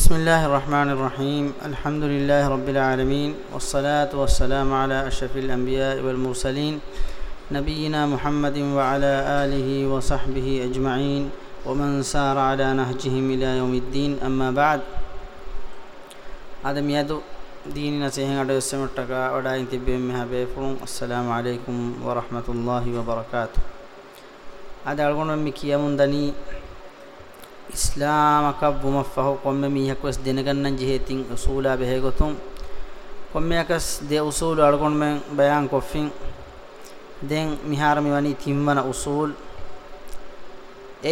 بسم الله الرحمن الرحيم الحمد لله رب العالمين والصلاة والسلام على أشرف الأنبياء والمرسلين نبينا محمد وعلى آله وصحبه أجمعين ومن سار على نهجهم إلى يوم الدين أما بعد آدم يدو ديننا سيهن على السمرتك ودائن تبين مها بيفرون السلام عليكم ورحمة الله وبركاته هذا ألغن من كيامون دني ಇಸ್ಲಾಮಕ ಬುಮಫಹು ಕೊಮ್ಮೆ ಮೀಹಕ್ವಸ್ ದಿನಗನ್ನಂ ಜಿಹೇತಿಂ ಉಸೂಲ ಬೆಹೆಗೊತುಂ ಕೊಮ್ಮೆಯಕಸ್ ದೆ ಉಸೂಲು ಅಳಗೊಂಡ್ಮೆ ಬಯಾನ್ ಕೊಫ್ಫಿಂ then ಮಿಹಾರ ಮಿವನಿ ತಿಮ್ಮನ ಉಸೂಲ್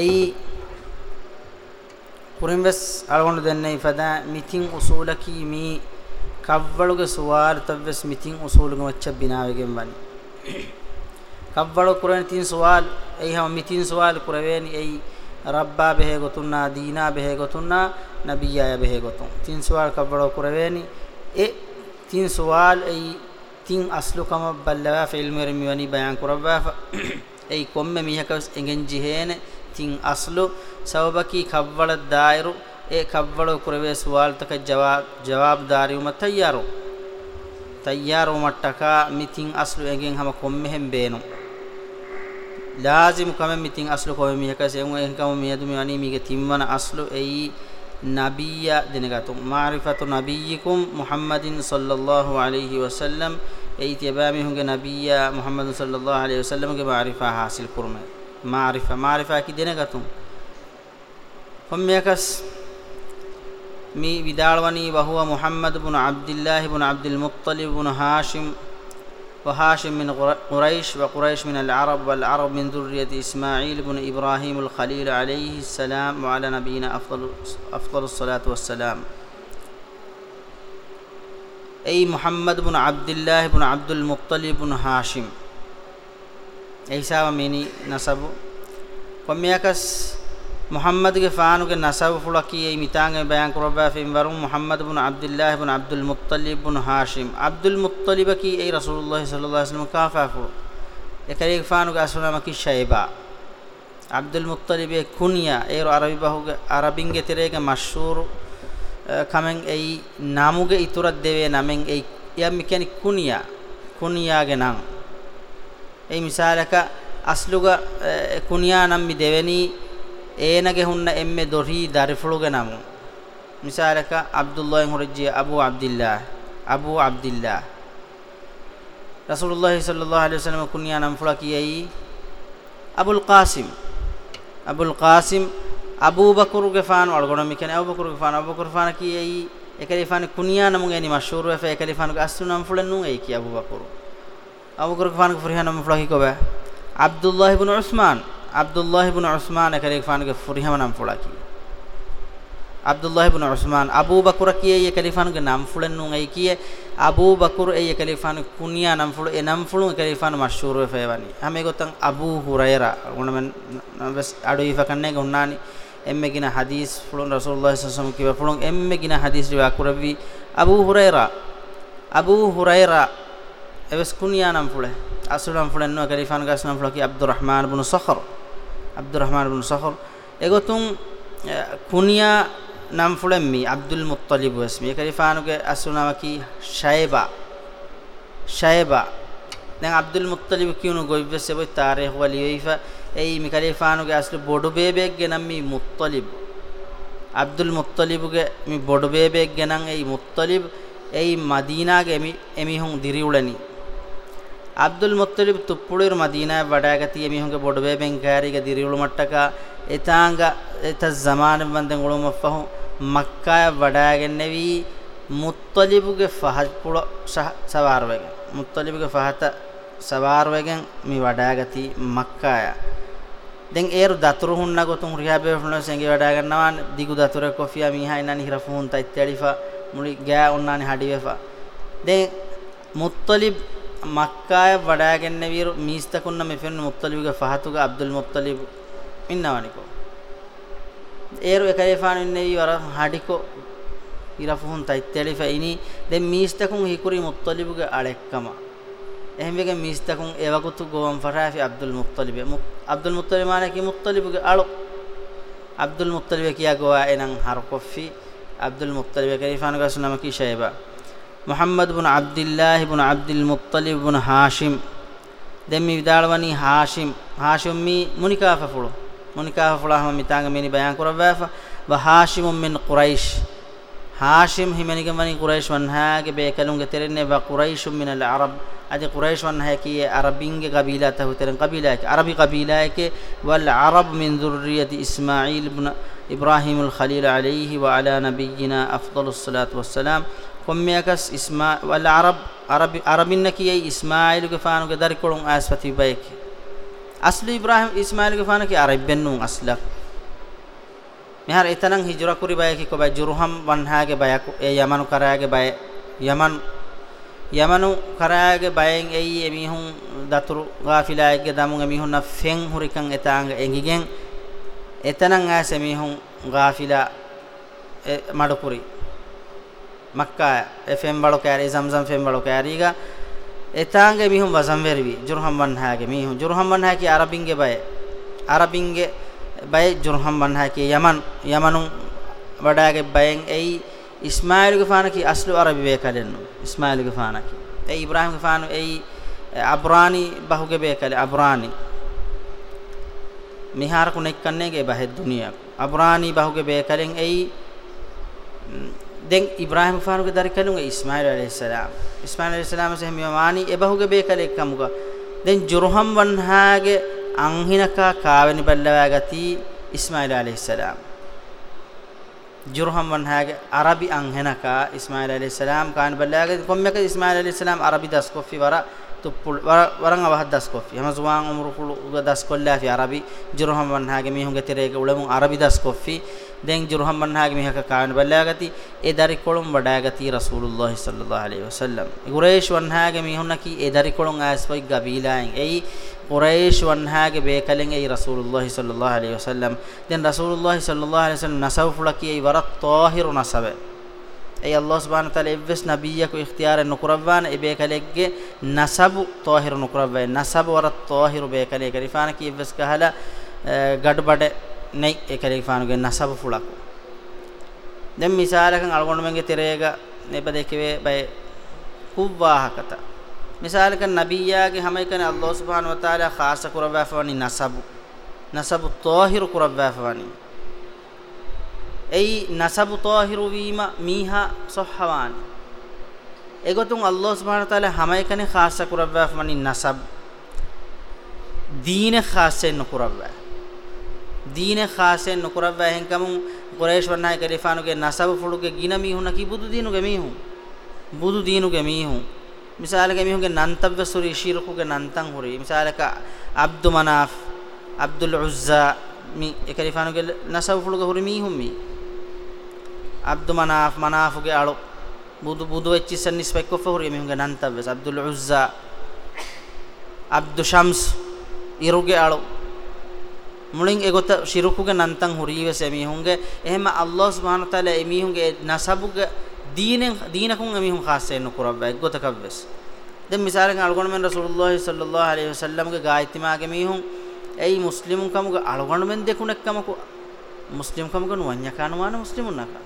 ಎಯಿ ಕುರಿಂವೆಸ್ ಅಳಗೊಂಡು ದೆನ್ನೆ ಫದಾ ಮಿತಿಂ ಉಸೂಲಕಿ me ಕವ್ವಳುಗೆ ಸುವಾರ್ ತವ್ವೆಸ್ ಮಿತಿಂ ಉಸೂಲುಗೆ ಮಚ್ಚ ಬಿನಾವೆಗೆಂ ವನಿ ಕವ್ವಳು ಕುರನ್ ತಿನ್ ಸುವಾಲ್ ಎಯಿ ಹಮ ಮಿತಿನ್ ಸುವಾಲ್ ಕುರವೇನಿ ಎಯಿ rubber ಬೆಹೆಗೊತುನ್ನ ದೀನಾ ಬೆಹೆಗೊತುನ್ನ ನಬಿಯಾಯ ಬೆಹೆಗೊತುಂ ತಿನ್ ಸುವಾಲ್ ಕಬ್ಬಡೋ ಕುರವೇನಿ ಎ ತಿನ್ ಸುವಾಲ್ ಐ ತಿನ್ ಅಸ್ಲು ಕಮ ಬಲ್ಲವಾ ಫಿಲ್ಮಿರ್ ಮಿವನಿ ಬಯಾನ್ ಕುರವಾ ಐ ಕೊಮ್ಮೆ ಮಿಹಕಸ್ ಎಂಗೆಂಜಿ ಹೇನೆ ತಿನ್ ಅಸ್ಲು ಸೌಬಕಿ ಕವ್ವಳ ದಾಯರು ಎ ಕವ್ವಳ ಕುರವೇ ಸುವಾಲ್ ತಕ ಜವಾಬ್ ಜವಾಬ್ದಾರಿಯು ಮತ್ತು ತಯ್ಯಾರು ತಯ್ಯಾರು ಮಟ್ಟಕ ಮಿ ತಿನ್ ಅಸ್ಲು ಎಂಗೆಂ ಹಮ ಕೊಮ್ಮೆ ಹೆಂ ಬೇನು ලාසිමු කමෙන් මිතින් අස්ලු කොමෙන් මිහක සෙවුන් එන්කම මියදු මෙවනි මීගේ තිම්වන අස්ලු එයි නබියා දෙනගතු මාරිෆතු නබියිකුම් මුහම්මදින් සල්ලල්ලාහු අලයිහි වසල්ලම් එයි තිබාමි හුගේ නබියා මුහම්මදින් සල්ලල්ලාහු අලයිහි වසල්ලම්ගේ මාරිෆා حاصل කුරුම මාරිෆා මාරිෆා කි දෙනගතු කොම්මයකස් මේ විදාල්වනී වහුව මුහම්මද් බුන අබ්දුල්ලාහ් බුන අබ්දුල් මුත්තලිබ් බුන හාෂිම් وهاشم من قريش وقريش من العرب والعرب من ذرية إسماعيل بن إبراهيم الخليل عليه السلام وعلى نبينا أفضل, أفضل الصلاة والسلام محمد بن عبد الله بن عبد المطلب بن هاشم أي সাহাবা মিনি নাসাবু কমিয়াকাস محمد کے فان کے نسب فلا کی یہ متان کے بیان کر ربا فیم ورم محمد بن عبد اللہ بن عبد المطلب بن ہاشم عبد المطلب کی اے رسول اللہ صلی اللہ علیہ وسلم کا فافو ایکری فان کے اسنا مکی شیبہ عبد المطلب کنیا اے عربی بہو عربین کے تیرے کے مشہور کمن اے نامو کے اترت دیوے نامن اے یا میکنی کنیا کنیا کے نام اے مثال کا اصلو کا کنیا نام بھی دیوینی ඒනගේ හුන්න එම්මෙ දොරී දරිෆුළුගේ නමු මිසාලක අබ්දුල්ලාහ් හුරජ්ජි අබූ අබ්දුල්ලාහ් අබූ අබ්දුල්ලාහ් රසූලුල්ලාහ් සල්ලල්ලාහු අලයිහි වසල්ලම කුන්‍යා නම් ෆුලා කියයි අබුල් කාසිම් අබුල් කාසිම් අබූ බකරුගේ ෆාන වලගොණ මිකන අබූ බකරුගේ ෆාන අබූ බකරු ෆාන කියයි එකලිෆාන කුන්‍යා නම් ගේනි මෂූර් වෙෆ එකලිෆාන ගස්තුනම් ෆුලන් නුන් එයි කිය අබූ බකරු අබූ බකරුගේ ෆාන ෆුරිහා නම් ෆුලා කිකොබ අබ්දුල්ලාහ් ඉබ්නු උස්මාන් আব্দুল্লাহ ইবনে উসমান এর খলিফানকে ফুরিহাম নাম ফুলা কি আব্দুল্লাহ ইবনে উসমান আবু বকর কি এই খলিফানকে নাম ফুলেন নুন এই কি আবু বকর এই খলিফান কুনিয়া নাম ফুল এ নাম ফুলু খলিফান মশহুর ফেওয়ানি আমি গতং আবু হুরায়রা গুণমেন আড়ুই ফকনে গুণানি এমমে গিনা হাদিস ফুলুন রাসূলুল্লাহ সাল্লাল্লাহু আলাইহি ওয়াসাল্লাম কি ফুলুন এমমে গিনা হাদিস রিওয়া কুরবি আবু হুরায়রা আবু হুরায়রা এবেস কুনিয়া নাম ফুলে আসল নাম ফুলেন নো খলিফান গাস নাম ফুলা কি আব্দুর রহমান ইবনে সখর আব্দুর রহমান সহর এগোতুং খুনিয়া নাম ফুলেম্মি আব্দুল মুত্তলিব ওয়াসমি এখানে ফাহানুকে আসল নামা কি সাহেবা সাহেবা দেখ আব্দুল মুত্তলিব কিউনু গইবেছে বই তারে হওয়ালি ওইফা এই মিকালি ফাহানুকে আসলে বড় বেয়ে বেগ গেনাম্মি মুত্তলিব আব্দুল মুত্তলিবকে আমি বড় বেয়ে বেগ গেনাং এই মুত্তলিব এই মাদিনাকে আমি এমি হুঁ দিরি উড়ানি අබ්දුල් මුත්තලිබ් තුප්පුඩිර මදීනාව වඩාගතිය මිහුගේ බොඩබේ බෙන්කාරීගේ දිරිවුළු මට්ටක එතාංග එත සමාන වන්දෙන් උළුම ෆහු මක්කාය වඩාගෙන්නේවි මුත්තලිබුගේ ෆහත් පුළ සවාර වෙගෙන් මුත්තලිබුගේ ෆහත සවාර වෙගෙන් මි වඩාගති මක්කාය දැන් ඒරු දතුරු හුන්න ගොතුන් රියාබේ හුන්න සෙන්ගේ වඩා ගන්නවා දිගු දතුර කොෆියා මිහා ඉන්නනි හිරෆු හුන් තයිත්තේලිෆා මුලි ගෑ උන්නානි හඩිවෙෆා දැන් මුත්තලිබ් ಮಕ್ಕಾಯ ವಡಾಗೆನ್ನವೀರು ಮೀಸ್ತಕುನ್ನ ಮೆಫೆನ್ ಮುತ್ತಲಿಬಿಗೆ ಫಹತುಗ ಅಬ್ದುಲ್ ಮುತ್ತಲಿಬ್ ಇನ್ನವನಿಕೋ ಏರು ಎಕೈಫಾನು ಇನ್ನವಿ ವರ ಹಾಡಿಕೋ ಇರಫುಹುನ್ ತೈತ್ತಳಿಫ ಇನಿ ದೆ ಮೀಸ್ತಕುಂ ಹಿಕುರಿ ಮುತ್ತಲಿಬಿಗೆ ಅಳೆಕ್ಕಮ ಎಹೆಂಬಿಗೆ ಮೀಸ್ತಕುಂ ಎವಕುತು ಗೋವಂ ಫರಾಫಿ ಅಬ್ದುಲ್ ಮುತ್ತಲಿಬೆ ಅಬ್ದುಲ್ ಮುತ್ತಲಿಬ್ ಮಾನಕಿ ಮುತ್ತಲಿಬಿಗೆ ಅಳು ಅಬ್ದುಲ್ ಮುತ್ತಲಿಬೆ ಕಿಯಾ ಗೋವಾ ಎನಂ ಹರಕೊಫಿ ಅಬ್ದುಲ್ ಮುತ್ತಲಿಬೆ ಕೈಫಾನು ಗಸು ನಮಕಿ ಶೈಬಾ محمد بن عبد الله بن عبد المطلب بن هاشم دمي ودالوني هاشم هاشم مي منكافة فلو منكافة هم متانغ ميني بيان كرافة وهاشم من قريش هاشم هيمنيك مني قريش ونهاك بيكلونك ترني وقريش من العرب ادي قريش ونهاكي عربينك قبيلة تهو تهترن قبيلك عربي قبيلك والعرب من ذرية إسماعيل بن إبراهيم الخليل عليه وعلى نبينا أفضل الصلاة والسلام කොම්මියකස් ඉස්මා වල අරබ් අරබි අරබින්න කියයි ඉස්මායිල්ගේ ෆානුගේ දරිකොළුන් ආස්පති බයික අස්ලි ඉබ්‍රාහීම් ඉස්මායිල්ගේ ෆානුගේ අරබෙන්නුන් අස්ලක් මෙහර එතනන් හිජුරා කුරි බයික කොබ ජුරුහම් වන්හාගේ බයක ඒ යමනු කරාගේ බය යමන් යමනු කරාගේ බයෙන් එයි එමිහුන් දතුරු ගාෆිලායිගේ දමුන් එමිහුන් න ෆෙන් හුරිකන් එතාංග එංගිගෙන් එතනන් ආසෙමිහුන් ගාෆිලා මඩපුරි ಮಕ್ಕಾ ಎಫ್ಎಂ ಬಳು ಕ್ಯಾರಿ ಜಮ್ಜಮ್ ಫೆಂ ಬಳು ಕ್ಯಾರಿಗ ಎತಾಂಗೆ ಮಿಹುಂ ವಜಂ ವೆರಿವಿ ಜುರ್ಹಂ ವನ್ ಹಾಗೆ ಮಿಹುಂ ಜುರ್ಹಂ ವನ್ ಹಾಕಿ ಅರಬಿಂಗೆ ಬಯ ಅರಬಿಂಗೆ ಬಯ ಜುರ್ಹಂ ವನ್ ಹಾಕಿ ಯಮನ್ ಯಮನು ವಡಾಗೆ ಬಯಂ ಎಯ್ ಇಸ್ಮಾಯಿಲ್ಗೆ ಫಾನಕಿ ಅಸ್ಲು ಅರಬಿ ಬೇಕಲೆನ್ನು ಇಸ್ಮಾಯಿಲ್ಗೆ ಫಾನಕಿ ಎಯ್ ಇಬ್ರಾಹಿಮ್ಗೆ ಫಾನು ಎಯ್ ಅಬ್ರಾನಿ ಬಹುಗೆ ಬೇಕಲೆ ಅಬ್ರಾನಿ මිහාර කුණෙක් කන්නේගේ බහෙත් දුනියක් අබුරානි බහුගේ බේකලෙන් එයි දැන් ඉබ්‍රාහීම ෆාරුගේ දරිකලුන් ඉස්මායිල් আলাইহিসসালাম ඉස්මායිල් আলাইহিসসালাম සෙහිම මානි එබහුගේ බේකලෙක් කමුග දැන් ජුරුහම් වන්හාගේ අංහිනකා කාවෙනි බල්ලවා ගති ඉස්මායිල් আলাইহিসসালাম ජුරුහම් වන්හාගේ අරබි අංහිනකා ඉස්මායිල් আলাইহিসসালাম කාන් බල්ලවා ගති කොම්මක ඉස්මායිල් আলাইহিসসালাম අරබි දස්කොෆි වරා tuppul waranga wahad das kofi hama zuwan umru kulu uga das kolla fi arabi jurham man hage mi hunge terege ulamu arabi das kofi den jurham man hage mi haka kaen ballagati e dari kolum wadagati rasulullah sallallahu alaihi wasallam quraish wan hage mi hunaki e dari kolum aspai gabilaen ei quraish wan hage be kalen ei rasulullah sallallahu alaihi wasallam den rasulullah sallallahu alaihi wasallam nasawfulaki ei warat tahir nasabe ay allah subhanahu wa ta'ala evves nabiyaku ikhtiyar nukuravwana ebe kalegge nasabu tahir nukuravwa nasabu wara tahir be kale karifana ki evves kahala e, gadbade nei e karifanu ge nasabu fulaku දැන් මිසාලකන් අලගොණමගේ තිරේක නෙබදකවේ බය කුවාහකත මිසාලකන් නබියාගේ හැම එකන අල්ලාහ් සුබ්හානහු වතාලා ખાસ කරවවවනි නසබු නසබු තෝහිර කරවවවනි এই নাসাবু তাহিরু বিমা মিহা সহাওয়ান এগতুং আল্লাহ সুবহানাহু তাআলা হামাইখানে খাসা কুরাবা মানে নাসাব দীনে খাসে নকুরাবা দীনে খাসে নকুরাবা হেনকামু কুরাইশ বন্নায় কলিফানো কে নাসাব ফুড়ুকে গিনামি হুনা কি বুদু দীনু গে মিহু බුදු දිනුගේ මීහුන් මිසාලක මීහුන්ගේ නන්තබ්බ සුරි ශිරකුගේ නන්තන් හොරි මිසාලක අබ්දු මනාෆ් අබ්දුල් උස්සා මි එකලිෆානුගේ නසවුලුගේ හොරි මීහුන් මී අබ්දු මනාෆ් මනාෆුගේ අලු බුදු බුදු වෙච්චි සන්නිස් වෙක්කො ෆහුරිය මිහුගේ නන්තවස් අබ්දුල් උස්සා අබ්දු ෂම්ස් ඉරුගේ අලු මුලින් ඒගොත ශිරුකුගේ නන්තන් හුරීවස මිහුගේ එහෙම අල්ලාහ් සුබ්හානහු තාලා මිහුගේ නසබුගේ දීනෙන් දීනකුන් මිහුන් ખાસයෙන් නුකරබ්බා ඒගොතකවස් දැන් මිසාරෙන් අල්ගොණ මෙන් රසූලුල්ලාහි සල්ලල්ලාහු අලයිහි වසල්ලම්ගේ ගායිතිමාගේ මිහුන් ඇයි මුස්ලිමුන් කමුගේ අල්ගොණ මෙන් දෙකුණක් කමකු මුස්ලිම් කමුගේ නුවන්්‍යකානවාන මුස්ලිමුන් නකා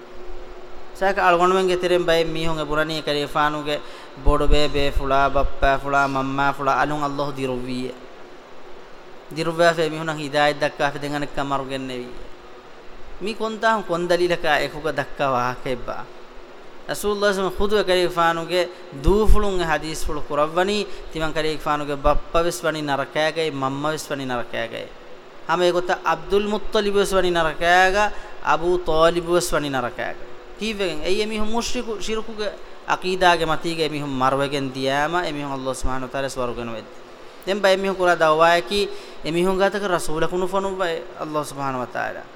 saka algonmen getiren bay mihonge burani kare fanuge bodobe be fula bappa fula mamma fula alun allah diruwiye diruwa fe mihona hidayat dakka fe dengane kamaru gennewi mi konta kon dalila ka ekuga dakka wa kebba rasulullah sallallahu alaihi wasallam khudwa kare fanuge dufulun hadis fulu kurawani timan kare fanuge bappa viswani narakaya gai mamma viswani narakaya gai hame gota abdul muttalib viswani narakaya ga abu talib viswani narakaya ga කීවෙන් එයි එමිහු මුෂ්රිකු ශිරකුගේ අකීදාගේ මතීගේ එමිහු මරවගෙන් දියාම එමිහු අල්ලාහ් සුබ්හානහු වතාලා ස්වර්ගන වෙද්ද දෙම් බයි එමිහු කුරා දවවාය කි එමිහු ගතක රසූල කුණු ෆනු බයි අල්ලාහ් සුබ්හානහු වතාලා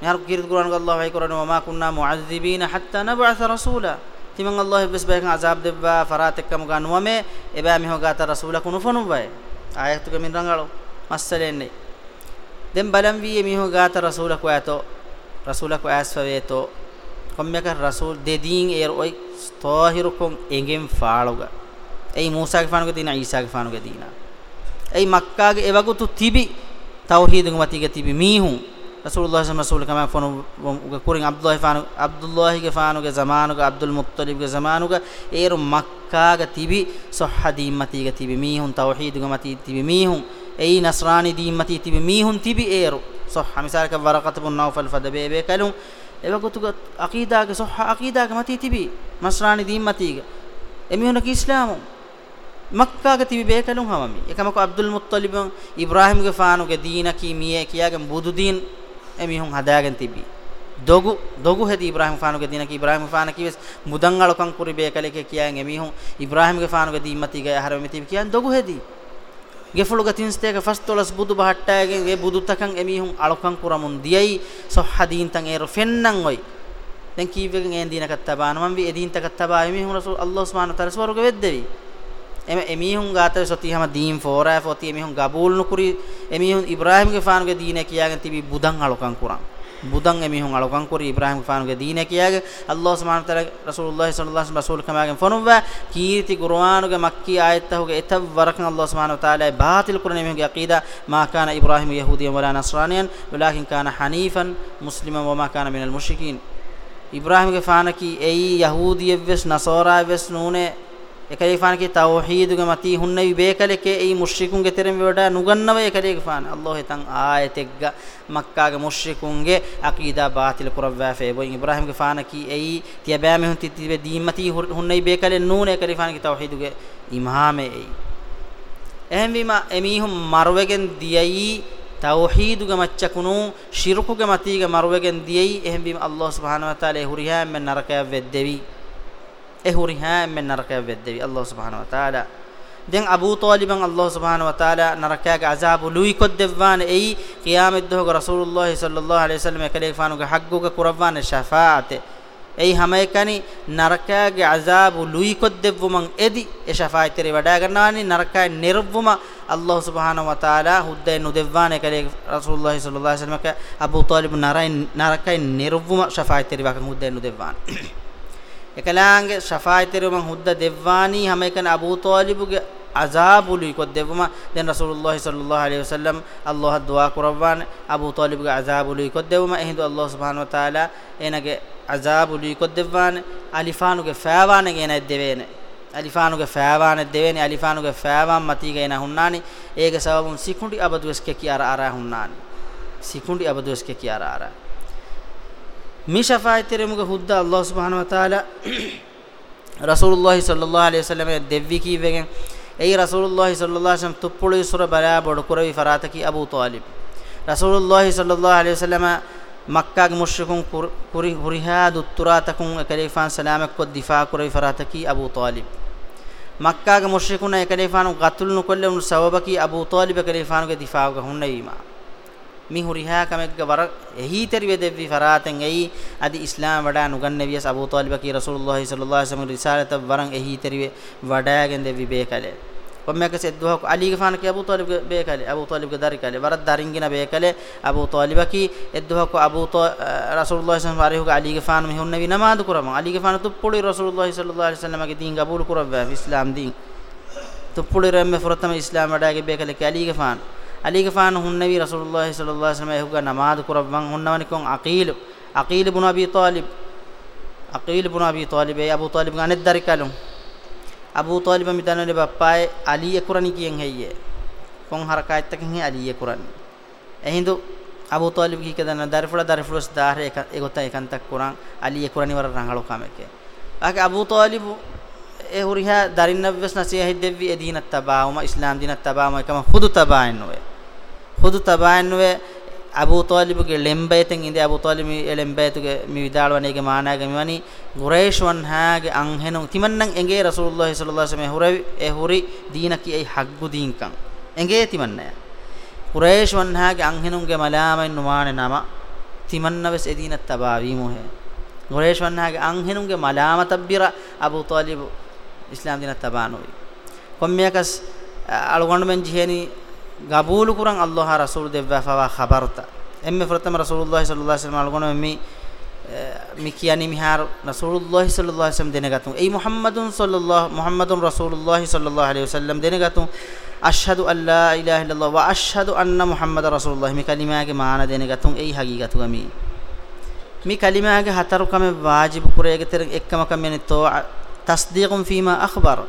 මෙහරු කීරත් කුරාන ගල්ලාහ් වයි කුරාන වමා කුන්නා මුඅද්දිබීන හත්තා නබ්අස රසූලා තිමන් අල්ලාහ් bus බයි කන් අසාබ් දෙබ්බා ෆරාතෙක්කම ගන්නුව මේ එබෑ මිහු ගත රසූල කුණු ෆනු බයි ආයතුක මින් රංගලෝ මස්සලෙන්නේ දෙම් බලම් වී එමිහු ගත රසූල කුයතෝ rasulak asfaveto kommeka rasul dedin er oi tahirukum engem faaluga ei musa ke faanuga dina isa ke faanuga dina ei makka ge ewagu tu tibi tawhid ge mati ge tibi mihun rasulullah sallallahu alaihi wasallam fonu uga kurin abdullah faanu abdullah ge faanu ge zamanu ge abdul muttalib ge zamanu ge er makka ge tibi sahhadi mati ge tibi mihun tawhid ge mati tibi mihun ei nasrani di mati tibi mihun tibi eru صح مثالك ورقه بن نوفل فدبي بكلم එවකුතු අකීදාගේ සොහ අකීදාගේ මතී තිබී මස්රාණි දීම්මතීගේ එමිහුණක ඉස්ලාමු මක්කාගේ තිබී බේකලුම් හමමි එකමක අබ්දුල් මුත්තලිබ් ඉබ්‍රාහීම්ගේ ෆානුගේ දීන කීමියේ කියාගේ බුදු දීන් එමිහුන් හදාගෙන තිබී දොගු දොගු හෙදි ඉබ්‍රාහීම් ෆානුගේ දීන කී ඉබ්‍රාහීම් ෆාන කිවිස් මුදන් අලකම් කුරි බේකලේ කියාන් එමිහුන් ඉබ්‍රාහීම්ගේ ෆානුගේ දීම්මතීගේ හරමෙ තිබී කියන් දොගු හෙදී ගෙෆුළුග තින්ස්තේක ෆස්තොලස් බුදු බහට්ටායගෙන් ඒ බුදුතකන් එමිහුන් අලකන් කුරමුන් දියයි සොහදීන් තන් ඒර ෆෙන්නන් ඔයි දැන් කීවෙකින් එන් දිනක තබාන මම වි එදීන් තක තබා එමිහුන් රසූල් අල්ලාහ් සුබ්හානහු තාලා ස්වර්ග වෙද්දෙවි එම එමිහුන් ගාතව සතිහම දීන් ෆෝරා ෆෝති එමිහුන් ගබූල් නුකුරි එමිහුන් ඉබ්‍රාහීම්ගේ ෆානුගේ දීන කියාගෙන තිබි බුදන් අලකන් කුරන් budan emihun alukan kuri ibrahim fanuge diine kiyage allah subhanahu wa taala rasulullah sallallahu alaihi wasallam rasul kamage fonwa kirti qur'anuge makki ayatahuge etav warakan allah subhanahu wa taala batil qur'an emihun aqida ma kana ibrahim yahudiyan wala nasraniyan walakin kana hanifan musliman wama kana minal mushrikin ibrahim ge fanaki ei yahudiyevs nasara ves nune එකයි ෆානකි තවහීදුග මතී හුන්නයි බේකලකේ ඒ මුස්ලිකුන්ගේ තෙරෙම වඩා නුගන්නව එකලේ ෆාන අල්ලාහ් තන් ආයතෙග්ග මක්කාගේ මුස්ලිකුන්ගේ අකීදා බාතිල් කරවවා ෆේබෝයින් ඉබ්‍රාහීම්ගේ ෆානකි ඒ තියබෑ මෙහුන් තිතිබේ දීමති හුන්නයි බේකලේ නූන එකලේ ෆානකි තවහීදුගේ ඉමාමේ ඒ එහෙන් විම එමීහුම් මරවගෙන් දියයි තවහීදුග මච්චකුණු ශිරුකුග මතීග මරවගෙන් දියයි එහෙන් විම අල්ලාහ් සුබ්හානහු වතාලා හුරිහාම් මෙන් නරකය වෙද්දෙවි ehuri haan men narakaya veddevi Allah subhanahu wa ta'ala den Abu Taliban Allah subhanahu wa ta'ala narakaga azabu lui koddevvan ei qiyamid dohgo Rasulullah sallallahu alaihi wasallam ekale fanuga hagguga kuravvan shafaate ei hamaykani narakaga azabu lui koddevvuman edi e shafaatere wada gannawani narakay nirvuma Allah subhanahu wa ta'ala hudday nudevvan ekale Rasulullah sallallahu alaihi wasallam Abu Talib naray narakay nirvuma shafaatere wakan hudday nudevvan එකලාංගේ ශෆායිතරු මං හුද්ද දෙවවානි හැම එකන අබූ තාලිබුගේ අසාබුලි කො දෙවම දැන් රසූලුල්ලාහ සල්ලල්ලාහු අලයිහි වසල්ලම් අල්ලාහ දුවා කරවන් අබූ තාලිබුගේ අසාබුලි කො දෙවම එහිඳු අල්ලාහ සුබ්හානහු වතාලා එනගේ අසාබුලි කො දෙවවාන අලිෆානුගේ ෆෑවානගේ එනයි දෙවේන අලිෆානුගේ ෆෑවාන දෙවේන අලිෆානුගේ ෆෑවාන් මතීගේ එන හුන්නානි ඒක සවබුන් සිකුණ්ඩි අබදුස්කේ කියාර ආරා හුන්නානි සිකුණ්ඩි අබදුස්කේ කියාර ආරා mi shafaa'atirumuge hudda allah subhanahu wa ta'ala rasulullah sallallahu alaihi wasallam devvi ki vegen ei rasulullah sallallahu alaihi wasallam tuppulu sura bara bodu kuravi farataki abu talib rasulullah sallallahu alaihi wasallam makkag mushrikun kuri hurihad utturatakun ekalifan salamak ko difa kuravi farataki abu talib makkag mushrikun ekalifan qatul nukolle un sababaki abu talib ekalifan ge difa ge hunnaima මිහු රිහා කමෙක්ග වර එහීතරි වෙදෙව්වි ෆරාතෙන් එයි අදි ඉස්ලාම් වඩා නුගන්නවියස් අබූ තාලිබ කී රසූලුල්ලාහි සල්ලල්ලාහු අලයිහි වසල්ලම රිසාලත වරන් එහීතරි වඩාගෙන් දෙවි බේකලේ ඔම්මක සෙද්දුහක් අලීග ෆාන කී අබූ තාලිබ බේකලේ අබූ තාලිබ දරිකලේ වරත් දරින්ගින බේකලේ අබූ තාලිබ කී එද්දුහක් අබූ රසූලුල්ලාහි සල්ලම වරිහුග අලීග ෆාන මිහුන් නවි නමාද කුරම අලීග ෆාන තුප්පුඩි රසූලුල්ලාහි සල්ලල්ලාහු අලයිහි වසල්ලම ගේ දීන් ගබූල් කුරව ඉස්ලාම් දීන් තුප්පුඩි රම්මේ ෆරතම ඉස්ලාම් වඩාගේ බේකලේ කී අලීග ෆාන අලිගෆාන හුන්නවි රසූලුල්ලාහි සල්ලල්ලාහු අලයිහි වසල්ලම එහුගා නමාද කුරබ්වන් හුන්නවනි කොන් අකීල් අකීල් බුන අබී තාලිබ් අකීල් බුන අබී තාලිබ් ඒ අබූ තාලිබ් ගානෙත් දරිකලුම් අබූ තාලිබ මිතනනේ බප්පායි අලී කුරණි කියෙන් හෙයියේ කොන් හරකායත්තකින් හේ අලී කුරණි එහිඳු අබූ තාලිබ් කි කදන දරිෆුල දරිෆුලස් දාහර එක ඒගොත ඒකන්තක් කුරන් අලී කුරණි වර රංගලෝ කමකේ ආක අබූ තාලිබ් ඒ හුරිහා දරින්නවස් නසියහි දෙවි එදීනත් තබාවම ඉස්ලාම් දිනත් තබාවම එකම හුදු තබායන් නොවේ හුදු තබාන්නුවේ අබූ තාලිබ්ගේ ලෙම්බයතෙන් ඉඳි අබූ තාලිබ් ලෙම්බයතුගේ මි විදාලවණේගේ මානාගේ මෙවනි ගුරේෂ් වන්හාගේ අංහෙනුන් තිමන්නම් එගේ රසූලුල්ලාහි සල්ලල්ලාහු අලයිහි හුරවි ඒ හුරි දීන කී හග්ගු දීන්කම් එගේ තිමන්නය ගුරේෂ් වන්හාගේ අංහෙනුන්ගේ මලාමෙන් නුමානේ නම තිමන්නවස් එදීන තබාවි මොහෙ ගුරේෂ් වන්හාගේ අංහෙනුන්ගේ මලාම තබ්බිර අබූ තාලිබ් ඉස්ලාම් දින තබානෝයි කොම්මියකස් අලුගොණ්ඩ මෙන් ජීහෙනි ගබූලු කුරන් අල්ලාහ රසූල් දෙවවා ඛබර්ත එම්මෙ ප්‍රථම රසූලුල්ලාහි සල්ලල්ලාහු අලයිහි වසල්ලම අල්ගොන මෙ මි කියන්නේ මිහාර රසූලුල්ලාහි සල්ලල්ලාහු අලයිහි වසල්ලම දෙනගතුන් ඒ මුහම්මදුන් සල්ලල්ලාහු මුහම්මදුන් රසූලුල්ලාහි සල්ලල්ලාහු අලයිහි වසල්ලම දෙනගතුන් අෂහදු අල්ලා ඉලාහ ඉල්ලල්ලාහ් ව අෂහදු අන්න මුහම්මද රසූලුල්ලාහි මි කලිමාගේ මාන දෙනගතුන් ඒ හගීගතු ගමි මි කලිමාගේ හතරුකම වාජිබ කුරේගේ තර එක්කම කම යනි තෝ තස්දීකුම් ෆීමා අඛබරා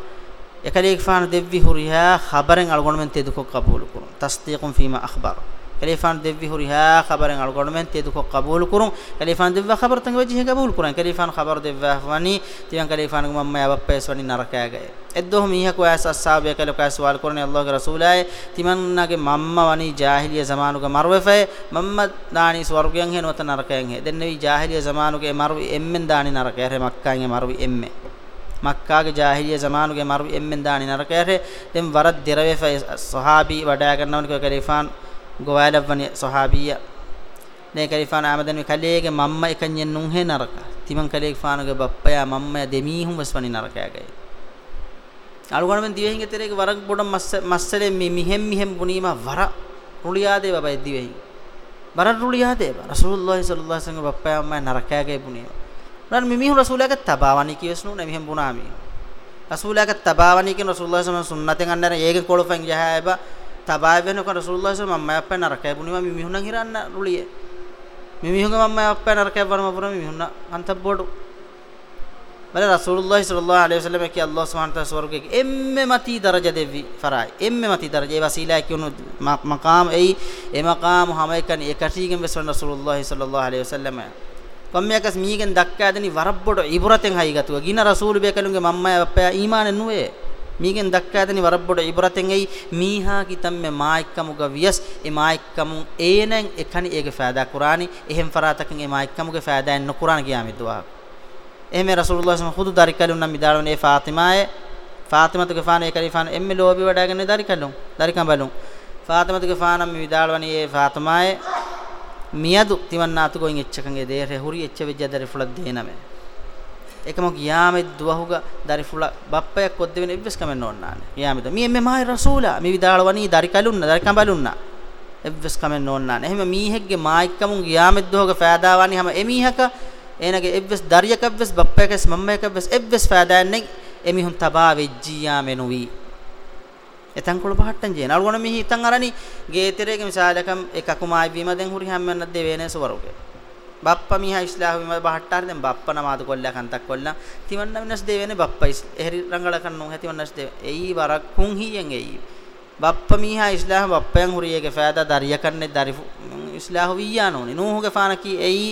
ekaleefan devvi huriha khabaren algonmen tedukok qabul kurun tasdiqun fima akhbar ekaleefan devvi huriha khabaren algonmen tedukok qabul kurun ekaleefan devva khabar tang wajhi qabul kurun ekaleefan khabar devva wani tiyan ekaleefan gum amma abappes wani naraka gaye eddoh miha ko as ashabe ekale ko sawal kurun allah ke rasulaye timanna ge mamma wani jahiliya zamanu ge marwe fe mamma dani swargayan he nota narakayan he dennevi jahiliya zamanu ge marwi emmen dani naraka he makkan ge marwi emme මක්කාගේ ජාහිලිය ජමානුගේ මරු එම්මෙන් දානි නරකයට දෙම් වරත් දිරවේ සහාබී වඩා ගන්නවන කෝ කලිෆාන් ගොවයලවනි සහාබිය නේ කලිෆාන් ආමදන් කලේගේ මම්ම එකන්යෙන් නුන් හේ නරක තිමන් කලිෆානුගේ බප්පයා මම්ම දෙමීහුම් වස්වනි නරකයගේ අලුගණෙන් දිවෙහිගේ තෙරේක වරක් පොඩ මස්සලෙ මිහෙම් මිහෙම් බුනීම වර රුලියාදේ බබයි දිවෙහි වර රුලියාදේ රසූලුල්ලාහි සල්ලල්ලාහු අලයිහි වසල්ලම් බප්පයා මම්ම නරකයගේ බුනීම උනාට මිමිහු රසූලයාගේ තබාවනි කියස්නු නැමිහෙම් බුණාමි රසූලයාගේ තබාවනි කියන රසූල්ලාහ් සම සුන්නතෙන් අන්නර ඒගේ කොළොපෙන් යහයිබ තබාව වෙනකොට රසූල්ලාහ් සම මම අපේ නරකයි බුණිම මිමිහු නම් හිරන්න රුලියේ මිමිහුගේ මම අපේ නරකයි වරම පුරම මිමිහුන අන්තබ්බොඩු බල රසූලුල්ලාහි සල්ලල්ලාහු අලයිහි වසල්ලම කිය අල්ලාහ් සුබ්හානහු තාලා ස්වර්ගයේ එම්මෙ මති දරජ දෙවි ෆරායි එම්මෙ මති දරජ ඒ වසීලා කියුණු මකාම් එයි ඒ මකාම් හැම එකන් ඒ කටීගෙන් වෙස්වන රසූලුල්ලාහි සල්ලල්ලාහු අලයිහි වසල්ලම කොම්මියකස් මීගෙන් දක්කාදෙනි වරබ්බොඩ ඉබරතෙන් හයිගතුව ගින රසූල් බේකලුගේ මම්මය අප්පා ඊමානෙන් නුවේ මීගෙන් දක්කාදෙනි වරබ්බොඩ ඉබරතෙන් එයි මීහා කිතම්මෙ මායික්කමුග වියස් ඒ මායික්කමු ඒනෙන් එකනි ඒගේ ෆෑදා කුරානි එහෙම් ෆරාතකින් ඒ මායික්කමුගේ ෆෑදා නොකුරාන ගියාමිදුවා එහෙම රසූලුල්ලාහ සම හුදු දරිකලුන් නම් මිදාලුනේ ෆාතිමායේ ෆාතිමතුගේ ෆාන ඒ කලිෆාන එම්මෙ ලෝබි වඩාගෙන දරිකලුන් දරිකම් බලුන් ෆාතිමතුගේ ෆානම් මිදාලවනේ ෆාතිමායේ මියදු තිවන්නාතු ගොයින් එච්චකන්ගේ දේරෙ හුරි එච්ච වෙජ්ජ දරි ෆුලක් දේනමෙ එකම ගියාමෙ දුවහුග දරි ෆුල බප්පයක් කොද්ද වෙන ඉබ්බස් කමෙන් ඕන්නානේ ගියාමෙ දෝ මියෙ මහයි රසූලා මි විදාල වනී දරි කලුන්න දරි කඹලුන්න ඉබ්බස් කමෙන් ඕන්නානේ එහෙම මීහෙක්ගේ මායික්කමුන් ගියාමෙ දුවහුග ෆෑදාවානි හැම එමීහක එනගේ ඉබ්බස් දරියක ඉබ්බස් බප්පයක මම්මයක ඉබ්බස් ඉබ්බස් ෆෑදාන්නේ එමිහුන් තබා වෙජ්ජියාමෙ නුවී එතන් කුල පහට්ටන් ජේන අලුගොන මිහි ඉතන් අරනි ගේතරේක මිසාලකම් එකකුම ආවීම දැන් හුරි හැම්මන්නත් දෙවේනස වරුගේ බප්පා මිහා ඉස්ලාහුම බහට්ටාර දැන් බප්පා නමාද කොල්ලා කන්තක් කොල්ලා තිවන්න මිනස් දෙවේනේ බප්පා එහෙරි රංගල කන්නු හැතිවන්නස් දෙ එයි වරක් කුන් හියෙන් එයි බප්පා මිහා ඉස්ලාහ බප්පයන් හුරියගේ ෆෑදා දරිය කන්නේ දරිෆු ඉස්ලාහ වියානෝනි නූහුගේ ෆානකි එයි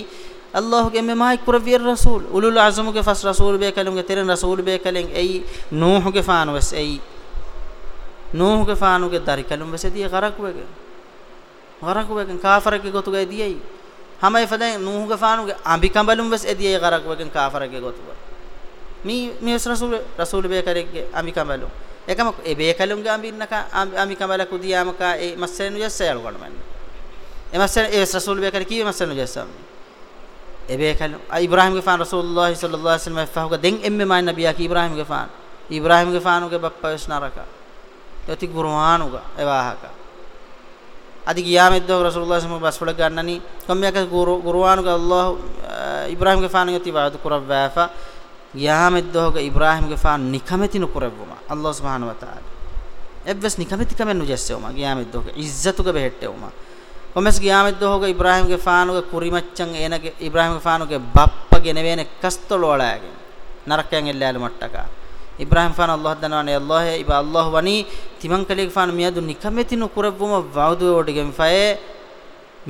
අල්ලාහගේ මේ මයික් ප්‍රවිය රසූල් උලුල් අසමුගේ ෆස් රසූල් බේ කලම්ගේ තෙරන් රසූල් බේ කලෙන් එයි නූහුගේ ෆානවස් එයි නූහුගේ ෆානුගේ දරි කලුම් වෙසදී ගරකුවගේ ගරකුවගේ කාෆරගේ ගොතුගේ දියයි හැමයි ෆදෙන් නූහුගේ ෆානුගේ අඹිකඹලුම් වෙස එදියේ ගරකුවගේ කාෆරගේ ගොතුව මේ මේස් රසූල් රසූල් බේකරගේ අඹිකඹලුම් එකම ඒ බේකලුම්ගේ අඹින්නක අඹිකඹල කුදියාමක ඒ මස්සෙනු යස්සයල් ගොඩමන්නේ එමස්සෙන ඒ රසූල් බේකර කී මස්සෙනු යස්සම් ඒ බේකලුම් අ ඉබ්‍රාහීම්ගේ ෆාන රසූලුල්ලාහි සල්ලල්ලාහු අලයිහි වසල්ලම ෆහුගේ දෙන් එම්මේ මා නබියා කී ඉබ්‍රාහීම්ගේ ෆාන ඉබ්‍රාහීම්ගේ ෆානුගේ බප්පා වෙස් නරකා යති ගුරුවානුග එවාහක අදි ගියාමෙද්දෝ රසූලුල්ලාහ සම බස්වල ගන්නනි කම්යක ගුරුවානුග අල්ලාහ් ඉබ්‍රාහිම් ගේ ෆාන යති වාදු කුරවෑෆා ගියාමෙද්දෝග ඉබ්‍රාහිම් ගේ ෆාන නිකමෙති නුකුරවුම අල්ලාහ් සුබ්හාන වතාල එබ්වස් නිකමෙති කමෙන් නුජස්සෙවම ගියාමෙද්දෝග ඉස්සතුග බෙහෙට්ටෙවම කොමස් ගියාමෙද්දෝග ඉබ්‍රාහිම් ගේ ෆානුග කුරිමච්චන් එනගේ ඉබ්‍රාහිම් ගේ ෆානුගේ බප්ප ගෙනවෙන කස්තලෝලාගේ නරකයන් එල්ලාලු මට්ටකා ඉබ්‍රාහිම් ෆාන අල්ලාහ් දනවනේ අල්ලාහ් ඉබ අල්ලාහ් වනි තිමන් කලේක ෆාන මියදු නිකමෙතිනු කුරබ්බම වවුදු ඔඩගෙන් ෆයේ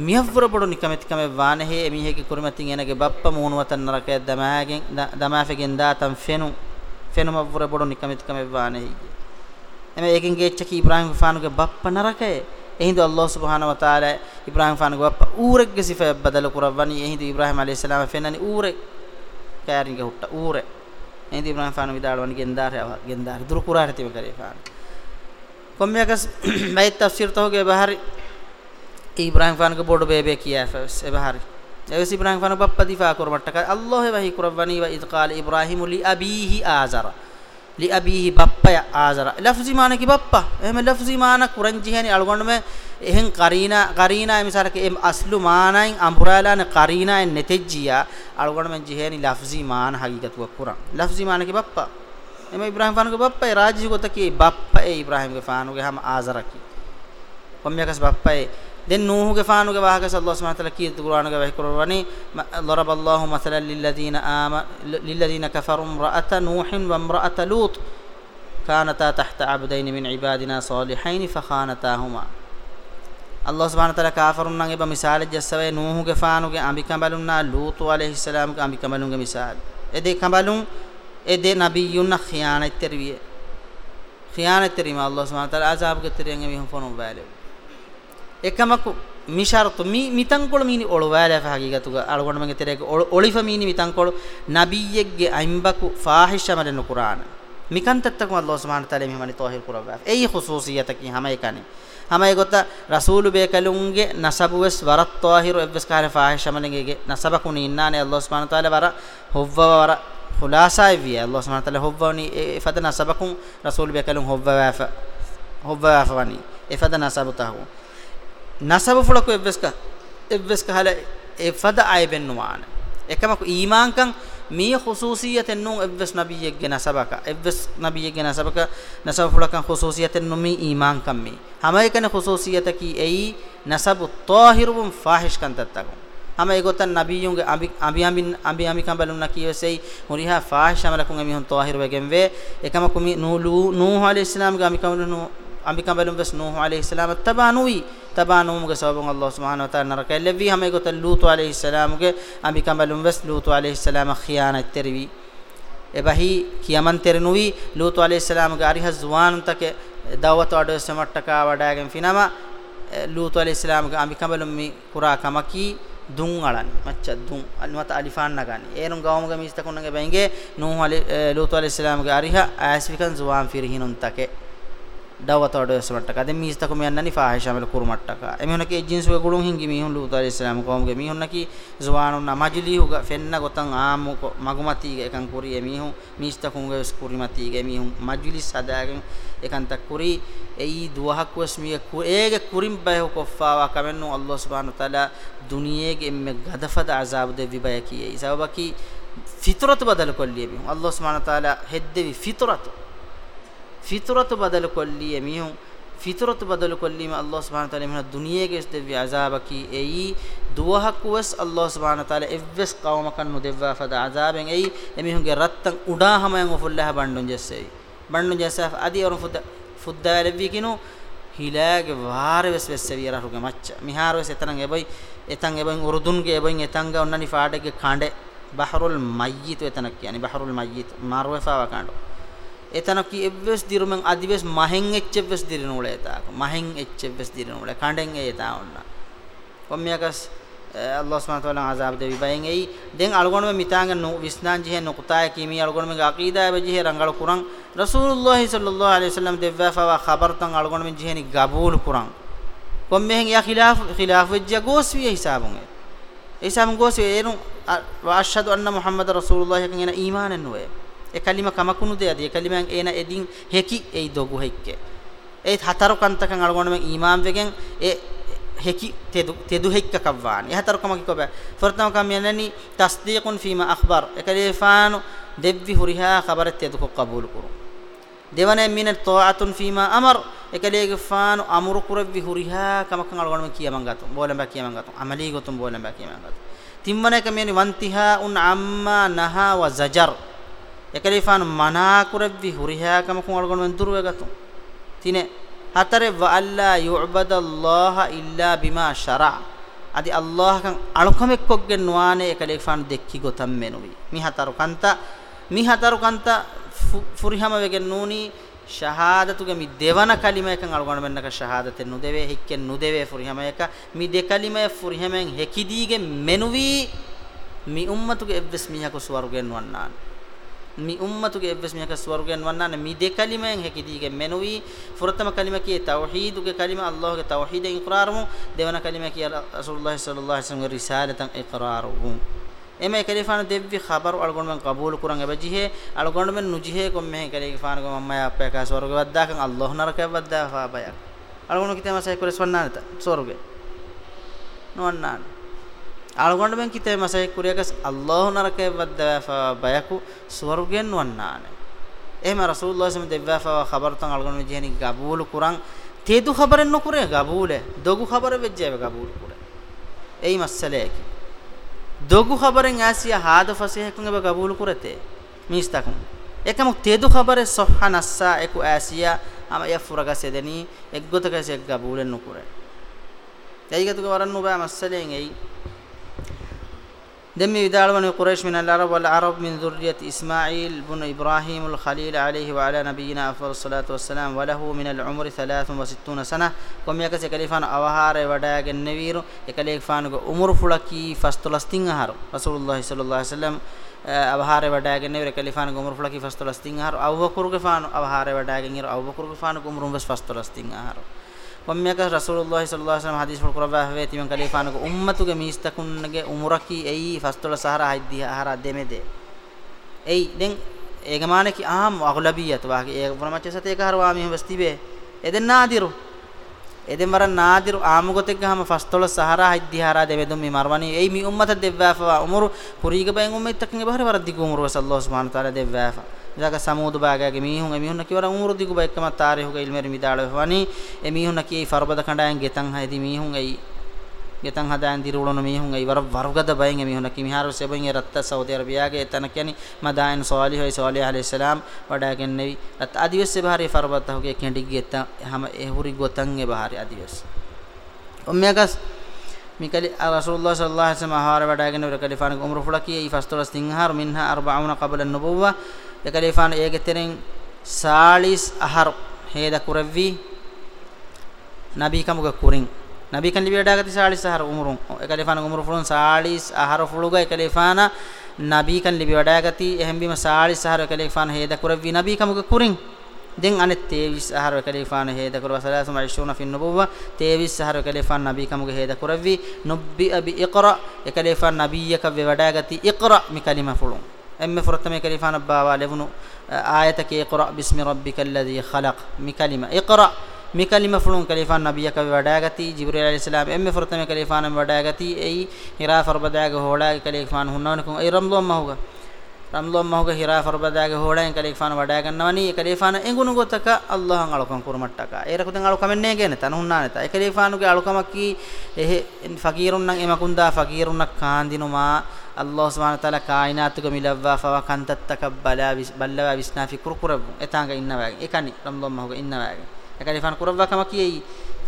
මියව්වර බඩු නිකමෙති කම වානහේ එමිහෙක කුරමැතින් එනගේ බප්ප මූණවතන් නරකය දමහගෙන් දමහෆෙගෙන් දාතම් ෆෙනු ෆෙනුමව්වර බඩු නිකමෙති කම වානහේ එම ඒකෙන් ගෙච්චකි ඉබ්‍රාහිම් ෆානුගේ බප්ප නරකය එහිඳ අල්ලාහ් සුබ්හානහු වතාලා ඉබ්‍රාහිම් ෆානුගේ බප්ප ඌරෙක්ගේ සිෆය බදල කුරවණි එහිඳ ඉබ්‍රාහිම් අලයිහිස් සලාම ෆෙන්නනි ඌරෙක් කෑරින්ගේ හුට්ට ඌරෙක් එනි ඉබ්‍රාහිම් ෆාන විදාලවන ගෙන්දාර ගෙන්දාර දුරු කුරා රතිම කරේ ෆාන කොම්මයකස් මයි තෆ්සීර් තෝගේ බහරි ඉබ්‍රාහිම් ෆාන ක බොඩ බේබේ කියා ෆස් ඒ බහරි එවස් ඉබ්‍රාහිම් ෆාන බප්පදි ෆා කර මට්ටක අල්ලාහ් වහී කුරබනි ව ඉද් قال ඉබ්‍රාහිම් ලි අබීහි ආසරා ලිඅබීහි බප්පය ආසර ලෆ්සි මානකි බප්පා එහෙම ලෆ්සි මාන කුරන්ජි හේනි අලගොන්නම එහෙන් කරීනා කරීනා මිසරක එම් අස්ලු මානයින් අම්බුරාලාන කරීනා නෙතෙජ්ජියා අලගොන්නම ජිහේනි ලෆ්සි මාන හගීගතුව කුරන් ලෆ්සි මානකි බප්පා එම ඉබ්‍රාහිම් ෆානුගේ බප්පේ රාජි ගොතකි බප්පේ ඉබ්‍රාහිම්ගේ ෆානුගේ හැම ආසරකි කොම්යකස් බප්පේ den nuhuge faanuge wahage sallallahu alaihi wasallam ki qur'anuge wahi korwani darab allah mathalan lil ladina ama lil ladina kafaru imra'ata nuhin wa imra'ata lut kanata tahta abdayn min ibadina salihayn fakhanatahuma allah subhanahu wa ta'ala kafirun nan eba misal jassave nuhuge faanuge ambikambalunna lut alaihi salam ge ambikambalunge misal ede kambalun ede nabiyunna khiyanat terwiye khiyanat terima allah subhanahu wa ta'ala azab ge teriyenge mihun fonum bale ekamaku mishartu mi mitankol mini olwala fa hagigatuga algonda mange terege olifa mini mitankol nabiyegge aimbaku fahisha malen qur'an mikantattakum allah subhanahu wa ta'ala mihmani tawhir qur'an ei khususiyataki hama ekane hama egota rasulu be kalunge nasabu wes warat tawhir evs kare fahisha malengege nasabakuni innane allah subhanahu wa ta'ala bara howwa wara khulasa evi allah subhanahu wa ta'ala howwani e fadana sabakun rasul be kalun howwa wa fa howwa wa fa wani e fadana sabutahu nasabu fulaku evveska evveska hala efada ay bennuwan ekamaku iimaankan mi khususiyaten nun evves nabiyek ge nasabaka evves nabiyek ge nasabaka nasabu fulakan khususiyaten nun mi iimaankan mi hama ekane khususiyata ki ei nasabu tahirun fahish kan tattagun hama egotan nabiyunge abi amin abi ami kambalun nakiyesei muriha fahish amarakun ami hun tahir wegen ve ekamaku mi nuhu nuhu alayhis salam ge ami kambalun ami kambalun ves nuhu alayhis salam tabanu تبان umge sababun Allah subhanahu wa ta'ala naraka elvi hame gotal Lut alayhi salam ge amikamalum wes Lut alayhi salam khiyanat terwi ebahi kiyaman ternuwi Lut alayhi salam ge ariha zuwan take dawat adu semattaka wadagen finama eh, Lut alayhi salam ge amikamalum mi qura kamaki දුන් අලන් මච්ච දුන් අල්මත අලිෆාන් නගනි ඒරුම් ගවමුග මිස්තකුන්නගේ බැංගේ නූහ ලූතු අලයිහිස් සලාම්ගේ අරිහ ආස්විකන් සුවාම් ෆිරහිනුන් තකේ dawat orders mattaka de mis takum yanna ni fahisha mel kur mattaka emihona ki jinsu ge gulun hingi mihun lu utar islam qawm ge mihun naki zuwanun namajli huga fenna gotan aam ko magumati ge ekan kuri emihun mis takum ge skuri mati ge emihun majlis sadagen ekan takuri ei duwahak wasmi ge ku ege kurim bay ko fawa kamennu allah subhanahu taala duniye ge emme gadafada azab de vibaya ki ei sabaki fitrat badal kolli emihun allah subhanahu taala heddevi fitrat ಫಿತ್ರತು ಬದಲು ಕೊಲ್ಲಿ ಎಮಿಯು ಫಿತ್ರತು ಬದಲು ಕೊಲ್ಲಿಮ ಅಲ್ಲಾಹ್ ಸುಬ್ಹಾನಹು ತಾಲ ಮಿನ ದುನಿಯೆಗೆ ಇಸ್ತೆವ್ವಿ ಅಜಾಬಕಿ ಎಯಿ ದುವಹಕ್ಕುವಸ್ ಅಲ್ಲಾಹ್ ಸುಬ್ಹಾನಹು ತಾಲ ಎವ್ವೆಸ್ ಕೌಮಕನ್ನು ದೆವ್ವಾ ಫದ ಅಜಾಬೆಂ ಎಯಿ ಎಮಿಹುಗೆ ರತ್ತಂ ಉಡಾ ಹಮಯಂ ಫುಲ್ಲಹ ಬಂಡುಂ ಜೆಸ್ಸೆವಿ ಬಂಡುಂ ಜೆಸ್ಸೆಫ್ ಅದಿ ಅವರು ಫುದ್ದ ಫುದ್ದಾಲೆವ್ವಿ ಕಿನು ಹಿಲಾಗೆ ವಾರವೆಸ್ ವೆಸ್ಸೆವಿ ಯರಹುಗೆ ಮಚ್ಚ ಮಿಹಾರವೆಸ್ ಎತನಂ ಎಬೈ එතන් එබෙන් උරුදුන්ගේ එබෙන් එතන් ගා ඔන්නනි ෆාඩගේ කඬ බහරුල් මයිත් වෙතනක් කියන්නේ බහරුල් මයිත් මාර්වෙෆාව කඬ එතන කිව්වෙස් දිරුමෙන් අදිවෙස් මහෙන් එච්චෙවස් දිරිනුල එතාක මහෙන් එච්චෙවස් දිරිනුල කණ්ඩෙන් එතා ඔන්න කොම්මියකස් අල්ලාහ් සුබ්හානහු වතාලා අසාබ් දෙවි බයෙන් එයි දැන් අලගොණම මිතාංග නු විස්නාන් ජිහෙ නුකතාය කීමි අලගොණම ගාකීදා බජිහෙ රංගල කුරන් රසූලුල්ලාහි සල්ලල්ලාහු අලයිහි වසල්ලම් දෙව්වාෆා ඛබර්තන් අලගොණම ජිහෙනි ගබූල් කුරන් කොම්මෙහෙන් යා ඛිලාෆ් ඛිලාෆ් වෙජ්ජා ගෝස්විය හිසාබුන් එයි ඒසම් ගෝස්විය එනු වාෂහදු අන්න මුහම්මද රසූලුල්ලාහි කියන ඊමානෙන් නුවේ এ কালিমা কামাকুনু দেয়া দিয়ে কালিমাং এনা এদিন হেকি এই দগু হেককে এই হাতারো কান্তাকাং আড়গণ মেং ইমাম বেগেন এ হেকি তেদু তেদু হেককা কাবওয়ান এ হাতারো কামাকি কবে ফরতাম কাম ইয়ানানি তাসদীকুন ফিমা আখবার এ কালিফান দেববি হুরিহা খবরে তেদু কবুল করু দেওয়ানে মিনে তোয়াতুন ফিমা আমার එකලේ ගෆාන අමුරු කුරවි හුරිහා කමකන් අලගොනම කියමන් ගතු බෝලඹ කියමන් ගතු අමලී ගොතුම් බෝලඹ කියමන් ගතු තිම්මනක මෙනි වන්තිහා උන් අම්මා නහා ව ජජර් ಎಕಲಿಫಾನ್ ಮನಾಕುರವ್ವಿ ಹುರಿಹಾಕಮಕು ಒಳಗೊಂಡು ದುರ್ವೆಗತು ತಿನೆ ಹತರೆ ವ ಅಲ್ಲ ಯುಅಬದ ಅಲ್ಲಾಹ ಇಲ್ಲ ಬಿಮಾ ಶರ ಅದಿ ಅಲ್ಲಾಹಕಂ ಅಳುಕಮೆಕ್ಕೊಗ್ಗೆ ನುವಾನೆ ಎಕಲಿಫಾನ್ ದೆಕ್ಕಿ ಗೊತಮ್ಮೆನುವಿ ಮಿ ಹತರು ಕಂತ ಮಿ ಹತರು ಕಂತ ಫುರಿಹಮವೆಗೆ ನೂನಿ ಶಹಾದತುಗೆ ಮಿ ದೇವನ ಕಲಿಮೆಕಂ ಅಳುಗೊಂಡು ಮೆನ್ನಕ ಶಹಾದತೆ ನುದೆವೆ ಹಿಕ್ಕೆ ನುದೆವೆ ಫುರಿಹಮಯಕ ಮಿ ದೆ ಕಲಿಮೆ ಫುರಿಹಮೆಂ ಹೆಕಿದೀಗೆ ಮೆನುವಿ ಮಿ ಉಮ್ಮತುಗೆ ಎವ್ವೆಸ್ ಮಿಹಕು ಸ್ವರ್ಗೆನ್ನುವನ್ನಾನು mi ummatuge evves mihaka swargen wannane mi de kalimen heki dige menui furatama kalima ki tauhiduge kalima allah ge tauhide iqrarum devana kalima ki rasulullah sallallahu alaihi wasallam risalatan iqrarum ema kalifana devvi khabar algon men qabul kurang eba jihe algon men nujihe kom me kalifana kom amma appa ka swarge wadda kan allah naraka wadda fa baya algon kitama sai kore swanna ta swarge nonnan අලුගොඬ මෙන් කිතේ මසයි කුරියකස් අල්ලාහ් නරකේ වද්දවා බයකු ස්වර්ගෙන් වන්නානේ එහෙම රසූලුල්ලාහ් සම දෙවවා ඛබරතන් අලුගොඬ ජීනි ගබූල් කුරන් තේදු ඛබරෙන් නොකුරේ ගබූලේ දොගු ඛබර වෙජ්ජේව ගබූල් කුරේ එයි මස්සලේකි දොගු ඛබරෙන් ආසිය හාද ෆසීහකුන් එබ ගබූල් කුරතේ මිස්තකුන් එකම තේදු ඛබරේ සොහ්හ නස්සා එකු ආසිය අම යෆුරගසෙදෙනි එක්ගොතකසෙක් ගබූලෙන් නොකුරේ දැයිගතුක වරන්න ඔබ මස්සලෙන් එයි دمي بدال بني قريش من العرب والعرب من ذرية إسماعيل بن إبراهيم الخليل عليه وعلى نبينا أفضل الصلاة والسلام وله من العمر ثلاث وستون سنة قم يكس يكليفان أوهار وداغ النوير يكليفان عمر فلكي فستلستين هار رسول الله صلى الله عليه وسلم අවහාර වඩාගෙන ඉවර කලිෆාන ගොමුරු ෆලකි ෆස්තලස්තින් ආහාර අවවකුරුගේ ෆාන අවහාර වඩාගෙන ඉවර අවවකුරුගේ ෆාන ගොමුරුම් වස් ෆස්තලස්තින් ආහාර ಒಮ್ಮೆಕ ರಸೂಲುಲ್ಲಾಹಿ ಸಲ್ಲಲ್ಲಾಹು ಅಲೈಹಿ ವಸಲ್ಲಂ ಹದೀಸ್ ಫುಲ್ಕುರವಾ ಹವೆ ತಿಮನ್ ಕಲೀಫಾನುಗೆ ಉಮ್ಮತುಗೆ ಮೀಸ್ತಕುನ್ನಗೆ ಉಮುರಕಿ ಐ ಫಸ್ತುಳ ಸಹರ ಹದ್ದಿ ಹರ ದೆಮೆದೆ ಐ ದೆನ್ ಏಗಮಾನೆ ಕಿ ಆಮ್ ಅಗ್ಲಬಿಯತ್ ವಾಗೆ ಏಗ ಬರಮಚ್ಚೆ ಸತೆ ಕಹರವಾ ಮಿ ವಸ್ತಿಬೆ ಎದೆನ್ ನಾದಿರು ಎದೆನ್ ವರ ನಾದಿರು ಆಮುಗತೆಗೆ ಹಮ ಫಸ್ತುಳ ಸಹರ ಹದ್ದಿ ಹರ ದೆಮೆದು ಮಿ ಮರ್ವನಿ ಐ ಮಿ ಉಮ್ಮತ ದೆವ್ವಾಫ ಉಮುರು ಕುರಿಗೆ ಬೈನ್ ಉಮ್ಮತಕಂಗೆ ಬಹರ ವರದ್ದಿಗೆ ಉಮುರು ಸಲ್ಲಲ್ಲಾಹು ಸುಬ್ಹಾನಹು ತಾಲಾ ದೆವ್ವಾಫ ಜಾಗ ಸಮೂದು ಬಾಗಾಗಿ ಮೀಹುಂ ಎಮಿಹುನ್ನ ಕಿವರ ಉಮರು ದಿಗು ಬಾ ಎಕ್ಕಮ ತಾರೆ ಹೋಗ ಇಲ್ಮೆರಿ ಮಿದಾಳ ಹವಾನಿ ಎಮಿಹುನ್ನ ಕಿ ಫರ್ಬದ ಕಂಡಾಯಂ ಗೆತಂ ಹೈದಿ ಮೀಹುಂ ಐ ಗೆತಂ ಹದಾಯಂ ದಿರುಳನ ಮೀಹುಂ ಐ ವರ ವರುಗದ ಬಯಂ ಎಮಿಹುನ್ನ ಕಿ ಮಿಹಾರು ಸೆಬಂ ಎ ರತ್ತ ಸೌದಿ ಅರಬಿಯಾಗೆ ತನಕನಿ ಮದಾಯನ್ ಸಾಲಿಹ್ ಐ ಸಾಲಿಹ್ ಅಲೈಹಿ ಸಲಾಮ್ ವಡಾಗೆನ್ ನವಿ ರತ್ತ ಆದಿವಸ ಬಾರಿ ಫರ್ಬದ ಹೋಗೆ ಕೆಂಡಿ ಗೆತ ಹಮ ಎ ಹುರಿ ಗೊತಂ ಎ ಬಾರಿ ಆದಿವಸ ಒಮ್ಮೆಗಸ್ ميكالي رسول الله صلى الله عليه وسلم هار وداغن وركلي فان عمر فلكي اي فاستول سنهار منها 40 قبل النبوه දෙකලිෆාන ඒකෙතෙන් සාලිස් අහර් හේද කුරවි නබී කමුග කුරින් නබී කන් ලිබියඩාගති සාලිස් අහර් උමුරුන් එකලිෆාන උමුරු ෆුලුන් සාලිස් අහර් ෆුලුග එකලිෆාන නබී කන් ලිබියඩාගති එහෙම්බිම සාලිස් අහර් එකලිෆාන හේද කුරවි නබී කමුග කුරින් den anet tevis ahar kalifaana heeda kurwa salasum 20 fi nubuwa tevis ahar kalifaan nabi kamuge heeda kurawwi nubbi abi iqra e kalifaan nabiyaka ve wadagati iqra mi kalima fulun ام فرتم كلفان ابا والفن ايتك اقرا باسم ربك الذي خلق مكلمه اقرا مكلمه فلون كلفان نبيك وداغتي جبريل عليه السلام ام فرتم كلفان وداغتي اي هرا فربداغ هولا كلفان هنونكم اي رمضان ما هوغا ramlom mahuga hira farbadaga hodaen kalifan wada gannawani kalifan engunu gotaka allah alukam kurmattaka erakuten alukamen ne gene tanunna neta kalifanu ge alukamaki ehe fakirun nan emakunda fakirun nak kaandinuma allah subhanahu wa taala kainatuga milawwa fawa kantat takabbala balla bisna fi kurkurab etanga innawage ekani ramlom mahuga innawage kalifan kurabwa kamaki ei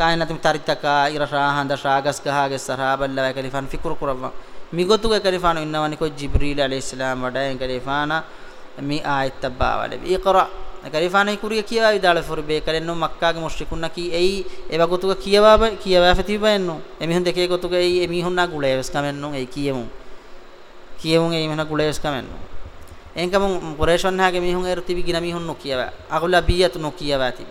kainatum taritaka ira shahan da shagas kahage saraballa kalifan fikru kurabwa migotuga kalifano innawani ko jibril alayhisalam wada en kalifana mi ayat tabawale iqra kalifana ikuriya kiyawa idala furbe kalenno makka ge mushrikun naki ei eba gotuga kiyawa kiyawa fati benno emihun deke gotuga ei emihun na guleves kamenno ei kiyemun kiyemun ei mena guleves kamenno enkam qurayshon hage mihun ertibi gina mihun no kiyawa agulabiyat no kiyawa tibi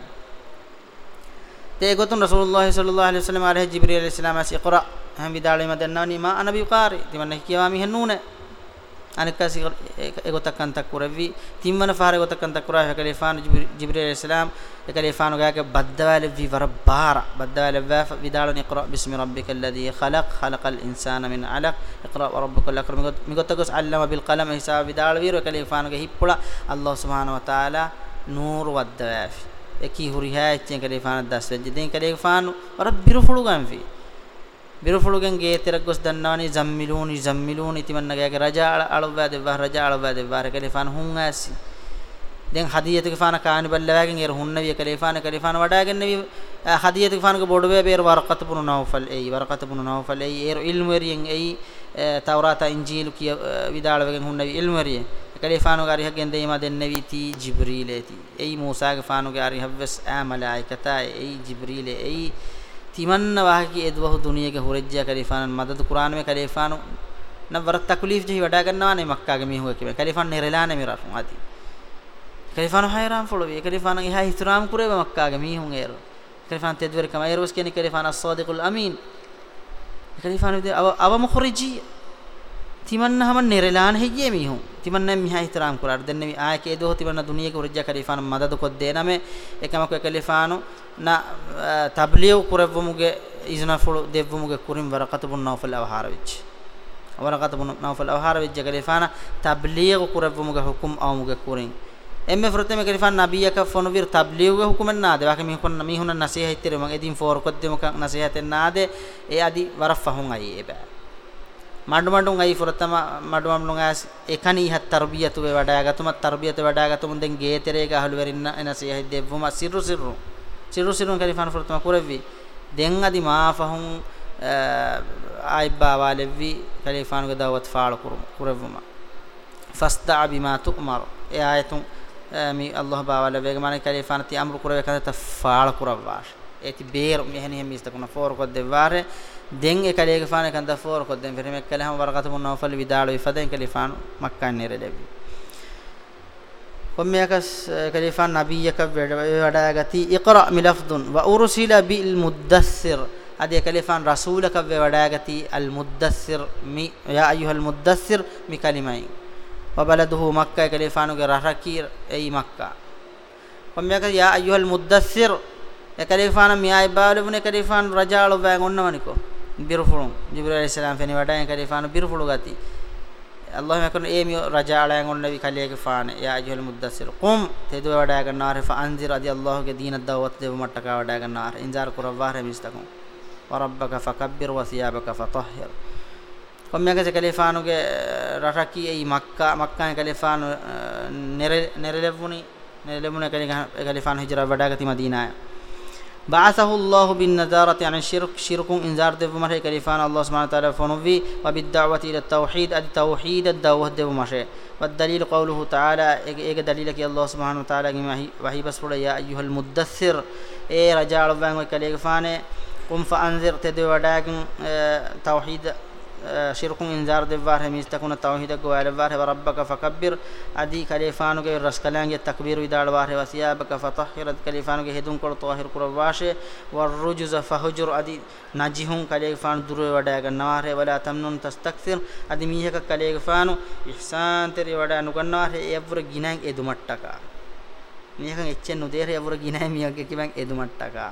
te gotun rasulullah sallallahu alaihi wasallam alayhi jibril alayhi salam as iqra හැම විදාලෙම දන්නවනි මා අනබි කාරි තිමන්න කියවා මිහන් නූන අනකසි ඒගොතකන් තක්කුරවි තිම්වන ෆාර ඒගොතකන් තක්කුරා හැකලේ ෆාන ජිබ්‍රීල් අලයිහිස්ලාම් ඒකලේ ෆාන ගාක බද්දවල වි වරබාර බද්දවල වෆ විදාලනි ඉක්රා බිස්මි රබ්බිකල් ලදී ඛලක් ඛලකල් ඉන්සාන මින් අලක් ඉක්රා රබ්බකල් අක්‍රම මිගොතකස් අල්ලම bill කලම හිසාබ විදාල වීර ඒකලේ ෆාන ගේ හිප්පුලා අල්ලාහ් සුබ්හානහු වතාලා නූර් වද්දවෆි එකී හුරිහා එච්චෙන් කලේ ෆාන දස් වෙද්දී දෙන් කලේ ෆාන රබ්බිරු ෆුලු ගම්ෆි ಬಿರುಫುಳುಗಂ ಗೇತಿರಕ್ ಗೊಸ್ ದನ್ನಾನಿ ಜಮ್ಮಿಲೂನ್ ಜಮ್ಮಿಲೂನ್ ಇತಿಮನ್ನಗೆ ರಜಾಳ ಅಳವ್ವಾ ದೆವ್ವಾ ರಜಾಳ ಅಳವ್ವಾ ದೆವ್ವಾ ರಕಲಿಫಾನ್ ಹುಂಗಾಸಿ දැන් හදියතුක ෆාන කානි බල්ලවගෙන් එර හුන්නවිය කලිෆාන කලිෆාන වඩාගෙන නවි හදියතුක ෆානක බොඩුවේ බේර වරකත පුනු නවෆල් එයි වරකත පුනු නවෆල් එයි එර ඉල්ම් වරියෙන් එයි තවරාත ඉන්ජීල් කිය විදාලවගෙන් හුන්නවි ඉල්ම් වරියෙන් කලිෆානු ගාරි හගෙන් දෙයිම දෙන්නවි තී ජිබ්‍රීලේති එයි මූසාගේ ෆානුගේ ආරි හවස් ආ මලායිකතා එයි ජිබ්‍රීලේ එයි තිමන්න වාහකි එදවහු දුනියගේ හොරෙජ්ජා කලිෆානන් මදතු කුරාන මේ කලිෆානු නවර තක්ලිෆ් ජහි වඩා ගන්නවා නේ මක්කාගේ මිහුව කිව්වා කලිෆාන් නෙරලා නේ මිරාෆුන් ආති කලිෆානු හයරම් ෆොලෝවි කලිෆානන් එහා හිතරාම් කුරේව මක්කාගේ මිහුන් ඒර කලිෆාන් තෙද්වර කම ඒරවස් කෙනේ කලිෆාන අස්සාදිකුල් අමීන් කලිෆානු අව අව මුඛරිජී තිමන්න හම නෙරලාන හෙගිය මිහුන් තිමන්න මිහා ඉතරම් කුරාර දෙන්න මි ආය කේ දෝ තිමන්න දුනියක උරජ්ජා කලිෆාන මදද කොත් දේනම එකමක කලිෆානු න තබ්ලියු කුරවමුගේ ඉස්නා ෆොලු දෙවමුගේ කුරින් වරකත බුන් නවෆල් අවහාර වෙච්ච වරකත බුන් නවෆල් අවහාර වෙච්ච කලිෆාන තබ්ලියු කුරවමුගේ හුකුම් අවමුගේ කුරින් එම්මෙ ෆරතම කලිෆාන නබියක ෆොනු විර් තබ්ලියුගේ හුකුමෙන් නාද වාක මි හුකන් මි හුන නසීහ ඉතිරම එදින් ෆෝර කොත් දෙමක නසීහ තෙන් නාද ඒ আদি වරෆහුන් අයි එබෑ මඩු මඩුන් අයි ෆොරතම මඩු මඩුන් ඇස් එකනී හත් තර්බියතු වේ වඩා ගතුම තර්බියත වඩා ගතුම දෙන් ගේ තෙරේක අහළු වෙරින්න එනසී හයි දෙව්වම සිරු සිරු සිරු සිරුන් කරි ෆාන ෆොරතම කුරෙව්වි දෙන් අදි මාෆහුන් ආයිබ්බා වාලෙව්වි කරි ෆානුගේ දවවත් ෆාල කුරුම කුරෙව්වම ෆස්දා බිමා තුමර ඒ ආයතුන් මේ අල්ලාහ් බාවල වේගමන කරි ෆානති අම්රු කුරවේ කත ෆාල කුරවාෂ ඒති බේර මෙහෙනෙ මිස්තකුන ෆෝර කොද්දේ වාරේ den ekale ke fane kan da for ko den ferme kale ham warqatu mun nawfal vidalo ifaden kale fan makkan nere lebi komme akas kale fan nabiyaka wada gati iqra milafdun wa ursila bil mudassir adi kale fan rasulaka wada gati al mudassir mi ya ayuha al mudassir mi kalimai wa baladuhu makkah kale fanu ge rahrakir ei makkah komme akas ya ayuha al mudassir ekale fan mi ay balubune kale fan rajalo bang onnawani ko birufulun jibril alayhis salam feni wadayen kadi faanu birufulu gati allahumma yakun emi raja alayen on nabi kaliyake faane ya ajhal muddassir qum tedu wadaya gannar fa anzir adi allah ke deen ad-dawat devu mattaka wadaya gannar inzar kurawwa re mistakum wa rabbaka fakabbir wa thiyabaka fatahhir කොම්මියගේ කලිෆානුගේ රටකී ඒ මක්කා මක්කාේ කලිෆානු නෙරෙලෙවුනි නෙරෙලෙමුනේ කලිෆානු හිජරා වඩාගති මදීනාය بعثه الله بالنذارة عن الشرك شرك انذار دب مره كريفان الله سبحانه وتعالى فنوي وبالدعوة إلى التوحيد التوحيد الدعوة دب مره والدليل قوله تعالى ايك دليلك الله سبحانه وتعالى وحي بس يا أيها المدثر اي رجال وانك كريفان قم فأنذر تدو وداك توحيد شرك انذار دبار هميز تكون توحيد کو الوار وربك فكبر ادي خليفانو کے رسکلان کے تکبیر وداڑ وار وسیا بک فطهرت خليفانو کے ہدن کو طاہر کو واشه والرجز فهجر ادي نجهم خليفان درو وڈا گنوار ولا تمنن تستكثر ادي میہ کا خليفانو احسان تری وڈا نگنوار ایور گینان ادمٹکا میہ کا اچن ودیر ایور گینان میہ کے کیبن ادمٹکا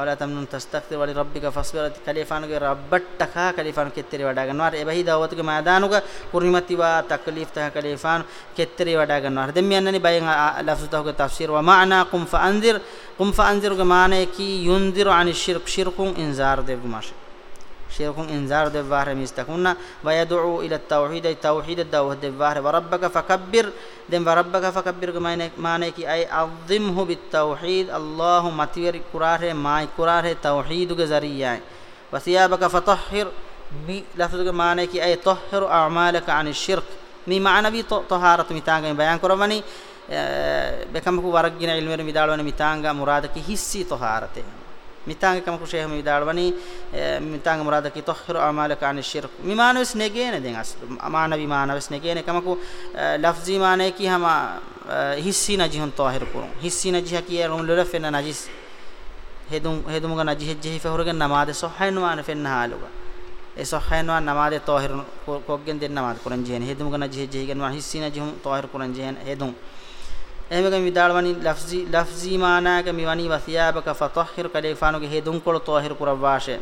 ولا تمنن تستغفر ولربك فاصبر කලිෆානුගේ රබ්බට්ටක කලිෆානු කෙත්තරි වඩා ගන්නවා එබැහි දවතුගේ මාදානුක කුර්මිමතිවා තක්ලිෆ් තහ කලිෆානු කෙත්තරි වඩා ගන්නවා දෙම් යන්නනි බයෙන් ලෆ්සුතහුගේ තෆ්සීර් වමානා කුම් ෆාන්දිර් කුම් ෆාන්දිරුගේ මානේ කි යුන්දිරු අනි ශිර්ක් ශිර්කුන් ඉන්සාර් දෙව් මාෂේ شرك انذار بحر مستكون ويدعو الى التوحيد التوحيد الدعوه بحر وربك فكبر دم ربك فكبر معنى معنى كي اي عظمه بالتوحيد اللهم تير قراره ما قراره توحيد کے وثيابك فطهر می لفظ کے معنی اي طهر اعمالك عن الشرك می معنى بي طہارت میتاں بيان کروانی آه، بكمكو کو ورگین علم میدالوانی متاغا مراد كي حسي طهارته මිතාංග කම කුෂේ හැම විදාලවනි මිතාංග මුරාද කි තොහිරු අමාලක අන ශිර්ක් මිමානවස් නෙගේන දෙන් අස් අමානවි මානවස් නෙගේන කමකු ලෆ්සි මානේ කි හම හිස්සි නජිහන් තොහිරු කුරුන් හිස්සි නජිහ කි රුම් ලොල ෆෙන්න නජිස් හෙදුම් හෙදුම් ග නජිහ ජෙහි ෆහුරගෙන් නමාද සොහයන් වාන ෆෙන්න හාලුග ඒ සොහයන් වාන නමාද තොහිරු කොග්ගෙන් දෙන්න නමාද කුරන් ජෙහන් හෙදුම් ග නජිහ ජෙහි ගෙන් වා හිස්සි නජිහම් තොහිරු කුරන් ජෙහන් හෙදුම් එහෙමකම විදාලවනි ලෆ්සි ලෆ්සි මානාක මිවනි වසියාබක ෆතහහිර කලේෆානුගේ හේදුම් කොළ තෝහිර පුරවාෂේ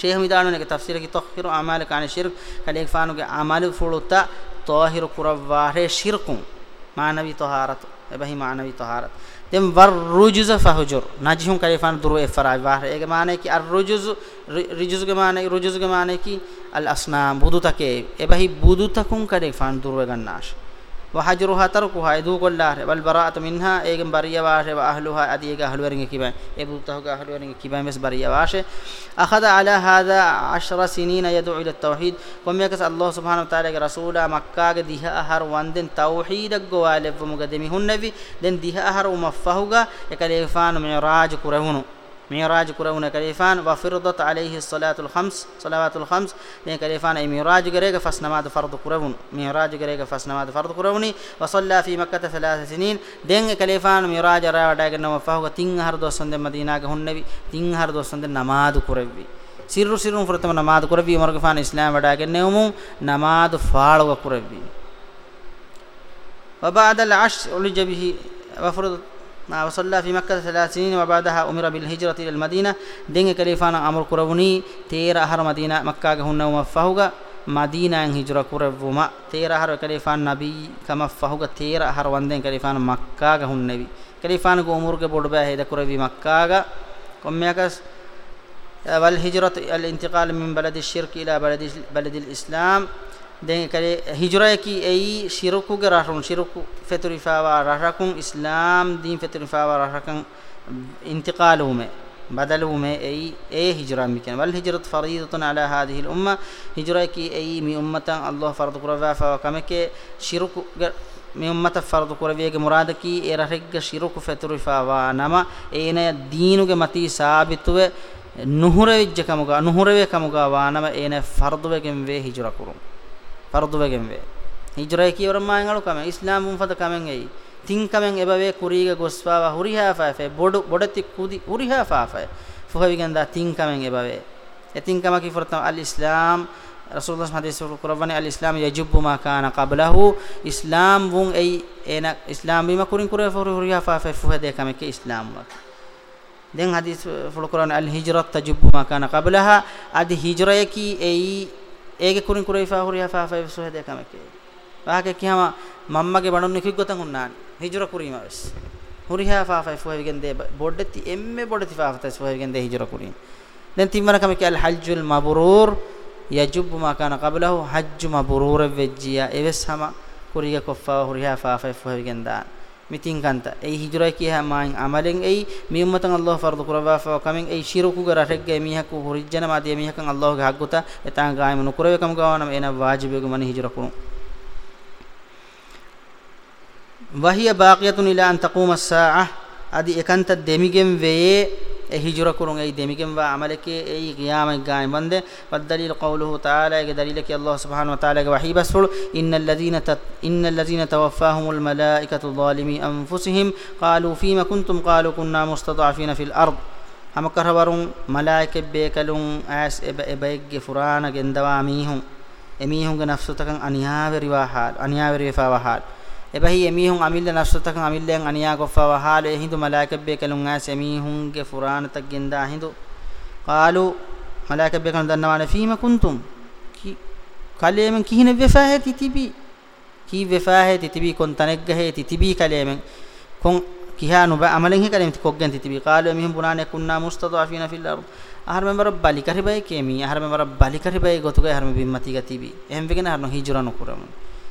شيخ ميدانون کے تفسیر کی طاهر اعمال کان شرک کلیک فانو کے اعمال فلوتا طاهر قرواہ شرک معنوی طہارت ابہی معنوی طہارت تم ور رجز فهجر نجہم کلیک فان درو افرا واہ ایک معنی کہ الرجز رجز کے معنی رجز کے معنی کی الاسنام بودو تکے ابہی بودو تکون کلیک فان درو گناش وحجرها تركها يدو كلار والبراءه منها ايغم بريا واشه واهلها اديغا اهلورين كيبا ابو تهغا اهلورين كيبا مس بريا واشه اخذ على هذا 10 سنين يدعو الى التوحيد وميكس الله سبحانه وتعالى رسولا مكه ديها هر وندن توحيد غوالب ومقدمي هنبي دن ديها هر ومفهوغا يكلفان معراج كرهونو ميراج كرون كليفان وفرضت عليه الصلاة الخمس صلوات الخمس لين كليفان أي ميراج كريغا فسنماد فرض كرون ميراج كريغا فسنماد فرض كروني وصلى في مكة ثلاث سنين دين كليفان ميراج را وداغن وفاه تين هر دو سند مدينة كهون نبي تين هر دو دوسند نماز كروي سر سر فرتم نماز كروي مرغفان اسلام وداغن نوم نماز فالو كروي وبعد العشر ولجبه وفرضت وصلى في مكة ثلاث سنين وبعدها أمر بالهجرة إلى المدينة دين كليفانا أمر كربوني تير أهر مدينة مكة هن ومفهوغا مدينة هجرة كربوما تير أهر كليفان نبي كما فهوغا تير أهر وندين كليفان مكة هن نبي كليفان كو أمور كبود بها هيدا كربي مكة كمياكس والهجرة الانتقال من بلد الشرك إلى بلد بلد الإسلام den kare hijra ki ei shirku ge rahrun shirku fetri fawa rahrakun islam din fetri fawa rahrakan intiqalume badalume ei ei hijra mikan wal hijrat fariidatun ala hadhihi al umma hijra ki ei mi ummatan allah fard qurava fa kamake shirku ge mi ummata fard qurviye murad ki e rahrek ge shirku fetri fawa nama ena diinu ge mati sabituwe nuhurevijjakamuga nuhurewe kamuga wa nama ena fardwegen ve hijra kurun fardu wegen we hijra kiyoramma ngalu kamen islam umfata kamen ei tin kamen ebave kuriga gosfawa huriha fafe bodu bodati kudi huriha fafe fuhawiganda tin kamen ebave etin kama ki fortam al islam rasulullah hadis qur'ani al islam yajibu ma kana qablahu islam bun ei ena islam bima kurin kurin huriha fafe fuhade kamen ke islam wa den hadis qur'ani al hijrat tajibu ma kana qablaha ad hijra ki ei ඒගේ කුරින් කුරයිෆා හුරියා ෆාෆා වෙස් සුහදේ කමකේ වාගේ කියම මම්මගේ බණුන් නිකු ගතන් උන්නාන හිජුර කුරීම වෙස් හුරියා ෆාෆා ෆුහවිගෙන් දේ බොඩති එම්මේ බොඩති ෆාෆා ෆුහවිගෙන් දේ හිජුර කුරීම දැන් තිම්මර කමකේ අල් හජ්ජුල් මබරූර් යජුබ් මා කාන ක්බලහු හජ්ජු මබරූර වෙජ්ජියා එවස් හම කුරිය කොෆා හුරියා ෆාෆා ෆුහවිගෙන් දාන mitin ganta ei hijra kiha main amalen ei mi ummatan allah fardu kurawa fa kamen ei shiruku gara regge mi hakku hurijjana ma de mi hakkan allah ga haggota etan gaim nukurawe kam gawanam ena wajibe gu mani hijra kunu wahiya baqiyatun ila an taquma as-sa'ah adi ekanta demigem veye هجرة كرون أي دمي كم وعملك أي قيام قائم بند والدليل قوله تعالى دليل كي الله سبحانه وتعالى وحي بسر إن الذين تت إن الذين توفاهم الملائكة الظالمي أنفسهم قالوا فيما كنتم قالوا كنا مستضعفين في الأرض هم كرهبرون ملائكة بيكلون أس إب إبيك فرانا جندوا أميهم أميهم نفسه تكن أنياب رواحال أنياب رفاوحال එබැහි එමිහුන් අමිල්ල නස්සතකන් අමිල්ලෙන් අනියා ගොෆා වහාලු එහිඳු මලායිකබ්බේ කලුන් ඇස් එමිහුන්ගේ ෆුරානතක් ගෙන්දා හිඳු قالු මලායිකබ්බේ කලුන් දන්නවානේ ෆීම කුන්තුම් කි කලෙමන් කිහින වෙෆා හැති තිබි කි වෙෆා හැති තිබි කොන් තනෙක් ගහේ තිබි කලෙමන් කොන් කිහානු බ අමලෙන් හි කලෙමන් කොග්ගෙන් තිබි قالු එමිහුන් පුනානේ කුන්නා මුස්තදාෆින feel අර්ද් අහරම බර බලි කරබයි කේමි අහරම බර බලි කරබයි ගොතුගේ අහරම බිම්මති ගතිබි එහෙම් වෙගෙන අහරන හිජුරනු කුරමු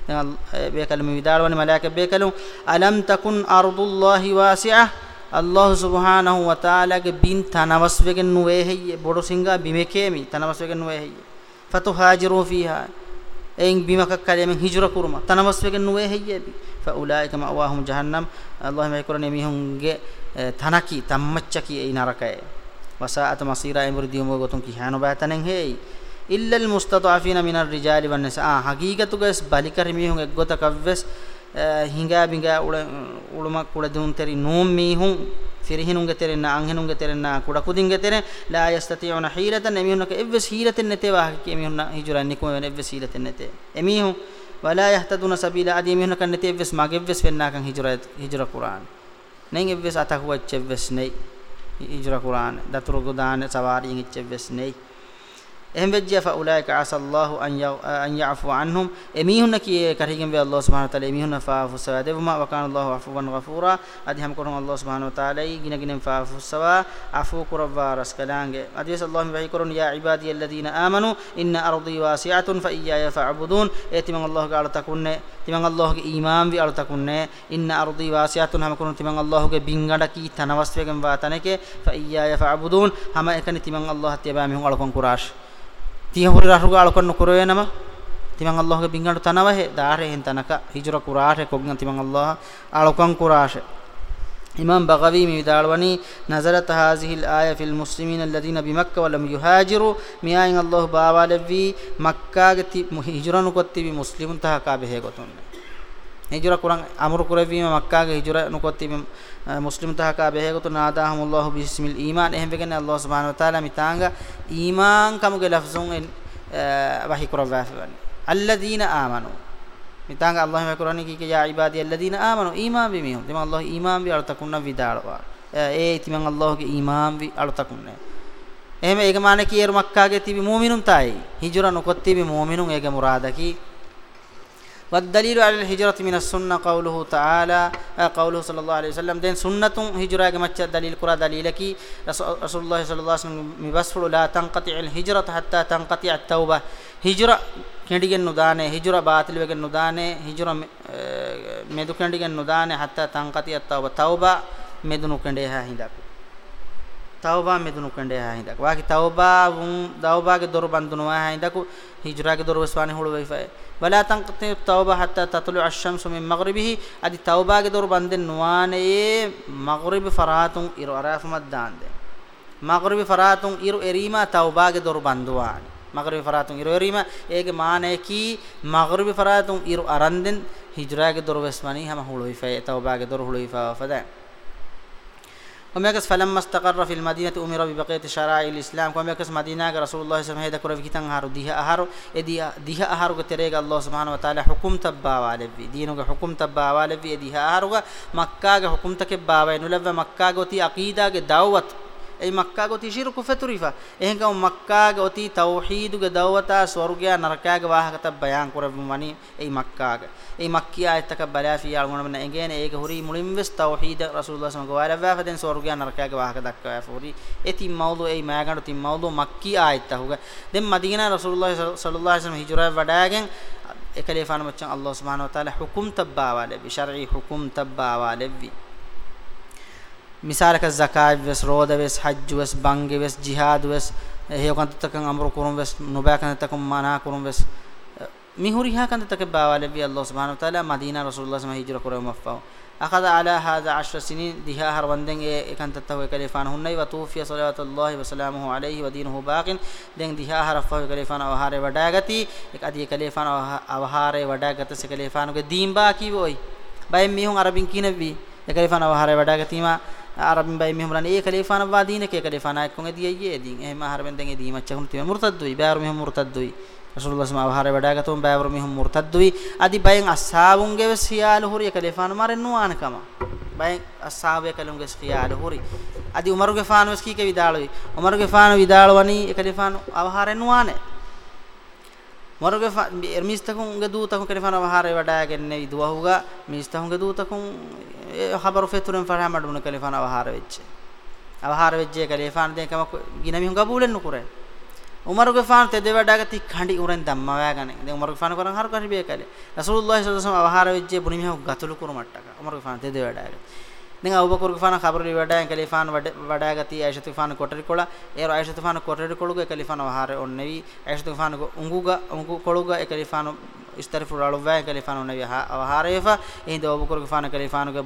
දැන් බේකලම විදාරවන මලායක බේකලු අලම් තකුන් අර්දුල්ලාහි වාසිඅ අල්ලාහ් සුබ්හානහු වතාලාගේ බින් තනවස්වෙගෙන් නුවේ හෙය බොඩ සිංගා බිමකේමි තනවස්වෙගෙන් නුවේ හෙය ෆතුහාජිරු ෆීහා එයින් බිමකක් කලෙම හිජර කුරුම තනවස්වෙගෙන් නුවේ හෙය බි ෆඋලායික මවාහුම් ජහන්නම් අල්ලාහ් මේ කුරනේ මිහුන්ගේ තනකි තම්මච්චකි ඒ නරකය වසාත මසීරා එමුරු දියමෝ ගොතුන් කිහානෝ බෑතනෙන් හේයි illal mustata'afina minar rijali wan nisa haqiqatugas balikar mihun eggota kavves hinga binga uluma kuladun teri num mihun firihinunge terenna anhenunge terenna kudakudinge teren la yastati'una hilatan emihunaka evves hilaten nete wa hakiki emihunna hijuran nikum wen evves hilaten nete emihun wala yahtaduna sabila adi emihunaka nete evves magevves wenna kan hijura hijura qur'an nen evves atahuwa chevves nei hijura qur'an daturu gudan sawari ingechevves nei එහෙම වෙජ්ජා ෆඋලායික අසල්ලාහු අන් අන් යඅෆු අන්හුම් එමිහුන්න කී කරහිගෙන් වේ අල්ලාහ් සුබ්හානහු තාලා එමිහුන්න ෆාෆු සවා දෙවමා වකාන අල්ලාහ් අෆුවන් ගෆූරා අදි හැම කරොන් අල්ලාහ් සුබ්හානහු තාලා ගිනගිනෙන් ෆාෆු සවා අෆු කරවා රස්කලාංගේ අදි වස් අල්ලාහ් මෙහි කරොන් යා ඉබාදිය الذين ආමනු ඉන්න අර්දි වාසිඅතුන් ෆයියාය ෆඅබුදුන් එතිමන් අල්ලාහ් ගාල තකුන්නේ තිමන් අල්ලාහ්ගේ ඊමාම් වි අල තකුන්නේ ඉන්න අර්දි වාසිඅතුන් හැම කරොන් තිමන් අල්ලාහ්ගේ බින්ගඩ කී තනවස් වේගෙන් වාතනකේ ෆයියාය ෆඅබුදුන් හැම එකනි තිමන් අල්ලාහ් තියබා මෙහුන් අලකොන් කුරාෂ් tiya huri rahruga alukon kuroyenama timan allahge bingandu tanawahe daare hin tanaka hijra kurare kogna timan allah alukon kurashe imam baghawi mi dalwani nazarat hazihi alaya fil muslimin alladhina bi makkah wa lam yuhajiru mi ayin allah baawalevi makkah ge ti hijranu kotti bi muslimun taha ka behe gotunne hijra kurang amru kurevima makkage hijra nukotti muslim tahaka behegotu nadahum allah bismil iman ehmegen allah subhanahu wa taala mitanga iman kamuge lafzun wahi kurawafan alladhina amanu mitanga allah me kurani ki ke ya ibadi alladhina amanu iman bimihum dima allah iman bi artakunna vidalwa e timan allah ke iman bi artakunna එහෙම ඒක මානේ කීර මක්කාගේ තිබි මුමිනුන් තයි හිජුර නොකොත් තිබි මුමිනුන් ඒගේ මුරාදකි والدليل على الهجرة من السنة قوله تعالى قوله صلى الله عليه وسلم دين سنة هجرة كما دليل قرى دليلك رسول الله صلى الله عليه وسلم مبسفر لا تنقطع الهجرة حتى تنقطع التوبة هجرة කෙඩිගෙන් නුදානේ හිජුර බාතිල් වෙගෙන් නුදානේ හිජුර මෙදු කෙඩිගෙන් නුදානේ හත්තා තංකතියත් තවබ තවබා මෙදුනු කෙඩේ හැ හිඳක් තවබා මෙදුනු කෙඩේ හැ හිඳක් වාකි තවබා වුන් දවබාගේ දොර බඳුනවා හැ හිඳක් හිජුරාගේ දොර වස්වානේ හුළු වෙයිෆයි ولا تنقطع التوبه حتى تطلع الشمس من مغربه ادي توباගේ දොර බන්දෙන් නුවානේ මග්රිබ ෆරාතුන් ඉර අරාෆමත් දාන්දේ මග්රිබ ෆරාතුන් ඉර එරීමා තවබාගේ දොර බන්දුවානි මග්රිබ ෆරාතුන් ඉර එරීමා ඒගේ මානේ කී මග්රිබ ෆරාතුන් ඉර අරන්දෙන් හිජ්රාගේ දොර වෙස්මනි හැම හුළුයිෆේ තවබාගේ දොර හුළුයිෆා ෆදා ومكس فلما استقر في المدينة أمر ببقية شرائع الإسلام ومكس مدينة رسول الله صلى الله عليه وسلم ذكر في كتن هارو ديها أهارو إديها ديها أهارو كتريق الله سبحانه وتعالى حكم تبا والبي دينه حكم تبا والبي إديها أهارو مكة حكم تكبا وينو لبا مكة غوتي عقيدة دعوت ei makka go ti shirku feturifa ehga makka go ti tauhid go dawata swargya naraka go wahakata bayan kurabmani ei makka go ei makkiya etaka balafi algon na engene ege huri mulim wes tauhid e rasulullah sallallahu alaihi wasallam go wala faden swargya naraka go wahaka dakka furi eti mawdu ei maganu ti mawdu makki ayta huga den madina rasulullah sallallahu alaihi wasallam hijra wadagen ekale fanu machan allah subhanahu wa taala hukum tabba wale bi shar'i hukum tabba wale bi මිසාලක zakat වස් රෝද වස් හජ් වස් බංගේ වස් ජිහාද වස් හේවකන්ත තකන් අමරු කුරුම් වස් නොබයකන්ත තකන් මනා කුරුම් වස් මිහුරිහා කන්ත තක බාවල වි අල්ලාහ් සුබ්හානහු තාලා මදීනා රසූලුල්ලාහ් සම හිජර කරව මෆාව අකද අලා හාදා 10 සිනින් දිහා හරවන්දෙන් ඒ එකන්ත තව කලිෆාන හුන්නයි වතූෆිය සලාවතුල්ලාහ් වසලාමුහු අලෛහි වදීනුහු බාකින් දෙන් දිහා හරෆව කලිෆාන අවහාරේ වඩාගති එක අදී කලිෆාන අවහාරේ වඩාගත ස කලිෆානුගේ දීන් බා කිවෝයි බයෙන් මිහුන් අරබින් කියනවි කලිෆාන අවහාරේ වඩාගතිමා arabin bay mihum lan e eh, khalifa na wadine eh, ke khalifa na kon edi ye eh, edin ehma harben den edi macha hun tim murtaddui bayar mihum murtaddui rasulullah sama hare wada gatum bayar mihum murtaddui adi bayen ashabun ge siyal huri khalifa na mare nuan kama bayen ashabe kalum ge siyal huri adi umar ge fan weski ke vidaloi umar ge fan vidalwani khalifa na avhare nuane මොරගේ මිස්තකුන්ගේ දූතකුන් කෙනෆන වහාරේ වඩාගෙන ඉදුවහුගා මිස්තකුන්ගේ දූතකුන් خبر ෆෙතුරන් ෆරහමඩුන කෙනෆන වහාර වෙච්ච අවහාර වෙච්චේ කෙනෆන දෙකම ගිනමි හුඟා බූලෙන් නුකරේ උමරගේ ෆාන තෙද වඩාග ති ඛණ්ඩි උරෙන් ධම්මවයාගෙන දැන් උමරගේ ෆාන කරන් හරු කරි බේකලේ රසූලුල්ලාහි සල්ලල්ලාහු අලයිහි වසල්ලම් අවහාර වෙච්චේ බුනිමිහ ගතුළු කුරුමට්ටක උමරගේ ෆාන තෙද වඩාග ninga abubakar gufana khabri wada kalifan wada gati aisha tufan kotrikola er aisha tufan kotrikoluga kalifan wahare onnevi aisha tufan unguga ungu koluga e kalifan istarifu ralwa kalifan onnevi waharefa inda abubakar gufana kalifan ga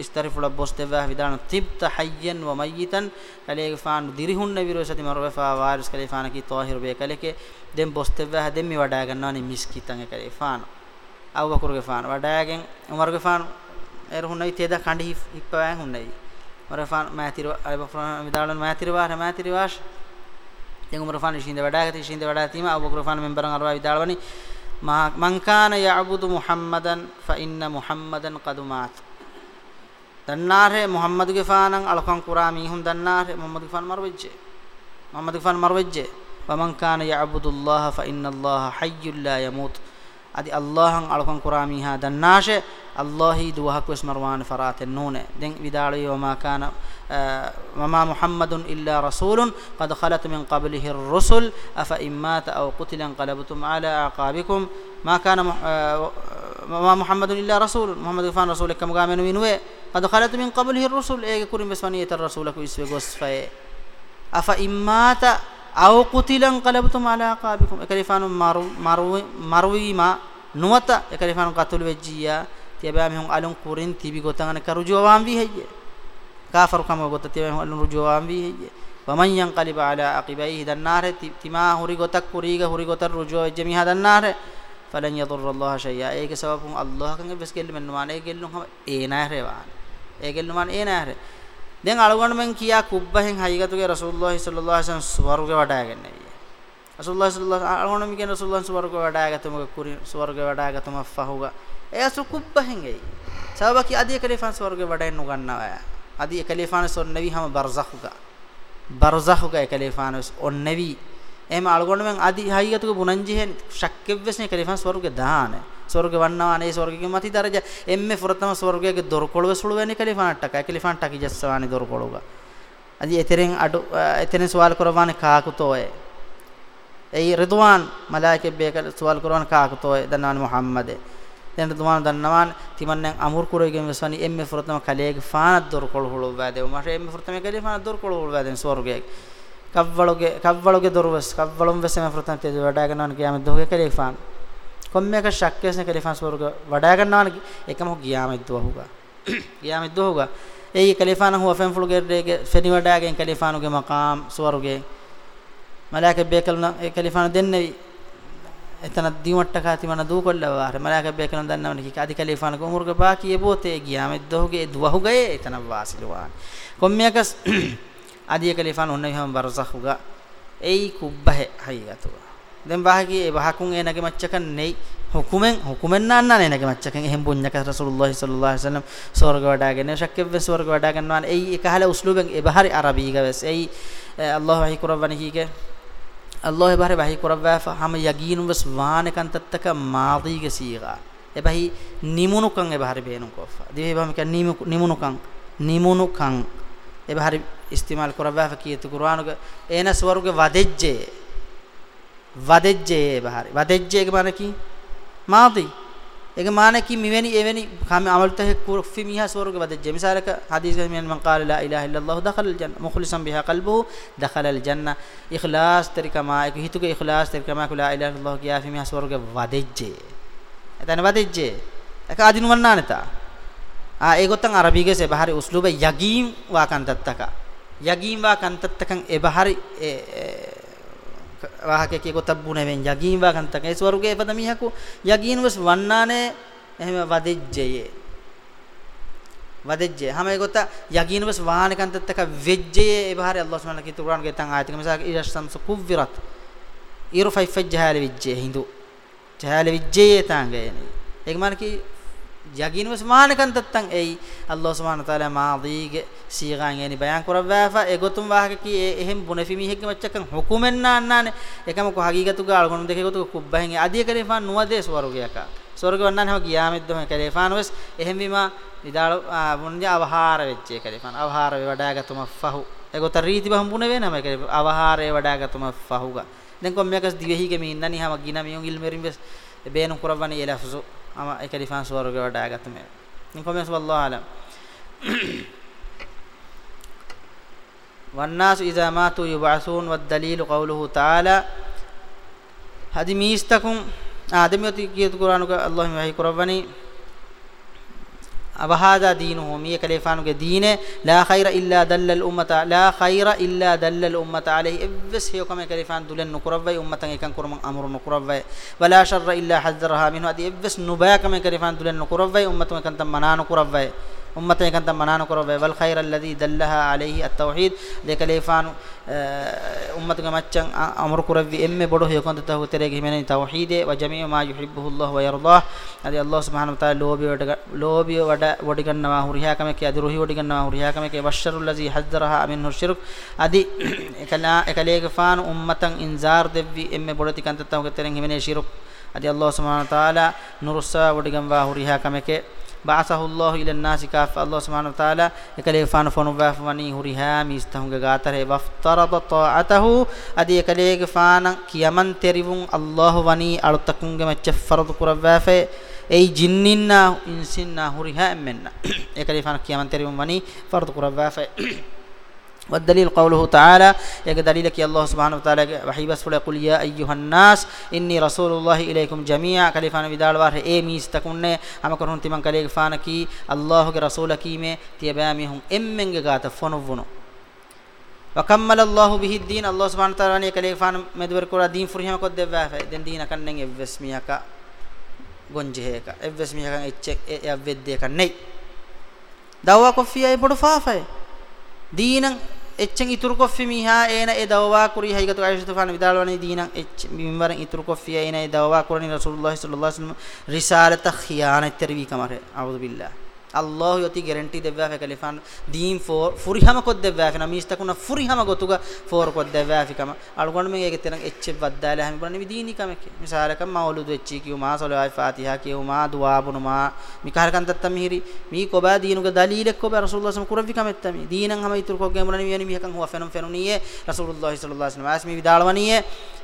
استرف لبوس تبه ودان طبت حيا وميتا كليفان ديرهن ويروساتي مرفا وارس كليفان كي طاهر بي كليك دم بوس تبه دم ودا غناني مسكيتان كليفان او بكرغفان ودا غن عمر غفان er hunai teda kandi hippawan hunai marafan mathir alafan midalan mathirwa mathirwash tengum rafan shinde wadagati shinde wadatima abu rafan membaran arwa vidalwani man kana ya'budu muhammadan fa inna muhammadan qad mat dannare muhammad gefanan alkan qurami hum dannare muhammad gefan marwajje muhammad gefan marwajje wa man kana ya'budu allaha fa inna allaha hayyul la yamut adi allahang alukan kurami ha dannashe allahi duwahak wes marwan faraten nune den vidali wama kana wama muhammadun illa rasulun qad khalat min qablihi ar-rusul afa immat aw qutila qalabtum ala aqabikum ma kana wama muhammadun illa rasulun muhammadu fan rasulek kam gamenu minwe qad khalat min qablihi ar-rusul e kurim besmaniyatar rasulak iswe gosfae afa immata අව කුතිලං කලබතුම අලා කාබිකුම් එකලිෆානු මරු මරු මරුවීමා නුවත එකලිෆානු කතුල් වෙජ්ජියා තියබෑ මෙහුන් අලුන් කුරින් තිබි ගොතන කරුජෝවාම් වී හෙජ්ජ කාෆරු කම ගොත තියබෑ මෙහුන් අලුන් රුජෝවාම් වී හෙජ්ජ වමන් යන්කලිබ අලා අකිබයි දන්නාර තිමා හුරි ගොතක් කුරීග හුරි ගොත රුජෝ වෙජ්ජ මිහා දන්නාර ෆලන් යදුර් අල්ලාහ ෂයියා ඒක සබබුන් අල්ලාහ කංගෙ bus ගෙල්ලු මෙන්න මානේ ගෙල්ලු හම ඒ නෑරේවාන ඒ ගෙල්ලු මාන ඒ නෑරේ දැන් අලුගොණ මෙන් කියා කුබ්බහෙන් හයිගතුගේ රසූලුල්ලාහි සල්ලල්ලාහු අලයිහි වසල්ලම් ස්වර්ග වඩාගෙන නෙවි රසූලුල්ලාහි සල්ලල්ලාහු අලුගොණ මෙන් රසූලුල්ලාහි ස්වර්ග වඩාගතම කුරි ස්වර්ග වඩාගතම ෆහුග එයසු කුබ්බහෙන් එයි සබකි අදී කලිෆාන් ස්වර්ග වඩෙන් නුගන්නවා අදී කලිෆාන් සොන්නෙවි හැම බර්සහුග බර්සහුග කලිෆාන් ඔන්නෙවි එම අලුගොණ මෙන් අදී හයිගතුගේ බුනංජිහෙන් ශක්කෙව්වස්නේ කලිෆාන් ස්වර්ග දානේ ಸ್ವರ್ಗ ವನ್ನವಾನೆ ಸ್ವರ್ಗಕ್ಕೆ ಮತಿ ದರಜ ಎಮ್ಮೆ ಫುರತಮ ಸ್ವರ್ಗಕ್ಕೆ ದೊರಕೊಳುವ ಸುಳುವೆನೆ ಕಲಿಫಾಂಟಕ ಕಲಿಫಾಂಟಕಿ ಜಸ್ಸವಾನೆ ದೊರಕೊಳುಗ ಅದಿ ಎತೆರೆನ್ ಅಡು ಎತೆರೆನ್ ಸವಾಲ್ ಕೊರವಾನೆ ಕಾಕುತೋಯೆ ಐ ರಿದ್ವಾನ್ ಮಲಾಯಿಕೆ ಬೇಕಲ್ ಸವಾಲ್ ಕೊರವಾನೆ ಕಾಕುತೋಯೆ ದನ್ನಾನ್ ಮುಹಮ್ಮದೆ දැන් දුමාන දන්නවාන තිමන්නම් අමුරු කුරේගෙන් වසනි එම්මෙ ෆොරතම කලයේක ෆානක් දොර කොළ හොළු වැදේ මට එම්මෙ ෆොරතම කලේ ෆානක් දොර කොළ හොළු වැදෙන් ස්වර්ගයේ කව්වලෝගේ කව්වලෝගේ දොර වස් කව්වලොම් වසම ෆොරතම තේ වඩා ගන්නවන කියාම දොහේ කලේ ෆාන කොම්මේක ශක්කේස්නක රිෆාන්ස් වර්ග වඩා ගන්නවා එකම ගියාමෙද්ද වහුගා ගියාමෙද්ද වහුගා ඒ කලිෆාන හුව ෆෙන් ෆුල් ගෙඩේගේ ෆෙනි වඩාගෙන් කලිෆානුගේ මකාම් ස්වර්ගේ මලාක බේකල්න ඒ කලිෆාන දෙන්නේ එතන දිවට්ට කාතිමන දූ කොල්ලවාර මලාක බේකල්න දන්නවනේ කික අධි කලිෆාන කොමුර්ග බාකී බෝතේ ගියාමෙද්ද වහුගේ දුවහුගේ එතන වාසිලුවාන් කොම්මේක අධි කලිෆාන ඔන්න විහම බරසහුගා ඒ කුබ්බහ හයිගතුවා den wahagi wahakun enage macchakan nei hukumen hukumen nanna enage macchakan ehem bunnyaka rasulullah sallallahu alaihi wasallam swarga wadagene shakkevve swarga wadagan nan ei ekahale usluben ebahari arabiga wes ei allah wahi kurawani hige allah ebahari wahi kurawwa ham yaginu wes wane kan tattaka maadi ge siiga ebahi nimunukan ebahari beenun kofa dive ebaham kan nimunukan nimunukan ebahari istimal kurawwa fakiyatu qur'anuga ena swaruge wadejje වදෙජ්ජේ බහරි වදෙජ්ජේ කියන කි මාදි ඒක මාන කි මෙවැනි එවැනි කම අමල්ත කුෆි මිහා ස්වර්ග වදෙජ්ජේ මිසාලක හදීස් ගමන් මන් قال لا اله الا الله دخل الجنه مخلصا بها قلبه دخل الجنه اخلاص තරිකමා ඒක හිතුගේ اخلاص තරිකමා කුලා ඉලාහ ඉල්ලාහ් කියා فی මිහා ස්වර්ග වදෙජ්ජේ එතන වදෙජ්ජේ ඒක අදිනු වන්නා නැතා ආ ඒගොතන් අරබිගේ සබහරි උස්ලුබ යගීම් වා කන්තත්තක යගීම් වා කන්තත්තකන් එබහරි රාහකේ කෝ තබ්බු නෙවෙන් යගීන් වාගන්තක ඒ ස්වර්ගයේ එපද මිහකු යගීන් වස් වන්නානේ එහෙම වදෙජ්ජයේ වදෙජ්ජේ හැම එකත යගීන් වස් වාහනකන්තක වෙජ්ජයේ ඒ බහරි අල්ලාහ් සුබ්හානහු වතාලා කුරාන් ගේ තන් ආයතක මසක් ඉරස්සම්ස කුව්විරත් ඉරුෆයි ෆජ්ජහාල විජ්ජේ හින්දු ජහාල විජ්ජේ තාංගයනේ ඒක මාන කි යකින්ව සමානකන් තත්තන් එයි අල්ලාහ් සුබ්හානහු තාලා මාදීගේ සීගාන් යනි බයන් කරවෑෆා ඒ ගොතුම් වාහක කී ඒ එහෙම් බුනෆිමි හෙක්ක මච්චකන් හුකුමෙන් නාන්නානේ එකම කො හගීගතු ගාල් ගොනු දෙකේ ගොතු කුබ්බහෙන් අදිය කරේෆා නුවදේ ස්වර්ගයක ස්වර්ග වන්නන් හැම ගියාමෙද්ද හොම කරේෆාන වෙස් එහෙම් විමා ඉදාල මුන්ජ අවහාර වෙච්චේ කරේෆාන අවහාර වේ වඩාගතුම ෆහු ඒ ගොත රීති බහම්බුනේ වේනම කරේ අවහාරේ වඩාගතුම ෆහුගා දැන් කොම්මයකස් දිවෙහිගේ මින්නනි හැම ගිනා මියුන් ඉල්මෙරින් වෙස් බේනු කරවන්නේ ඒ ලෆසෝ ama eka difan suwaruge wada agatme nin komes wallahu alam والناس إذا ماتوا يبعثون والدليل قوله تعالى هذه ميستكم آدم يتقيت قرآنك اللهم يحيي قربني وهذا دينهم يكلي فانوك دين لا خير إلا دل الأمة لا خير إلا دل الأمة عليه إبس هيو كما يكلي فان دولن نكربي أمة يكن كرم أمر نكربي ولا شر إلا حذرها منه أدي إبس نبايا كما يكلي فان دولن نكربي أمة يكن تمنا نكربي ummata ekanta manano korobe wal khair alladhi dallaha alayhi at tawhid dekalefanu ummatuga maccan amru kurawwi emme bodo hekanta tahu terege himene tawhide wa jami'u ma yuhibbuhu allah wa yardah adi allah subhanahu wa ta'ala lobi wada lobi wada wodigannawa huriya kameke adi ruhi wodigannawa huriya kameke basharul ladhi haddaraha minhu shirk adi ekala ekalege fanu ummatan inzar devvi emme bodo tikanta tahu terege himene shirk adi allah subhanahu wa ta'ala nurusa wodiganwa huriya kameke ba'athahullahu ila an-nasi kafa Allah subhanahu wa ta'ala ekale fan fonu wafwani huriha mi istahunga gatare waftarada ta'atahu adi ekale ge fan kiyaman terivun Allah wani altakunga mecha farad kurawafe ei jinninna insinna huriha menna ekale fan kiyaman terivun wani farad kurawafe والدليل قوله تعالى يك دليلك الله سبحانه وتعالى وحي بس فلا قل يا ايها الناس اني رسول الله اليكم جميعا كلفان بدال وار اي ميس تكونne ama korun timan kale gfana ki allah ge rasul ki me tiba mi hum emmenge gata fonu vunu وكمل الله به الدين الله سبحانه وتعالى ne kale gfana medwer kora din furhima ko devva fa den din kannen evves miyaka gonje heka evves miyaka ecche e avvedde kannei dawwa ko fiya e bodu fa fa දීනං එච්චෙන් ඉතුරු කොෆ්ෆි මිහා එන ඒ දවවා කුරි හයිගතු අයිෂතුෆාන විදාලවනේ දීනං H මින්වරන් ඉතුරු කොෆ්ෆි එන ඒ දවවා කුරනි රසූලුල්ලාහි සල්ලල්ලාහු අලයිහි වසල්ලම් රිසාලත ඛියානත් තරවි කමරේ අවුදු බිල්ලාහ් ಅಲ್ಲಾಹ್ ಯೋತಿ ಗ್ಯಾರಂಟಿ ದೆವ್ವಾಫೆ ಕಲಿಫಾನ್ ದೀನ್ ಫೋರ್ ಫುರಿಹಮ ಕೊದ್ದೆವ್ವಾಫೆ ನಮಿ ಇಸ್ತಕುನ ಫುರಿಹಮ ಗೊತ್ತುಗ ಫೋರ್ ಕೊದ್ದೆವ್ವಾಫೆ ಕಮ ಅಳ್ಗೊಂಡ ಮೇಗೆ ಗೆತಿರಂಗ ಎಚ್ಚೆ ಬದ್ದಾಲೆ ಹಮಿ ಬಣ ನಿ ದೀನಿ ಕಮಕ್ಕೆ ಮಿಸಾಲ ಕಮ ಮೌಲುದು ಎಚ್ಚಿ ಕಿಯು ಮಾ ಸಲವಾಯ ಫಾತಿಹಾ ಕಿಯು ಮಾ ದುವಾ ಬುನು ಮಾ ಮಿ ಕಹರ ಕಂತ ತಮಿರಿ ಮಿ ಕೊಬಾ ದೀನುಗ ದಲೀಲ ಕೊಬಾ ರಸೂಲುಲ್ಲಾಹ ಸಮ ಕುರವಿ ಕಮ ತಮಿ ದೀನಂ ಹಮ ಇತ್ರ ಕೊಗೆ ಬಣ ನಿ ಯನಿ ಮಿಹಕಂ ಹುವ ಫೆನಂ ಫೆನುನಿಯೆ ರಸೂಲುಲ್ಲಾಹ ಸಲ್ಲಲ್ಲಾಹು ಅಲೈಹಿ ವಸಲ್ಲಂ ಆಸ್ಮಿ ವಿದಾಳವನಿಯೆ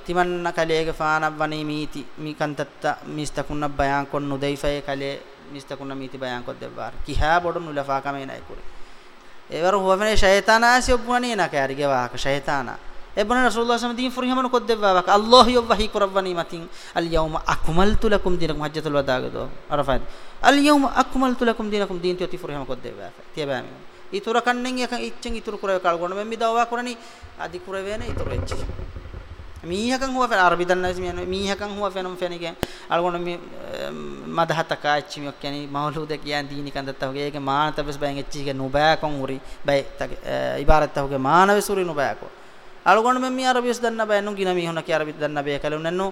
ತಿಮನ್ನ ಕಲೆಗೆ ಫಾನವ್ವನಿ ಮೀತಿ ಮಿ ಕಂತತ್ತ ಮಿಸ್ತಕುನ ಬಯಾನ್ ಕೊನ್ನು ದೈಫೆ ಕಲೆ মিস্তাকুন্না মিতি বায়ান কর দেবার কি হ্যাঁ বড় নুলাফা কামে নাই করে এবার হুয়াফেনে শায়তানা সে বুয়ানি না কে আর গেবা শায়তানা এবন রাসূলুল্লাহ সাল্লাল্লাহু আলাইহি ওয়াসাল্লাম ফরহিমান করতে বাবা আল্লাহ ইয়াবাহি কুরবানি মাতিন আল ইয়াউমা আকমালতু লাকুম দীনাকুম হাজ্জাতুল ওয়াদা গদো আরাফাত আল ইয়াউমা আকমালতু লাকুম দীনাকুম দীন তি ফরহিমান করতে বাবা তেবা আমি ইতুরা কান্নিং ইচ্ছেন ইতুর করে কাল গণবে মি দাওয়া করানি আদি করে বে না ইতুর ইচ্ছে මීහකන් හුව ෆෙන අරබි දන්නවස් මියන මීහකන් හුව ෆෙනම් ෆෙන කියන අලගොන මේ මදහතක අච්චිමියක් කියන්නේ මවලුද කියන දීනි කන්දත්ත හොගේ ඒක මාන තබස් බයෙන් එච්චි කියන නොබෑ කොන් උරි බයි ඉබාරත් හොගේ මානවසුරි නොබෑ කෝ අලගොන්න මෙම් මි අරබිස් දන්න බෑ නුන් ගිනමි හොන කිය අරබිස් දන්න බෑ කලුන් නන්නු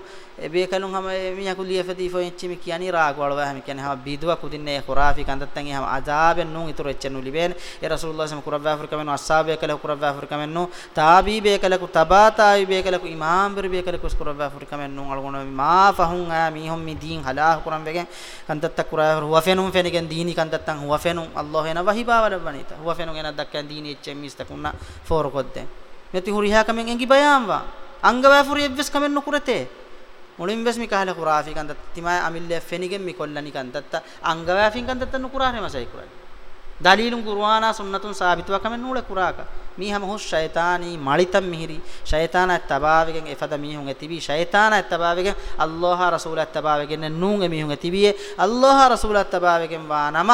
බේ කලුන් හැම මි යකු ලියෆති ෆොයිච්චි මි කියනි රාග වලව හැම කියන්නේ හැම බීදුව කුදින්නේ ඛුරාෆි කන්දත්තන් හැම අජාබෙන් නුන් ඉතුරු එච්චනු ලිබෙන් ඒ රසූලුල්ලාහ සම කුරබ්වා ෆර් කමෙන් අස්සාබේ කල කුරබ්වා ෆර් කමෙන් නු තාබී බේ කලකු තබාතායි බේ කලකු ඉමාම් බර බේ කලකු කුරබ්වා ෆර් කමෙන් නුන් අලගොන්න මා ෆහුන් ආ මි හොම් මි දීන් හලාහ කුරම් බෙගෙන් කන්දත්ත කුරා හුව ෆෙනුම් ෆෙනගෙන් දීනි කන්දත්තන් හුව ෆෙනුම් අල්ලාහ එන වහිබා වල වනිත හුව ෆෙනුම් එන දක්කන් දීනි එච්චෙම් මිස්තකුන්න ෆෝර කොද්දෙන් මෙති හුරිහා කමෙන් එඟි බයාම්වා අංගවැෆුරි එව්වස් කමෙන් නුකුරතේ මුලින් වෙස් මිකාල කුරාෆි කන්ද තිමා අමිල්ල ෆෙනිගෙන් මිකොල්ලනි කන්දත්ත අංගවැෆින් කන්දත්ත නුකුරාරේ මසයි කුරයි දලීලුන් කුර්ආනා සුන්නතුන් සාබිතව කමෙන් නූල කුරාක මීහම හොස් ෂයතානී මලිතම් මිහිරි ෂයතානා තබාවෙගෙන් එෆද මීහුන් ඇතිවි ෂයතානා තබාවෙගෙන් අල්ලාහ රසූලත් තබාවෙගෙන් නූන් එමිහුන් ඇතිවියේ අල්ලාහ රසූලත් තබාවෙගෙන් වානම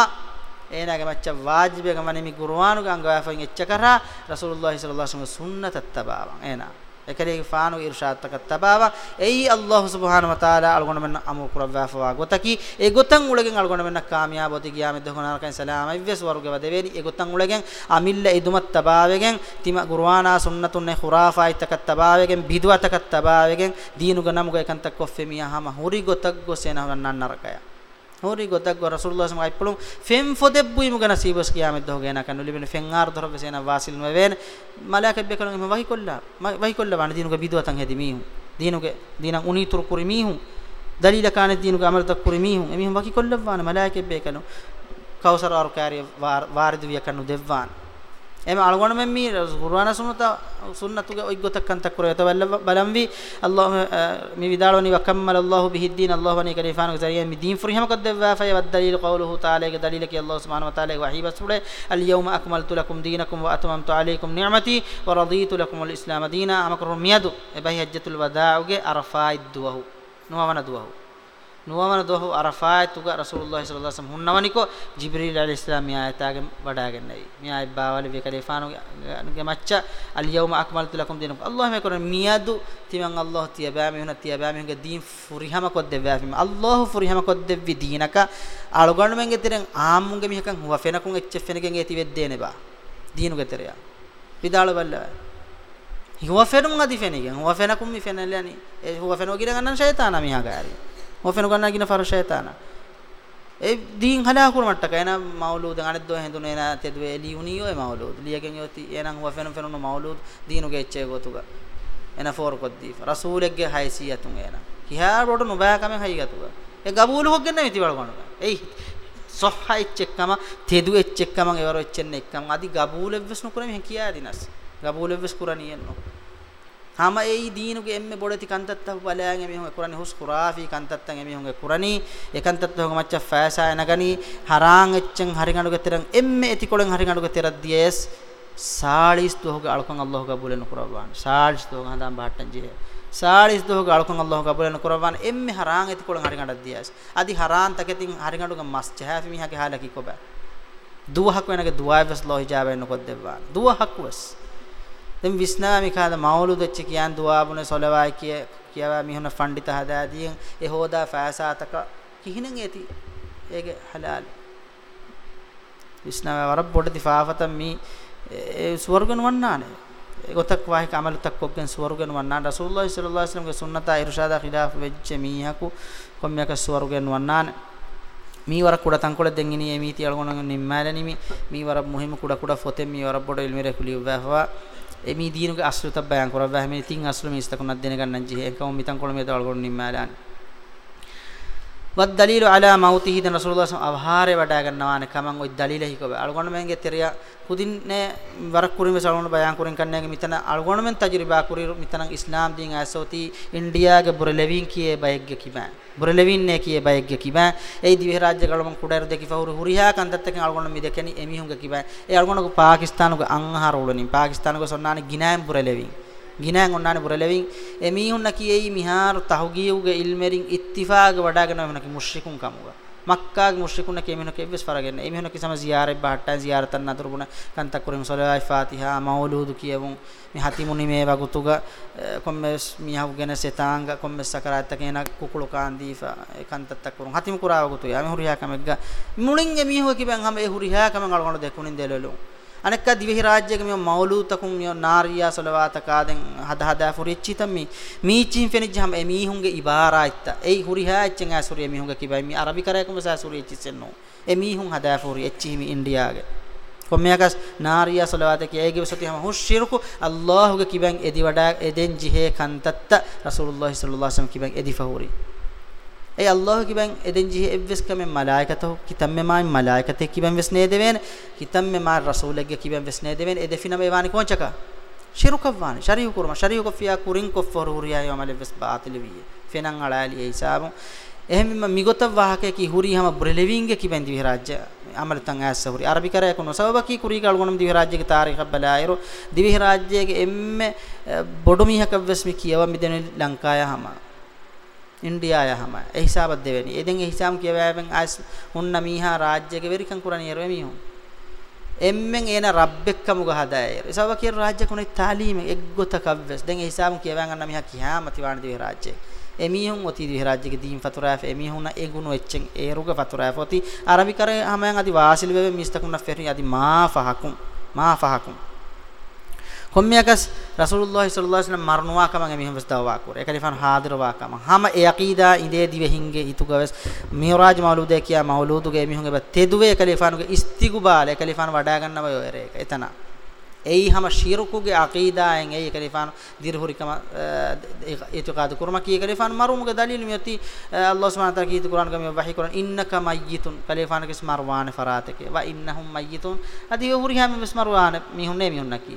ඒනගේ මච්ච වාජිබේ ගමනේ මි කුර්ආනු ගංගවාෆෙන් එච්චකරා රසූලුල්ලාහි සල්ලල්ලාහු අලයිහි වසල්ලම් සුන්නත තබාවන් ඒනා එකලේ ෆානු ඉර්ෂාත්තක තබාවා එයි අල්ලාහ් සුබ්හානහු වතාලා අල්ගොන මෙන්න අමු කුරවවා ගොතකි ඒ ගොතන් උලගෙන් අල්ගොන මෙන්න කාමියාබෝති ගියාමෙ දහුනාර කන් සලාමයි වෙස් වර්ගව දෙවේනි ඒ ගොතන් උලගෙන් අමිල්ල ඉදුමත් තබාවෙගෙන් තිම ගුර්වානා සුන්නතුන්නේ ખુરાෆායිතක තබාවෙගෙන් බිදුවතක තබාවෙගෙන් දීනු ගනමුග එකන්තක් කොෆෙමියා හම හුරි ගොතක් ගොසේනව ගන්නන්නරකයා hori gotak go rasulullah sallallahu alaihi wasallam ay pulum fem fodebbui mugana sibas kiyamet doh gena kan ulibene fengar dor besena wasil meven malaka be kan me wahi kolla wahi kolla ban dinu ga bidwatan hedi mihu dinu ge dinan uni tur kuri mihu dalila kan dinu ga amal tak kuri mihu emi wahi kolla ban malaka be kan kausar ar kari war wardu ya kan devwan එම අලගොණ මෙන් මී කුර්ආන සුන්නත සුන්නතුගේ ඔයි ගොතක්කන්තක් කරේ තවල්ල බලම් වි අල්ලාහ් මේ විදාලෝනි වකම්මල අල්ලාහ් බිහිද්දීන අල්ලාහ් වනි කලිෆාන ගසරිය මි දීන් ෆුරිහම කද්දවා fire වද්දලීල් කවුලුහු තාලේගේ දලීල කි අල්ලාහ් සුබ්හානහු වතාලේ වහී බස්බුලේ අල් යවම අක්මල්තු ලකුම් දීනකුම් ව අතමම්තු අලයිකුම් නිඅමති ව රදීතු ලකුම් අල් ඉස්ලාම දීනා අමකරු මියදු එබහි හජ්ජතුල් වදාඋගේ අරෆා ඉද්දුවහු නොවවන දුවහු නුවමන දොහ අරෆායතුග රසූලුල්ලාහි සල්ලල්ලාහු අලයිහි වසල්ලම් හුන්නවනිකෝ ජිබ්‍රීල් අලයිහිස්ලාම් මේ ආයතාගෙ වඩාගෙන නැයි මේ ආය බාවල වේකදේෆානු ගමච්ච අල් යවුම අක්මල්තු ලකුම් දිනුක අල්ලාහ් මේ කරන මියදු තිමන් අල්ලාහ් තියබෑමි හුන තියබෑමි හුගේ දීන් ෆුරිහම කොත් දෙවෑමි අල්ලාහ් ෆුරිහම කොත් දෙවි දීනක අලගොන්න මෙන්ගේ තිරෙන් ආමුගේ මිහකන් හුව ෆෙනකුන් එච් එෆ් ෆෙනකෙන් ඒති වෙද්දේ නෙබා දීනුගේ තිරයා විදාල බල්ලා හුව ෆෙනුම් අදි ෆෙනකෙන් හුව ෆෙනකුම් මි ෆෙනලයනි හුව ෆෙනෝ ගිර ගන්නන් ෂයිතානා මිහා ගාරී මොෆෙනු ගන්නා කියන ෆර ෂයතාන ඒ දීන් හලා කුර මට්ටක එන මවුලූද අනෙත් දෝ හඳුනේ නා තෙදුවේ එලි උනියෝ ඒ මවුලූද ලියගෙන් යෝති එනං හුව ෆෙනු ෆෙනු මවුලූද දීනු ගෙච්චේ ගොතුග එන ෆෝර කොද්දීෆ රසූලෙක්ගේ හයිසියතුන් එන කිහා රොට නොබෑ කමෙන් හයි ගතුග ඒ ගබූලු හොග්ගෙන මෙති වල ගොනක එයි සොහා එච්චෙක්කම තෙදු එච්චෙක්කම එවර එච්චෙන්න එක්කම අදි ගබූලෙව්වස් නොකරම හැකියා දිනස් ගබූලෙව්වස් කුරණියන්නෝ hama ei dinu ge emme bodati kantatta walaang emi hunge qurani hus qurafi kantatta emi hunge qurani ekantatta hunge macca faasa enagani harang eccen haringanu ge terang emme eti kolen haringanu ge teraddies saalis dohge alkan allah ga bulen qurban saalis dohge handam bahatan je saalis dohge alkan allah ga bulen qurban emme harang eti kolen haringanu dies adi haran taketin haringanu ge mas chahafi mi hage halaki koba duwa hakwenage duwa wes lo hijabe nokod devwan duwa hakwes දැන් විස්නාමිකාද මවුලුදච්ච කියන් දුආබුන සොලවායි කිය කියවා මිහුන ෆණ්ඩිත හදාදීන් ඒ හෝදා ෆාසාතක කිහිනෙන් ඇති ඒගේ හලාල් විස්නාම වර පොඩ දිෆාවතම් මි ස්වර්ගන වන්නානේ ගොතක් වාහික අමලතක් කොක්ගෙන් ස්වර්ගෙන් වන්නාන රසූලුල්ලාහි සල්ලල්ලාහු අලයිහි වසල්ලම්ගේ සුන්නතා ඉර්ෂාදා ඛිලාෆ වෙච්ච මීහකු කොම්මයක ස්වර්ගෙන් වන්නාන මීවර කුඩ තංකොල දෙන්ගිනී මේ තියලගොනන් නිම්මාලනිමි මීවර මුහිම කුඩ කුඩ ෆොතෙන් මීවර බොඩ ඉල්මිරේ කුලියව වහවා එමි දීනුගේ අස්ලත බයන් කරව හැම ඉතින් අස්ල මිස්තකුණක් දෙන ගන්නන් ජී එකම මිතන් කොළ මේ දවල් ගොන්න නිම්මාලාන් වත් දලීලු අලා මෞතිහි දන රසූලුල්ලාහ සම අවහාරේ වඩා ගන්නවානේ කමං ඔයි දලීල හිකව අලගොණ මෙන්ගේ තෙරිය කුදින්නේ වරක් කුරින් සලොණ බයන් කුරින් කන්නේගේ මිතන අලගොණ මෙන් තජරිබා කුරි මිතන ඉස්ලාම් දින් ඇසෝති ඉන්දියාගේ බුරලෙවින් කියේ බයෙග්ගේ කිබා බුරලෙවින් නේ කියේ බයෙග්ගේ කිබා ඒ දිවි රාජ්‍ය ගලොම කුඩර දෙකි ෆවුරු හුරිහා කන්දත්තකෙන් අලගොණ මි දෙකෙනි එමිහුන්ගේ කිබා ඒ අලගොණක පාකිස්තානුගේ අංහාර උලනින් පාකිස්තානුගේ සොන්නානේ ගිනායම් බුරලෙවින් ගිනාන් ඔන්නානේ පුරලෙවින් එමීහුන්න කියෙයි මිහාර තහුගියුගේ ඉල්මෙරින් ඉත්තිෆාග වඩාගෙන වෙනකි මුෂ්රිකුන් කමුගා මක්කාගේ මුෂ්රිකුන් කේමින කෙවස් ෆරගෙන එමීහුන කිසම සියාරෙබ් බහට්ටා සියාරතන් නතරුබුන කන්තක් කුරින් සලායි ෆාතිහා මවලූදු කියවුන් මි හතිමුනි මේ වගුතුග කොම්මස් මිහුගෙන සෙතාංග කොම්මස් සකරාත්ත කේන කුකුළු කාන්දීෆා කන්තක් කුරුන් හතිමු කුරාවගුතු යාමි හුරියා කමෙග්ග මුලින් එමීහුව කිබන් හැම ඒ හුරියා කමන් අලගොන දෙකුණින් දෙලලු අනෙක්ක දිවිහි රාජ්‍යක මිය මවලූතකුම් මිය නාරියා සලවාතකාදෙන් හද හදා ෆුරිච්චිතම් මි මීචින් ෆෙනිජ් හම එමීහුන්ගේ ඉබාරා ඉත්ත එයි හුරිහා එච්චෙන් ඇසුරිය මිහුන්ගේ කිබයි මි අරබි කරයකම සසුරිය චිසෙන්නෝ එමීහුන් හදා ෆුරි එච්චි මි ඉන්දියාගේ කොම්මයකස් නාරියා සලවාත කියයිගේ සති හම හුෂිරුකු අල්ලාහුගේ කිබෙන් එදි වඩා එදෙන් ජිහේ කන්තත්ත රසූලුල්ලාහි සල්ලල්ලාහු අලයිහි වසල්ලම් කිබෙන් එදි ෆහුරි ඒ අල්ලාහ කිබන් එදෙන් ජී එවස් කමෙන් මලායිකතෝ කිතම්මෙ මාන් මලායිකතේ කිබන් වෙස් නේ දෙවෙන කිතම්මෙ මාන් රසූලගේ කිබන් වෙස් නේ දෙවෙන එදෙෆිනම එවානි කොංචක ශිරුකවානි ශරියු කුරම ශරියු කොෆියා කුරින් කොෆර හුරියා යමල වෙස් බාතිල විය ෆෙනන් අලාලි ඒ හිසාබු එහෙම මිගොතව වාහකේ කි හුරි හැම බ්‍රෙලෙවින්ගේ කිබන් දිවි රාජ්‍ය අමල තං ඇස්ස හුරි අරබි කරය කොන සවබකි කුරි ගල්ගොනම් දිවි රාජ්‍යගේ තාරිඛ බලායරු දිවි රාජ්‍යගේ එම්මෙ බොඩොමිහක වෙස් මි කියව මිදෙන ලංකාය හැම ඉන්දියාය හැම ඒ හිසාබත් දෙවෙනි එදෙන් ඒ හිසාම් කියවෑවෙන් ආස් උන්න මීහා රාජ්‍යගේ වෙරිකම් කුරණියරෙ මීහුන් එම්මෙන් එන රබ්බෙක්කම ගහදායර ඒසව කියන රාජ්‍ය කුණේ තාලීම එක්ගොත කව්වස් දැන් ඒ හිසාම් කියවෑන් අන්න මීහා කියාමති වාණ දිවේ රාජ්‍යය එමිහුන් ඔති දිහ රාජ්‍යගේ දීන් ෆතුරාෆ එමිහුන ඒගුණු එච්චෙන් ඒරුග ෆතුරාෆ ඔති අරබි කරේ හැමයන් අදි වාසිල වෙ මිස්තකුණ ෆෙරි අදි මා ෆහකුම් මා ෆහකුම් hommiakas rasulullah sallallahu alaihi wasallam marnuwa kama ngem himves dawwa kur ekalifan hadir wa kama hama e aqida inde dive hinge itu gaves miraj maulude kiya mauludu ge mihunge ba teduwe ekalifan ge istigubal ekalifan wada ganna wa yore ek etana ei hama shirukuge aqidaen ei ekalifan dirhurikama eh, itiqad kurma ki ekalifan marumuge dalil miyati eh, allah subhanahu wa taala ki quran game wahi quran innaka mayyitun ekalifan kes marwane farateke wa innahum mayyitun adi huriham mes marwane mihunne mihunna ki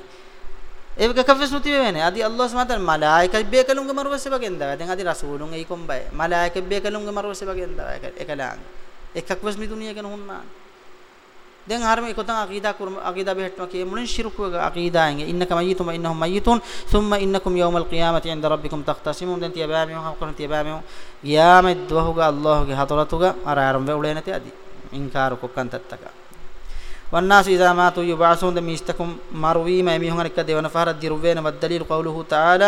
ඒක කවස්නුති වෙන්නේ අදි අල්ලාහ් සමතල් මලායික බේකලුන්ගේ මරුවසේ වගෙන් දා දැන් අදි රසූලුන් ඒ කොම්බයි මලායික බේකලුන්ගේ මරුවසේ වගෙන් දා එකලාන් එකක් වස් මිදුනිය කෙන හොන්නා දැන් හරම එකතන අකීදා කුරුම අකීදා බෙහෙට්ම කිය මුලින් ශිරුකුවක අකීදායන්ගේ ඉන්නක මයිතු මයින්නහු මයිතුන් සුම්ම ඉන්නකුම් යවමල් ඛියාමති ඉන්ද රබ්බිකුම් තක්තසිමුන් දැන් තියබෑමියෝ හක්කන තියබෑමියෝ ගියාමෙද්වහුගා අල්ලාහ්ගේ හතරතුගා අර ආරම්භ උලේ නැති අදි ඉන්කාරු කොක්කන් තත්තකා والناس إذا ماتوا يبعثون دم يستكم مروي ما يميهن لك ديوان فهر الدروين والدليل قوله تعالى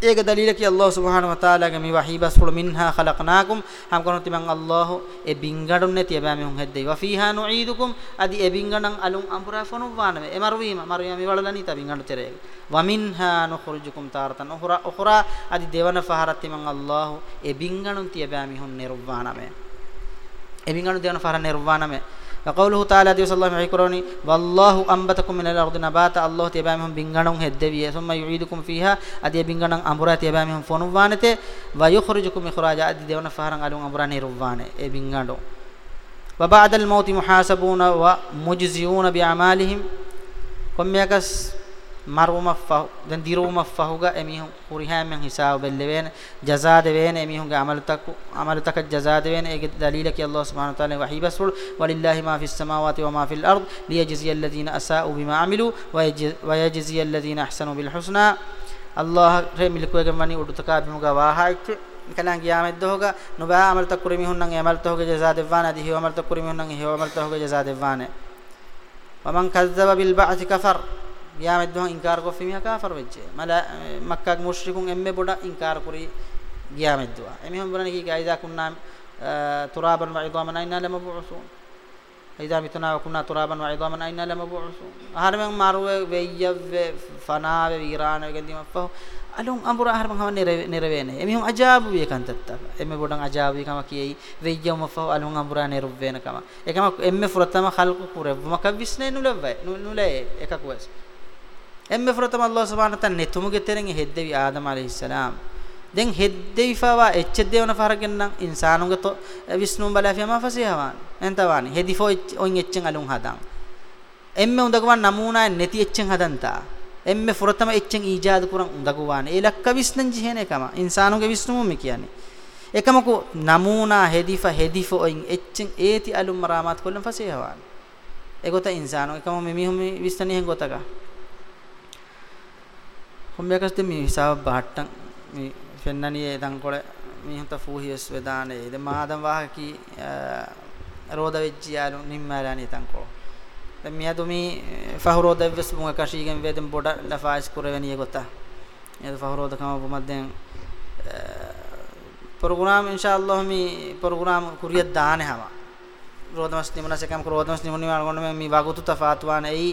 ඒක දලීල කිය අල්ලාහ් සුබ්හාන වතාලාගේ මේ වහී බස්කුළු මින්හා ඛලක්නාකුම් හම් කරන තිමන් අල්ලාහ් ඒ බින්ගඩුන් නැති එබෑ මෙහුන් හැද්දේ වෆීහා නුයිදුකුම් අදි ඒ බින්ගණන් අලුන් අම්පුරා ෆොනු වානම ඒ මරුවීම මරුවීම මේ වලලනි තා බින්ගණු තෙරේ වමින්හා නුඛුරුජුකුම් තාරතන් උහුරා උහුරා අදි දෙවන ෆහරත් තිමන් අල්ලාහ් ඒ බින්ගණුන් තියබෑ මිහුන් නිර්වාණම ඒ බින්ගණු දෙවන ෆහර නිර්වාණම وقوله تعالى ديوس الله معكروني والله أنبتكم من الأرض نباتا الله تبامهم بنغنون هدبيه ثم يعيدكم فيها أدي بنغنون أمورا تبامهم فنوانته ويخرجكم إخراجا أدي ديونا فهرن ألون أمورا نيروانه أي بنغنون وبعد الموت محاسبون ومجزيون بأعمالهم كم يكس maruma fahu den diruma fahuga emihun kuriham hisab bellevene jaza devene emihunge amal tak amal tak jaza devene ege dalila ki Allah subhanahu wa taala wahi basul walillahi ma fis samawati wa ma fil ard liyajziya alladhina asa'u bima amilu wa yajziya alladhina ahsanu bil husna Allah re milkuwege mani udutaka bimuga wahaik kalan giyamet dohoga nuba amal tak kurimi hunnan amal tohoge jaza devana dihi amal tak kurimi hunnan hi amal tohoge jaza devane waman kazzaba bil ba'th kafar ගියාමද්දම ඉන්කාර කො ෆිමියා කාෆර් වෙච්ච මල මක්කක් මුෂ්රිකුන් එම්මේ බොඩ ඉන්කාර කුරි ගියාමද්දවා එමෙහම බලන්නේ කී ගයිදා කුන්නා තුරාබන් වයිදාමන අයිනා ලම බුසුන් ඉදා මිතනා කුන්නා තුරාබන් වයිදාමන අයිනා ලම බුසුන් ආහරමෙන් මාරුව වෙය්‍ය ෆනාව වීරාන ගෙන්දිම අප්පෝ අලුන් අඹුර ආහරමන් හව නිරවේනේ එමෙහම අජාබු වේකන්තත්ත එම්මේ බොඩන් අජාබු කම කියයි වෙය්‍යම of අලුන් අඹුර නිරවේන කම එකම එම්මේ ෆුරතම خلق කුරෙව් මක විස්නේ නුලවයි නුලේ එකකුවස් emme frotam allah subhanahu wa ta'ala netumuge terenge heddevi adam alayhis salam den heddevi fawa eccheddevana faragennan insanuge to visnu balafiyama fasihawan entawani hedifo on eccen alun hadan emme undagwan namuna neti eccen hadanta emme frotam eccen ijad kuran undagwan elakka visnan jihene kama insanuge visnu me kiyane ekamako namuna hedifa hedifo on eccen eti alun maramat kollan fasihawan egota insanu ekamo me mihumi visnani hen gotaka කොම්බයකස් දෙ මේ හිසාව බහට්ටන් මේ ෆෙන්නනියේ දන්කොල මීහත ෆූහියස් වේදානේ ඉද මාදම් වාහකි රෝද වෙච්චියාලු නිම්මාලානි තන්කොල දැන් මියා දුමි ෆහරෝද වෙස් මුග කශීගෙන් වේදම් බොඩ ලෆාස් කුරවණිය ගොත එද ෆහරෝද කම බමදෙන් programme ඉන්ෂාඅල්ලාහ් මි ප්‍රෝග්‍රෑම් කුරියත් දානේ හවා රෝදමස් නිමනසකම් රෝදමස් නිමුනි මාල්ගොන්න මේ වාගුතු තෆාත්වාන එයි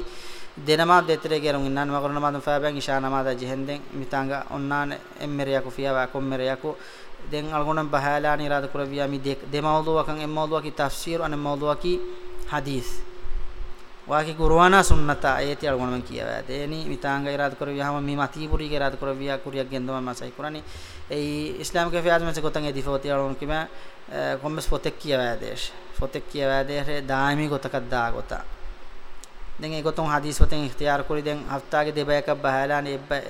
දෙනමා දෙතරේ ගේරුන් ඉන්නන් වගරන මාදන් ෆෑබෙන් ඉෂා නමාද ජෙහෙන්දෙන් මිතංගා ඔන්නාන එම්මෙරියකු ෆියාවා කොම්මෙරියකු දෙන් අල්ගොනම් බහලාන ඉරාද කරවියා මි දෙමවුදුවකන් එම්මවුදුවකි තෆ්සීර් අන මවුදුවකි හදීස් වාකි ගුරුවානා සුන්නතා ඒති අල්ගොනම් කියවා දේනි මිතංගා ඉරාද කරවියාම මි මතිපුරි ඉරාද කරවියා කුරියක් ගෙන්දම මාසයි කුරානි ඒ ඉස්ලාම් කේ ෆියාස් මස කොතන් ඒති ෆෝති අල්ගොනම් කිම කොම්මස් පොතක් කියවා දේශ පොතක් කියවා දේශ දායමි ගොතකක් දා ගොතා දැන් ඒ ගොතොන් හදීස් වතෙන් ඉක්තියාර කුරි දැන් හෆ්තාගේ දෙබයක බහලානේ එබ්බා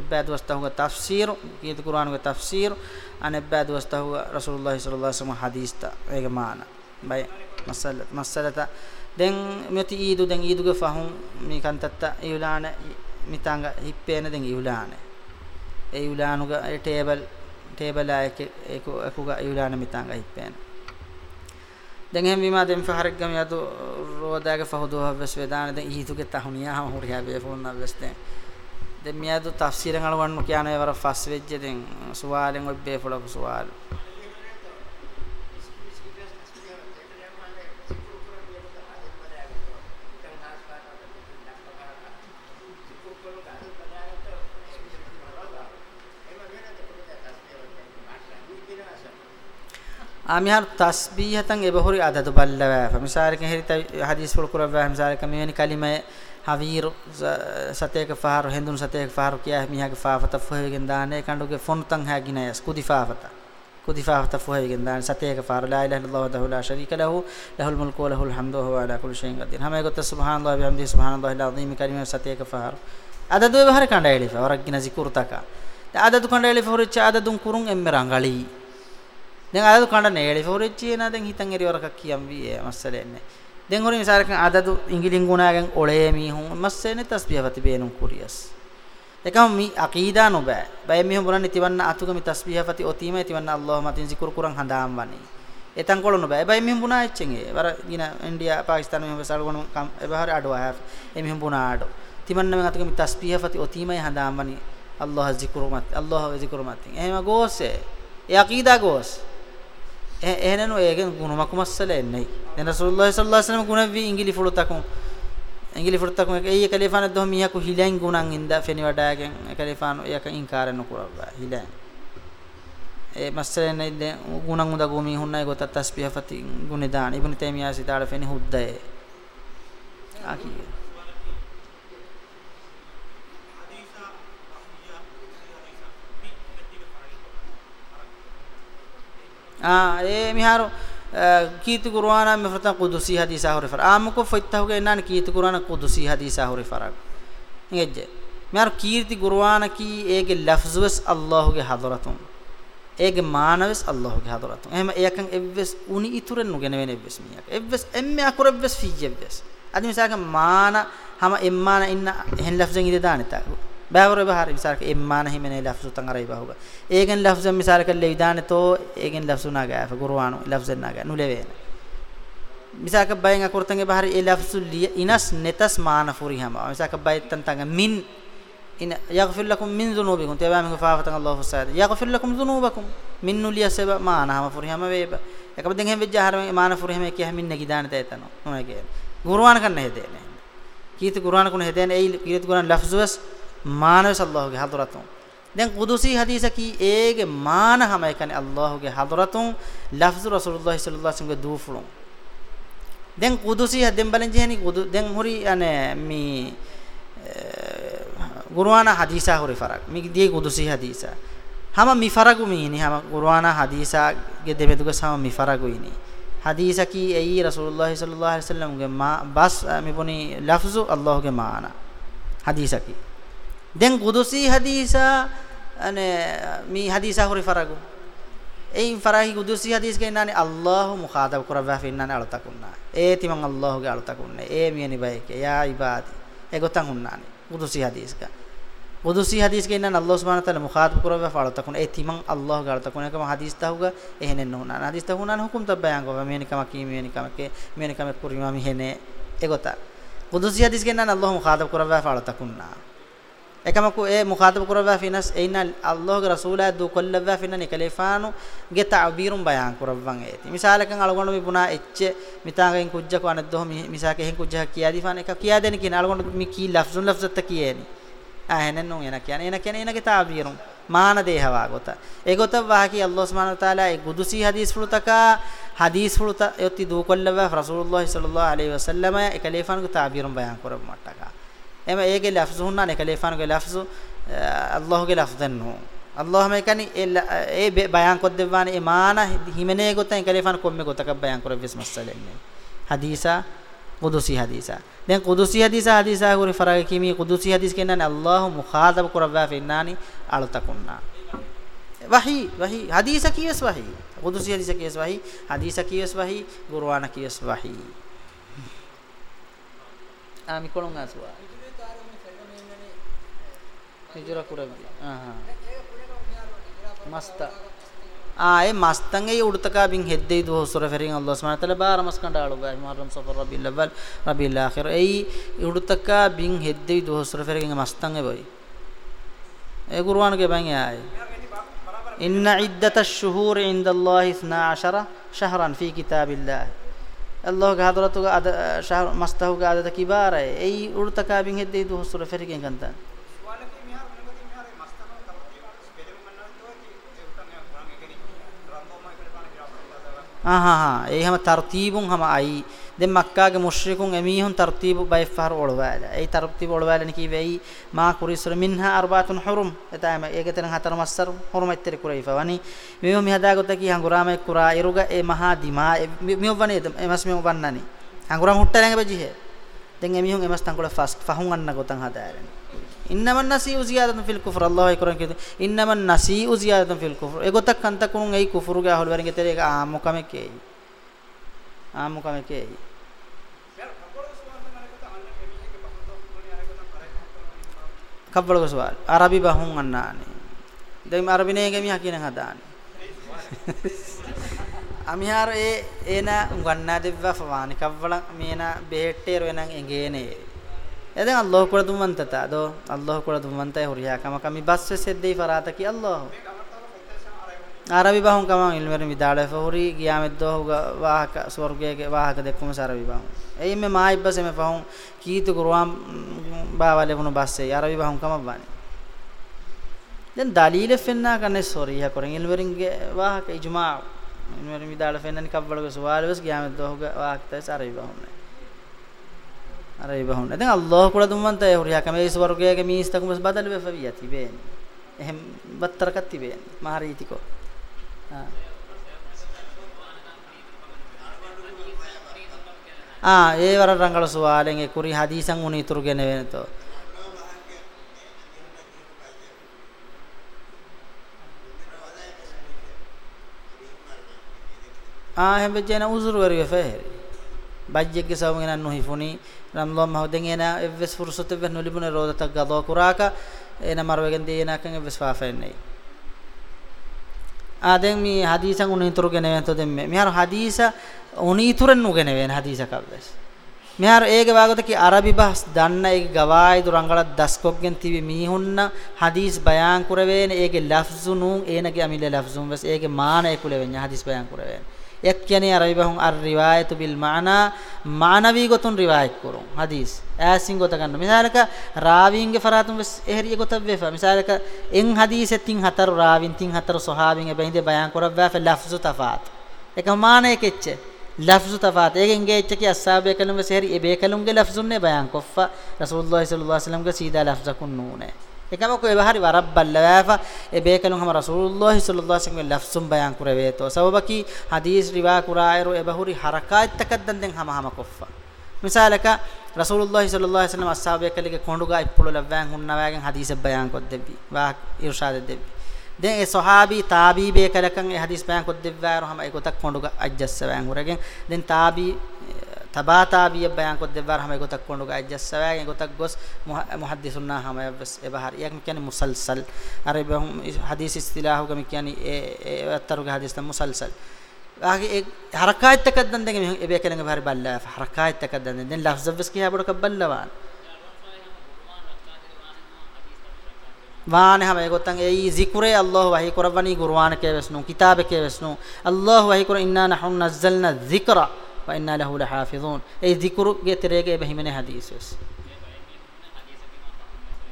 එබ්බා දවස්තහුග තෆ්සීර් කීත කුර්ආනුගේ තෆ්සීර් අන එබ්බා දවස්තහුග රසූලුල්ලාහ සල්ලල්ලාහු අලයිහි වසල්ලම හදීස් තා ඒක මාන බයි මසල මසලත දැන් මෙති ඊදු දැන් ඊදුගේ ෆහුම් මේ කන්තත්ත ඊවලාන මිතංග හිප්පේන දැන් ඊවලාන ඒ ඊවලානුගේ ටේබල් ටේබල් ආයක ඒක ඒකුග ඊවලාන මිතංග හිප්පේන දැන් එහෙම වීමා දෙම් ෆහරක් ගම යතු රෝදාගේ ෆහුදුහ වෙස් වේදාන දැන් ඊතුගේ තහුනියා හම හුරියා වේ ෆෝන් නම් වෙස් දැන් දැන් මියා දු තෆ්සීරන් අලවන්න කියන ඒවර ෆස් වෙච්ච දැන් සුවාලෙන් ඔබ්බේ ෆලොක් සුවාල් amihar tasbihatan ebahuri adadu ballawa famisarik herita hadis ful kurawa famisarik meweni kalima havir sateka fahar hendun sateka fahar kiya mihage faafata fuhegen daane kanduge fontan hagina yas kudifaafata kudifaafata fuhegen daane sateka fahar la ilaha illallah wahdahu la sharika lahu lahul mulku wa lahul hamdu wa huwa ala kulli shay'in qadir hame gotta subhanallah bihamdi subhanallah alazim kalima sateka fahar adadu ebahar kandaili fa oragina zikurtaka adadu kandaili fa horicha adadun kurun emmerangali දැන් අදදු කණ්ඩ නේලි ෆෝරිච්චියන දැන් හිතන් එරි වරකක් කියම් වී මස්සලෙන්නේ දැන් හොරින් සාරකන් අදදු ඉංගිලින් ගුණාගෙන් ඔලේ මිහුන් මස්සෙන්නේ තස්බිහ වති බේනුම් කුරියස් එකම මි අකීදා නොබෑ බය මිහුන් බුරන් ඉතිවන්න අතුග මි තස්බිහ වති ඔතීම ඉතිවන්න අල්ලාහ් මතින් සිකුරු කුරන් හඳාම් වනි එතන් කොළොන බෑ බය මිහුන් බුනා එච්චෙන් ඒ වර ගින ඉන්දියා පාකිස්තාන මිහුන් සල්ගොන කම් එබහර අඩෝ ආ එ මිහුන් බුනා අඩෝ තිමන්න මෙන් අතුග මි තස්බිහ වති ඔතීමයි හඳාම් වනි අල්ලාහ් සිකුරු මත් අල්ලාහ් සිකුරු මත් එහෙම ගෝසේ ඒ අකීදා ගෝසේ එහෙනනු ඒගෙන් ගුණමකු මස්සල එන්නයි දැන් රසූලුල්ලාහි සල්ලල්ලාහු අලයිහි වසල්ලම් ගුණවි ඉංගිලි ෆුලතකු ඉංගිලි ෆුලතකු එක ඒ කලිෆාන දොහ මියකු හිලෙන් ගුණන් ඉඳ ෆෙනි වඩාගෙන් ඒ කලිෆාන යක ඉන්කාර නොකරවා හිලෙන් ඒ මස්සලෙන් ඉඳ ගුණන් උද ගුමි හුන්නයි ගොත තස්බිහ ෆති ගුණ දාන Ibn තේමියා සිතාල ෆෙනි හුද්දේ ආකී aa e miharu kiti qur'ana me fatan qudusi hadisa hore far am ko fitta hoge nan kiti qur'ana qudusi hadisa hore far ngejje miharu kiti qur'ana ki ege lafzwes allah ge hadratum ege maanaves allah ge hadratum ehma eyakan evves uni ituren nugen wen evves miyak evves emme akur evves fijevves adi misaka maana hama emmana inna hen lafzen ide daneta ব্যবহার ব্যবহার মিসাল কে ইম্মান হি মেনে লফজ তঙ্গারাই বাহুগা again লফজ মিসাল কে লেদানে তো again লফজ না গায় কুরআন লফজ না গায় নুলেবে মিসাল কে বাইঙ্গা কুরতঙ্গে বাহার এ লফজ ইনাস নেতাস মানা ফুরি হামা মিসাল কে বাই তন্তঙ্গা মিন إن يغفر لكم من ذنوبكم تبا من فافتن الله فساد يغفر لكم ذنوبكم من نليا سبا ما انا ما فرهم ويبا يكب دين هم بجهر ما انا فرهم كي هم نگی دان تيتن نو گه قران کن نه دين کیت قران کو نه دين ای کیت قران لفظ بس මානවස් අල්ලාහගේ හදරතුන් දැන් කුදුසි හදීස කි ඒගේ මාන හැම එකනේ අල්ලාහගේ හදරතුන් ලෆ්ස් රසූලුල්ලාහ සල්ලල්ලාහු අලයිහි වසල්ලම් දූෆුලුන් දැන් කුදුසි හදෙන් බලන් ජෙහනි කුදු දැන් හොරි අනේ මේ ගුරුවානා හදීසා හොරි ෆරක් මේ දී කුදුසි හදීසා හැම මිෆරගු මීනි හැම ගුරුවානා හදීසාගේ දෙබෙදුක සම මිෆරගු ඉනි හදීසා කි ඇයි රසූලුල්ලාහ සල්ලල්ලාහු අලයිහි වසල්ලම්ගේ මා බස් මෙපොනි ලෆ්ස් අල්ලාහගේ මාන හදීසා කි දැන් ගුදුසි හදීසා අනේ මේ හදීසා හොරි ෆරගු එයින් ෆරහි ගුදුසි හදීස් කියනනේ අල්ලාහ් මුඛාතබ කරවා ෆින්නන අලතකුන්නා ඒ තිමන් අල්ලාහ්ගේ අලතකුන්නේ ඒ මියනි බයික යා ඉබාදි ඒ ගොතන් උන්නානේ ගුදුසි හදීස් ක ගුදුසි හදීස් කියනන අල්ලාහ් සුබ්හානහු තාලා මුඛාතබ කරවා ෆලතකුන් ඒ තිමන් අල්ලාහ්ගේ අලතකුනේ කම හදීස් තහුග එහෙනෙන්න උන්නා හදීස් තහුනාන හුකුම් තබයන් ගොව මියනි කම කී මියනි කම කේ මියනි කම කුරිමා මිහෙනේ ඒ ගොත ගුදුසි හදීස් කියනන අල්ලාහ් මුඛාතබ කරවා ෆලතකුන්නා ekamaku e muqatab kurwa finas einal allah ge rasula du kollwa finan ikalefanu ge ta'birun bayan kurwan eti misalakan algondu mi buna ecce mitagen kujja ko anaddo mi misake hen kujja kiyadi fan ek kiyadeni kin algondu mi ki lafzun lafzat takiyeni ahenen nun ena kiyane ena kiyane ena ge ta'birun maana dehawa gota e gota wahaki allah subhanahu wa taala e gudusi hadis fulutaka hadis fuluta yoti du kollwa rasulullah sallallahu alaihi wasallam ikalefanu ge ta'birun bayan kurwan mataka එම ඒගේ ලෆ්ස් හුන්නානේ කලිෆානුගේ ලෆ්ස් අල්ලාහගේ ලෆ්ස් දන්නු අල්ලාහ මේකනි ඒ බයන් කොත් දෙවානේ ඒ මාන හිමනේ ගොතෙන් කලිෆාන කොම්මේ ගොතක බයන් කරවෙස් මස්සලෙන්නේ හදීසා قدسي حديثا دين قدسي حديثا حديثا غوري فرق كيمي قدسي حديث كنن الله مخاطب قربا فيناني علتكنا وحي وحي حديثا كيس وحي قدسي حديثا كيس وحي حديثا كيس وحي قرآن كيس وحي আমি কোন গাছ හිජුරකුරක්ද මස්ත ආයේ මස්තන්ගේ උඩතකාබින් හෙද්දේදු හොසර ෆෙරින් අල්ලාහ් සුබ්හානහු තලා බාර මස්කණ්ඩාලු ගයි මහරම් සෆර රබිල් අවල් රබිල් ආඛිර එයි උඩතකාබින් හෙද්දේදු හොසර ෆෙරින් මස්තන්ගේ බයි ඒ කුර්ආන් ගේ බං ආයේ ඉන්න ඉද්දතෂ් ෂුහූර් ඉන්දල්ලාහ් 12 ශහරන් ෆී කිතාබිල්ලාහ් අල්ලාහ් ගේ හදරතුග අද ශහර මස්තහුග අද කිබාරයි එයි උඩතකාබින් හෙද්දේදු හොසර ෆෙරින් කන්තන් ආහා ඒ හැම තර්තිබුන් හැම අයි දැන් මක්කාගේ මුෂ්රිකුන් එමීහුන් තර්තිබු බයිෆාර ඔළවැල ඒ තර්තිබ ඔළවැලනේ කිවේයි මා කුරිසර මින්හා අර්බාතුන් හුරුම් එතෑම ඒකතන හතර මස්සර හුරුම ඉතර කුරයිෆවනි මෙව මිහදාගත කි හංගුරාමයි කුරා ඉරුග ඒ මහා දිමා මෙව වනේ එමස් මෙව වන්නනි හංගුරාම හුට්ටරංගේ බජිහෙ දැන් එමීහුන් එමස් තංගොල ෆස්ට් ෆහුන් අන්න ගොතන් හදාරන්නේ ইন্নামান নাসিউ জিয়াদাতুন ফিল কুফর আল্লাহ কোরআন কে ইন্নামান নাসিউ জিয়াদাতুন ফিল কুফর এগো তাক কান্তা কোন এই কুফর গে হল বারে তেরে আ মুকামে কে আ মুকামে কে කබ්බල කොසවල් අරබි බහුන් අන්නානේ දැන් අරබිනේ ගෙමි හකින හදානේ අමිහාර ඒ එන උගන්නා දෙව්වා ෆවානේ කබ්බල මේන බෙහෙට්ටේර වෙනන් එගේනේ eden allah kura dumanta ta do allah kura dumanta horiya kama kami basse seddei farata ki allah arabi bahun kama ilmer mi dale fori giyamet do hoga wahaka swarge ke wahaka dekkum sarabi bahun ei eh, me mai basse me fahun ki tu qur'an mm, ba wale bunu basse arabi bahun kama bani den dalile fenna kanne soriya koren ilmerin ge wahaka ijma ilmer mi dale fenna ni kabbal go sawal bas giyamet do hoga wahaka sarabi bahun අර ඉබහුන්න. දැන් අල්ලාහ් කුල දුම්මන්ත හොරියා කමේස් වර්ගයේ මීස්තකුමස් බදල් වෙෆවිය තිබෙන. එහෙම් බත්තරකක් තිබෙන. මහරීතිකෝ. ආ ඒ වර රංගල සුවාලෙන් ඒ කුරි හදීසන් උණ ඉතුරුගෙන වෙනතෝ. ආ හැම ජන උසුරු වරිය ෆෙහෙරි. බජ්ජෙක්ගේ සවමගෙන නොහිෆුනි රම්ලොම් මහුදෙන් එන එවස් ෆුර්සත වෙ නොලිබුන රෝදතක් ගදෝ කුරාක එන මරවගෙන් දේනකන් එවස් වාෆෙන්නේ ආදෙන් මේ හදීසන් උනිතුරු ගෙනෙවෙන් තො දෙම්මේ මිහාර හදීස උනිතුරන් නුගෙනෙවෙන් හදීස කවදස් මෙහර ඒගේ වාගත කි අරබි බස් දන්න ඒ ගවායි දුරංගල දස්කොක්ගෙන් තිබි මීහුන්න හදීස් බයන් කරවේන ඒගේ ලෆ්සුනුන් ඒනගේ අමිල ලෆ්සුන් වස් ඒගේ මාන ඒකුලෙවෙන් හදීස් බයන් කරවේන এক කියන්නේ අර විබහුන් අර රිවායතු බිල් මානා මානවී ගොතුන් රිවායත් කරුම් හදීස් ඈසින් ගොත ගන්න මිසාලක රාවීන්ගේ ෆරාතුම් එහෙරිය ගොත වෙෆා මිසාලක එන් හදීසෙ තින් හතර රාවීන් තින් හතර සොහාවීන් එබැහිඳ බයන් කරව වැෆ ලෆ්සු තෆාත් එක මානේ කෙච්ච ලෆ්සු තෆාත් එකෙන් ගේච්ච කි අස්සාබේ කලුම් වෙසෙහරි එබේ කලුම්ගේ ලෆ්සුන්නේ බයන් කොෆා රසූලුල්ලාහි සල්ලල්ලාහු අලයිහි වසල්ලම්ගේ සීදා ලෆ්සකුන් නූනේ ekama ko ebahari warabballawafa e bekalun hama rasulullah sallallahu alaihi wasallam lafzum bayan kuraweto sababaki hadis riwa kurairu ebahuri harakat takaddan den hama hama koffa misalaka rasulullah sallallahu alaihi wasallam ashabe kalige konduga ippulu lavwan hunnawagen hadis bayan koddebbi wa irshad debbi den e sahabi tabi bekalakan e hadis bayan koddebwaru hama ekotak konduga ajjassawan huragen den tabi ತಬಾತಾಬಿಯ ಬಯಾನ್ ಕೊದ್ದೆವಾರ ಹಮೆ ಗೊತ್ತಕ್ ಕೊಂಡು ಗಾಯ ಜಸ್ಸವಾಗೆ ಗೊತ್ತಕ್ ಗೊಸ್ ಮುಹದ್ದಿಸುನ್ನ ಹಮೆ bus ಎಬಹರ್ ಯಾಕ ಮಿಕ್ಯಾನಿ ಮುಸಲ್ಸಲ್ ಅರೆ ಬಹು ಹದೀಸ್ ಇಸ್ತಿಲಾಹು ಗ ಮಿಕ್ಯಾನಿ A ಅತ್ತರು ಗ ಹದೀಸ್ ತ ಮುಸಲ್ಸಲ್ ಆಗೆ A ಹರಕಾಯತ್ ತಕದ್ದಂದೆ ಎಬೇಕನೆ ಭಾರಿ ಬಲ್ಲ ಹರಕಾಯತ್ ತಕದ್ದಂದೆ ದೆನ್ ಲಫ್ಜ್ ಬಸ್ ಕಿ ಹಬಡ ಕಬ್ಬಲ್ಲವಾನ್ ವಾನೆ ಹಮೆ ಗೊತ್ತಂಗೆ ಈ ಜಿಕುರೆ ಅಲ್ಲಾಹ್ ವಹಿ ಕುರವನಿ ಗುರ್ವಾನ್ ಕೆ ವೆಸ್ನು ಕಿತಾಬ್ ಕೆ ವೆಸ್ನು ಅಲ್ಲಾಹ್ ವಹಿ ಕುರ ಇನ್ನ ನಹು ನಜ್ಜಲ್ನ ಜಿಕ್ರಾ وإنا له لحافظون أي ذكر جتريجي بهمن حديثس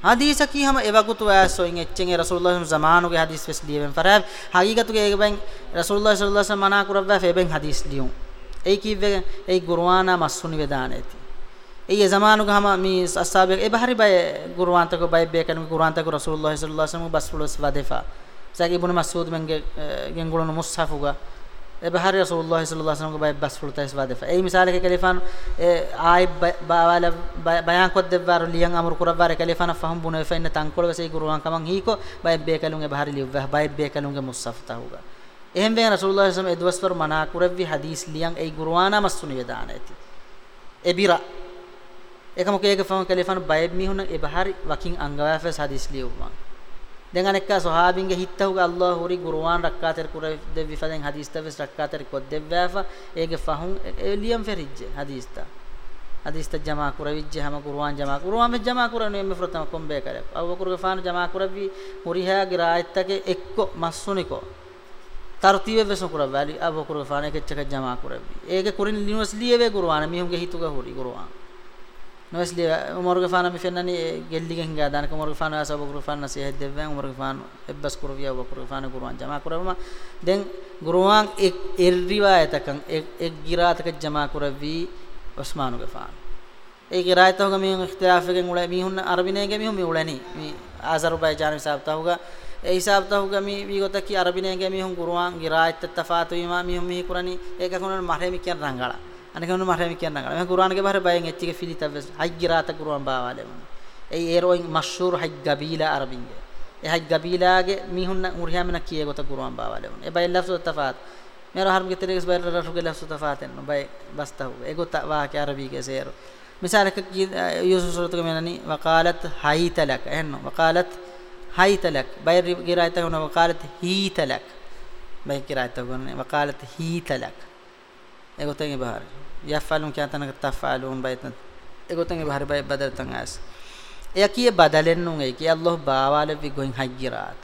حدیث کی ہم ایوگت واسو ان اچن رسول اللہ زمانو کے حدیث وس دیویں فراب حقیقت کے بن رسول اللہ صلی اللہ علیہ وسلم منا کروا فے بن حدیث دیوں ای کی وے ای گروانا مسن ویدان ایتی ای زمانو کے ہم می اصحاب ای بہری بے گروان تک بے بے کن گروان تک رسول اللہ صلی اللہ علیہ وسلم بس فلوس ودفا سگ ابن مسعود من گنگلون مصحف ہوگا بحر رسول الله صلى الله عليه وسلم باي بس فلوتا اسباد اي مثال کے کلیفان اي باوالا بیان کو دیوار لیان امر کر بار کلیفان فهم بونے فین تان کول وسی گروان کمن ہی کو باي بے کلوں گے بحر لیو باي بے کلوں گے مصفتا ہوگا اہم وین رسول اللہ صلی اللہ علیہ وسلم ادوس پر منا کروی حدیث لیان ای گروانا مسن یدان ایتی اے بیرا ایکم کے کے فهم کلیفان باي می ہن اے بحر وکین انگوا فس حدیث لیو وان dengan ekka sahabinge hittahuga allah hori qur'an rakkater kura devvi faden hadis taves rakkater ko devvafa ege fahun eliam ferije hadis ta hadis ta jama kuravije hama qur'an jama qur'an me jama kuranu emme frotam kombe kare aw kurge fan jama kuravi hori ha giraayta ke ekko masuniko tartibe vesu kuravali aw kurge fan ke cheka jama kuravi ege kurin linus liye ve qur'an mi humge hituga hori qur'an නොස්ලි උමරුගේ ෆාන මිෆෙන්නනි ගෙල්ලිගෙන් ගා දානක උමරුගේ ෆාන ආසබ කුරු ෆාන නසීහත් දෙවන් උමරුගේ ෆාන එබ්බස් කුරුවියා උමරුගේ ෆාන කුරුවන් ජමා කුරවම දැන් ගුරුවාන් එක් එර් රිවායතකන් එක් ගිරාතක ජමා කුරවි උස්මානුගේ ෆාන ඒ ගිරායත හොග මිහුන් ඉඛ්තිලාෆෙන් උල මිහුන් අරබිනේගේ මිහුන් මිඋලනි මි ආසර්බයිජාන හිසාබ්ත හොග ඒ හිසාබ්ත හොග මි විගත කි අරබිනේගේ මිහුන් ගුරුවාන් ගිරායත තෆාතු විමා මිහුන් මිහි කුරනි ඒක කොනන මහරේ මි කියන රංගලා අනකන මහරම කියන්න ගන්න මම කුර්ආනගේ බහර බයෙන් එච්චික ෆිලිතවස් හජ්ජරාත කුර්ආන් බාවාලෙම ඒ ඒරෝයින් මෂ්හූර් හජ් ගබීලා අරබින්ගේ ඒ හජ් ගබීලාගේ මිහුන්න උර්හාමන කියේ ගොත කුර්ආන් බාවාලෙම ඒ බයි ලෆ්සු තෆාත් मेरो हरम के तरीके से बैठ रहा रुके लफ्ज तफात है भाई बसता हुआ एगो वाह के अरबी के शेर मिसाल के यूसुफ सूरत के मैंने वकालत हाई तलक है नो वकालत हाई तलक भाई गिरायत है वकालत ही तलक भाई गिरायत है वकालत ही तलक एगो तेंगे बाहर yafalun kya tanag tafalun baytan ego tangi bahar bay badal tangas e akiye badalen nun e ki allah baawale bi goin hajjirat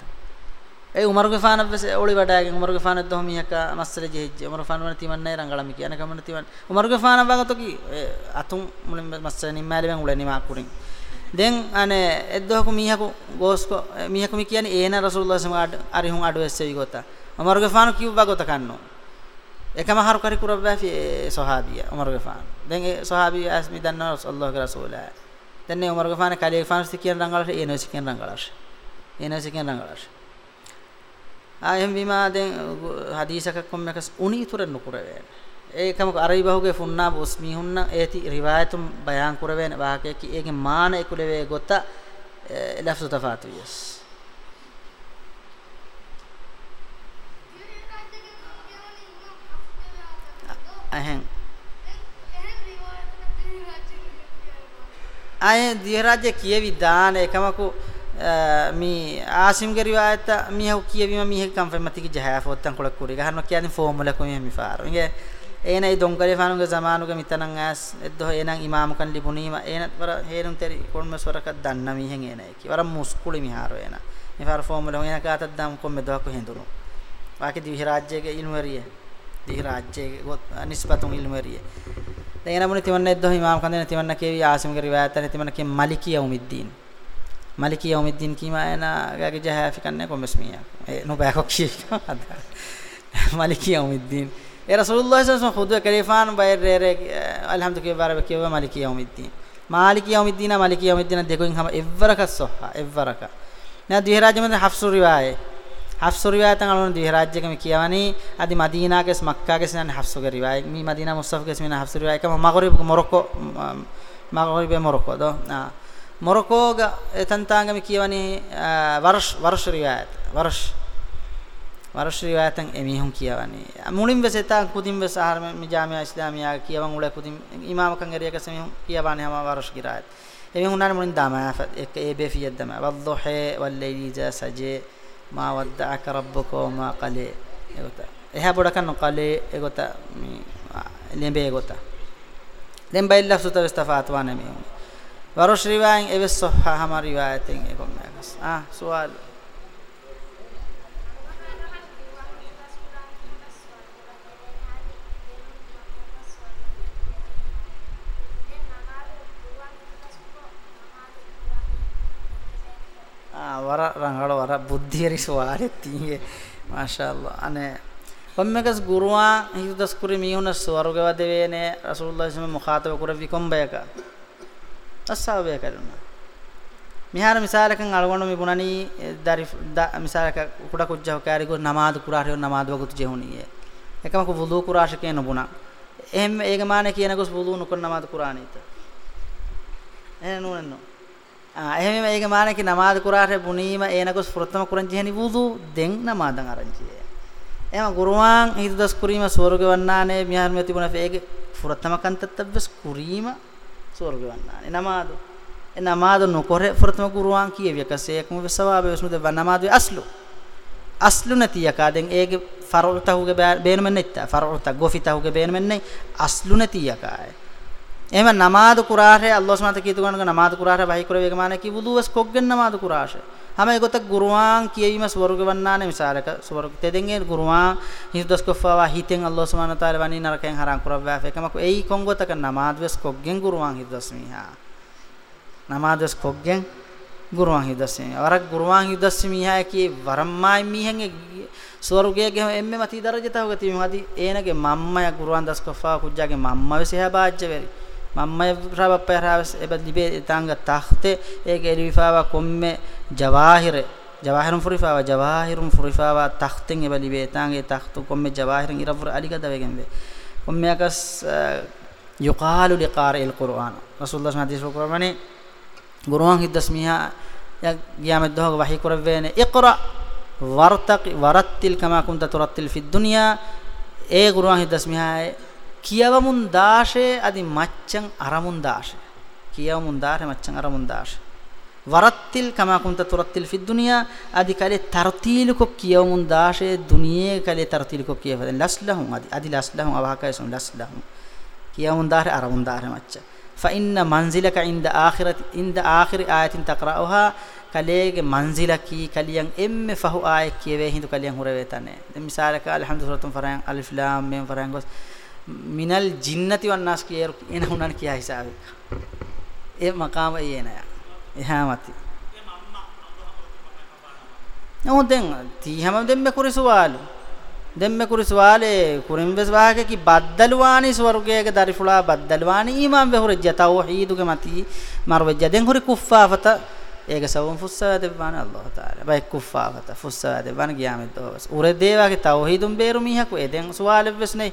e umar ge fan abes oli wadaage umar ge fan to mihaka masle je hejje umar fan wan timan nay rangalam ki ana kaman timan umar ge fan abaga to ki e, atun mulim masle nimmale ben ulani ma kurin දැන් අනේ එද්දොහක මීහකු ගෝස්කෝ මීහකු මි කියන්නේ ඒන රසූලුල්ලාහ සම අරිහුන් අඩුවෙස්සෙවි ගොත. අමරුගේ ෆානු කිව්වා ගොත කන්නෝ. එකම හරු කරි කුරබ්බැහි ඒ සහාබිය උමර් ගෆාන් දැන් ඒ සහාබිය ඇස්මි දන්නා රසූල්ලාහ් රසූලා දැන් මේ උමර් ගෆාන් කලේ ෆාන්ස් කියන රංගලට ඒ නොසි කියන රංගලට ඒ නොසි කියන රංගලට ආයම් විමා දැන් හදීසක කොම්මකස් උනි තුර නුකුර වේ ඒකම අරයි බහුගේ ෆුන්නා බොස්මි හුන්න ඒති රිවායතුම් බයාන් කුර වේ වාකේ කි ඒගේ මාන එකුලේ වේ ගොත ලෆ්සු තෆාතු යස් ඇහෙන් අය දිහරාජ්‍ය කියවි දාන එකමකු මේ ආසිම් ගරිවායත මිහු කියවිම මිහ කම්ෆර්මතික ජහයෆොත්තන් කොලක් කුරි ගහන කියන්නේ ෆෝමුල කොමෙ මිෆාරු ඉංගේ එන ඒ දොංගලේ ෆානුගේ සමානුගේ මිතනන් ඇස් එද්දෝ එනන් ඉමාමුකන් ලිබුනීම එනත් වර හේරුන් තෙරි කොන්මස්වරක දන්න මිහෙන් එන එකි වර මුස්කුලි මිහාරු එන මිෆාර ෆෝමුල එන කාතත් දම් කොම්මෙ දවකු හෙඳුරු වාකේ දිවිහරාජ්‍යගේ ඉල්මරිය දිහි රාජ්‍යයේ නිස්බතුන් ඉල්මරිය දැන් එනමුනි තිවන්න එද්දෝ ඉමාම් කන්දෙන තිවන්න කේවි ආසිමගේ රිවායතන තිවන්න කේ මලිකිය උමිද්දීන් මලිකිය උමිද්දීන් කීමා එන ගගේ ජහාෆි කන්නේ කොමස්මියා ඒ නොබෑකෝ කීකා මලිකිය උමිද්දීන් ඒ රසූලුල්ලාහ සල්ලල්ලාහු අලයිහි වසල්ලම් කලිෆාන් බයර් රේරේ අල්හම්දුලිල්ලාහ් බාරබ කියව මලිකිය උමිද්දීන් මාලිකිය උමිද්දීන මලිකිය උමිද්දීන දෙකෙන් හැම එවරක සොහා එවරක නෑ දිහරාජමද හෆ්සු රිවායේ حفص روایتن අලුන දිහ රාජ්‍යකම කියවනි අදි මදීනාකෙස් මක්කාකෙස් නන් හෆ්සුගේ රිවායත් මි මදීනා මුස්තෆකෙස් මින හෆ්ස රිවායකම මගරිබ මොරොක්කෝ මගරිබ මොරොක්කෝ දෝ මොරොක්කෝග එතන්තාංගම කියවනි වර්ෂ වර්ෂ රිවායත් වර්ෂ වර්ෂ රිවායතන් එමිහුන් කියවනි මුලින් වෙසෙතා කුදින් වෙස ආහාර මිජාමියා ඉස්ලාමියා කියවන් උල කුදින් ඉමාමකන් එරියකස් එමිහුන් කියවන්නේ හැම වර්ෂ ගිරායත් එමිහුන් නාන මුලින් දාමා එක ඒ බේ ෆියද්දම වද්දුහේ වල් ලෛලි ජා සජේ මා වද්දාක රබ්බකෝ මා කලේ එගොත එහා බොඩකන්න කලේ එගොත මේ ලෙඹේ එගොත ලෙඹේ ලෆ්සුත වස්තෆාත් වانے මේ වරුෂ් රිවායන් එවස් සහ හමාර රිවායතෙන් එකොම් නැගස් ආ සුවාල් ವರ ರಂಗಳ ವರ ಬುದ್ಧಿಯರಿ ಸುವಾರೆ ತಿಂಗೆ ಮಾಶಾಲ್ಲ ಅನೆ ಒಮ್ಮೆಗಸ್ ಗುರುವಾ ಹಿದಸ್ ಕುರಿ ಮೀಹುನ ಸ್ವರ್ಗವ ದೇವೇನೆ ರಸೂಲುಲ್ಲಾಹ ಸಮ ಮುಖಾತಬ ಕುರ ವಿಕೊಂಬಯಕ ಅಸ್ಸಾವಯ ಕರನ මිහාර මිසාලකන් අලගොණු මිගුණනී දරි මිසාලක කුඩ කුජ්ජව කාරිගු නමාද කුරාරියෝ නමාද වගුතු ජෙහුණියේ එකමක වුදු කුරාශකේ නුබුණා එහෙම ඒගමානේ කියනකොස් වුදු නුකන් නමාද කුරානීත එහෙ නුනනෝ එහෙම මේක මානකි නමාද කුරාහේ බුනීම ඒනකොස් ෆුරතම කුරංජිහනි වුදු දෙන් නමාදන් අරංජිය එම ගුරුවාන් හිතදස් කුරීම ස්වර්ග වන්නානේ මිහාර්ම තිබුණ ෆේගේ ෆුරතම කන්තත්තබ්ස් කුරීම ස්වර්ග වන්නානේ නමාදු එ නමාදු නොකොරේ ෆුරතම ගුරුවාන් කියවිය කසේකම වෙසවාබ වෙස්නුද වන්නමාදු අස්ලු අස්ලු නැති යකාදෙන් ඒගේ ෆරුතහුගේ බේනම නැත්තා ෆරුත ගොෆිතහුගේ බේනම නැයි අස්ලු නැති යකායි එහෙම නමාද කුරාහේ අල්ලාහ් සමත කීතු ගන්නක නමාද කුරාහේ බයි කුර වේගමාන කි වුදුවස් කොග්ගෙන් නමාද කුරාහේ හැම එකත ගුරුවාන් කියවීම ස්වර්ග වන්නානේ මිසාරක ස්වර්ග තෙදෙන් ඒ ගුරුවාන් හිතස් කොෆවා හිතෙන් අල්ලාහ් සමන තාල වනි නරකෙන් හරං කුරවවා එකමක එයි කොංගතක නමාද වස් කොග්ගෙන් ගුරුවාන් හිතස් මිහා නමාද වස් කොග්ගෙන් ගුරුවාන් හිතස් මිහා වරක් ගුරුවාන් හිතස් මිහා කි වරම්මායි මිහෙන් ස්වර්ගයේ ගෙම එම්මෙ මති දරජතව ගතිමු හදි ඒනගේ මම්මයා ගුරුවාන් දස් කොෆවා කුජ්ජාගේ මම්මා වෙ සහභාජ්‍ය වෙරි mamma raba pehraves eba libe tanga tahte ege elifawa komme jawahire jawahirun furifawa jawahirun furifawa tahten eba libe tanga tahtu komme jawahirin irafur aligada wegenbe komme akas yuqalu liqari'il qur'an rasulullah sallallahu alaihi wasallam guruan hiddas miha yak giyamet dohog wahi kuravene iqra wartaqi warattil kama kunta turattil fid dunya e guruan hiddas miha කියවමුන් 16 අදි මච්චන් අරමුන් 16 කියවමුන් 16 මච්චන් අරමුන් 16 වරත්තිල් කමා කුන්ත තුරත්තිල් ෆි දුනියා අදි කලේ තරතිලුකො කියවමුන් 16 දුනියේ කලේ තරතිලුකො කියවදන් ලස්ලහුම් අදි අදි ලස්ලහුම් අවහකයසුම් ලස්ලහුම් කියවමුන් 16 අරමුන් 16 මච්ච ෆඉන්න මන්සිලක ඉන්ද ආඛිරති ඉන්ද ආඛිර ආයතින් තක්රාවහා කලේගේ මන්සිලකී කලියන් එම්මෙ ෆහු ආය කියවේ හිඳු කලියන් හුරවේ තනේ දැන් මිසාලක අල්හම්දුලිල්ලාහ් ෆරයන් අලිෆ් ලාම් මෙන් ෆරයන් ගොස් මිනල් ජින්නති වන්නාස් කිය එන උනන් කියා හිසාවේ ඒ මකාම එන එහා මති නෝ දැන් තී හැම දෙම්ම කුරිසුවාලු දෙම්ම කුරිසුවාලේ කුරින්වස් වාහක කි බද්දල්වානි ස්වර්ගයේක දරිෆුලා බද්දල්වානි ඊමාම් වෙහුරජ්ජ තවහීදුක මති මරවජ්ජ දැන් හුරි කුෆාෆත ඒක සවම් ෆුස්සා දෙවන අල්ලාහ් තාලා බයි කුෆාෆත ෆුස්සා දෙවන ගියාමෙත් උරේ දේවාගේ තවහීදුම් බේරු මිහකු එදෙන් සුවාලෙවස් නේ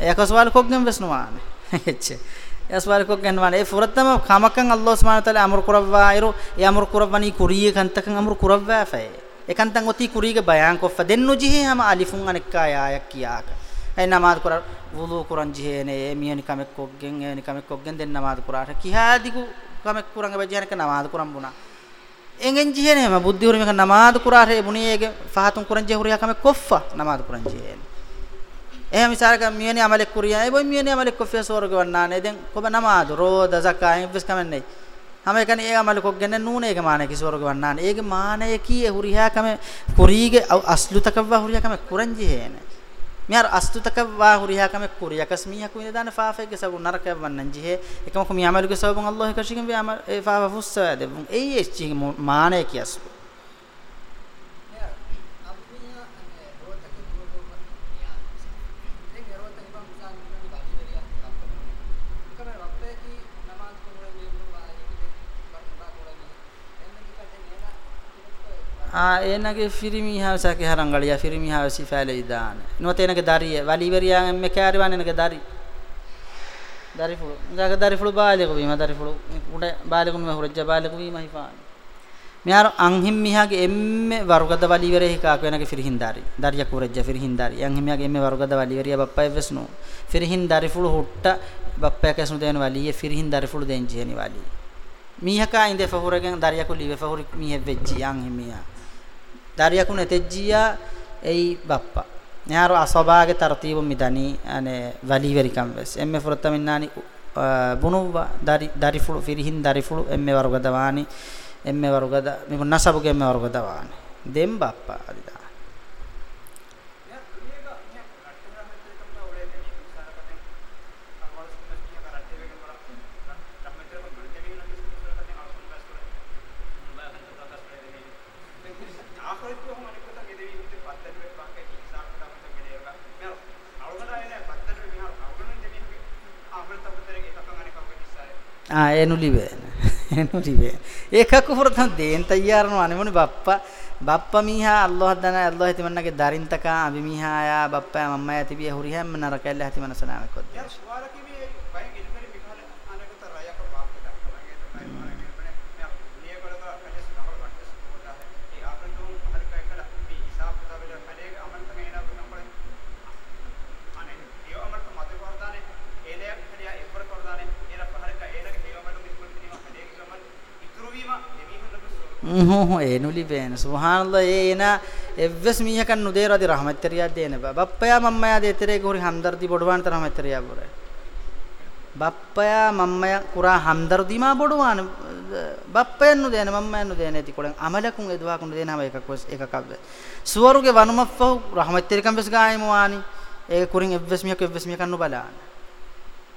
යකස්වාල් කොග්ගෙන් වෙස්නුවාන එච්ච යස්වාල් කොග්ගෙන් වාන ඒ ෆුරත්තම කමකන් අල්ලාහ් සුබ්හානහු තාලා අමර කුරව්වායිරු ඒ අමර කුරව්වනි කුරිය කන්තකන් අමර කුරව්වාෆේ ඒකන්තන් ඔති කුරීගේ බයන් කොෆ දෙන්නු ජිහේ හැම අලිෆුන් අනක්කා යායක් කියාක ඒ නමාද කුරා වුදු කුරන් ජිහේ නේ මියනි කමෙක් කොග්ගෙන් ඒනි කමෙක් කොග්ගෙන් දෙන්න නමාද කුරාට කිහාදිකු කමෙක් කුරංග බජියනක නමාද කුරම් බුණා එංගෙන් ජිහේ නේ මම බුද්ධි හුරු මේක නමාද කුරාට ඒ බුණියේගේ ෆහතුන් කුරන් ජිහුරියා කමෙක් කොෆ්ෆා නමාද කුරන් ජිහේ එහෙම ඉසාරක මියනේ අමලෙක් කුරියා ඒ බොයි මියනේ අමලෙක් කොෆිය සෝරක වන්නානේ දැන් කොබ නමාද රෝද සකා ඉන්වස් කමන්නේ හැම එකනේ ඒ අමලෙක් කොග්ගෙන නූනේ ඒක මානේ කිසෝරක වන්නානේ ඒක මානේ කී හුරියා කම කුරීගේ අස්ලුතකව හුරියා කම කුරංජි හේනේ මෙහර අස්තුතක වා හුරියාකම කුරියකස් මියක වින දාන ෆාෆේක සබු නරක වන්නන් ජිහෙ එකම කුමි අමලුක සබුන් අල්ලාහ කෂිකම් වේ අමල් ඒ ෆාෆා ෆුස්සවද ඒ එච්චි මානේ කියස්කෝ ආ එනගේ ෆිරිමි හවසක හරංගලිය ෆිරිමි හවසි ෆැලේ දාන නොත එනගේ දරිය වලිවරියන් එම්ම කෑරිවන එනගේ දරි දරි ෆුළු ගාක දරි ෆුළු බාලෙක වීම දරි ෆුළු උඩ බාලෙක නුම හුරජ බාලෙක වීම හිපාන මෙහර අංහිම් මිහාගේ එම්ම වරුගද වලිවරේ හිකාක වෙනගේ ෆිරිහින් දරි දරිය කුරජ ෆිරිහින් දරි අංහිම් මිහාගේ එම්ම වරුගද වලිවරිය බප්පයි වෙස්නෝ ෆිරිහින් දරි ෆුළු හුට්ට බප්පය කැසුන දෙන වලිය ෆිරිහින් දරි ෆුළු දෙන් ජීනි වලිය මීහකා ඉඳ ෆහුරගෙන් දරියකු ලිවෙ ෆහුරි මීහෙ වෙච්චි අංහිම් මිහා දරියකුනේ තෙජ්ජියා එයි බප්පා න්‍යාර අසබාගේ තරතිබු මිදනි අනේ වලිවරිකම් වෙස් එම්මෙ ෆරතමින්නානි බුනුවා දරි දරිෆුළු ෆිරිහින් දරිෆුළු එම්මෙ වරුගදවානි එම්මෙ වරුගද මෙම නසබුගේ එම්මෙ වරුගදවානි දෙම් බප්පා අදිදා ආ එනුලිවේන එනුලිවේ ඒක කුෆරතන් දේන් තයාරනවා නෙමෙයි බප්පා බප්පා මීහා අල්ලාහ දන අල්ලාහ හිතමන්නගේ දරින්තකා අබි මීහා ආ බප්පා මම්මා යතිබිය හුරිහැම් නරකල්ලා හිතමන සනාමකොත් හ්ම් එනුලි වේන සුබ්හානල්ලා ඒනා එවස් මීහකන් නුදේරදි රහමත්තරියක් දේන බප්පයා මම්මයා දෙතරේ ගෝරි හම්දර්දි බොඩවාන තරහමත්තරියක් බොර බප්පයා මම්මයා කුරා හම්දර්දිමා බොඩවාන බප්පයන් නුදේන මම්මයන් නුදේන ඇති කොලෙන් අමලකුන් එදවා කුන් දේනම එකක් වස් එකක් අබ්බ සුවරුගේ වනුමප්පහු රහමත්තරිකම් වස් ගායමවානි ඒ කුරින් එවස් මීහක එවස් මීහකන් නුබලාන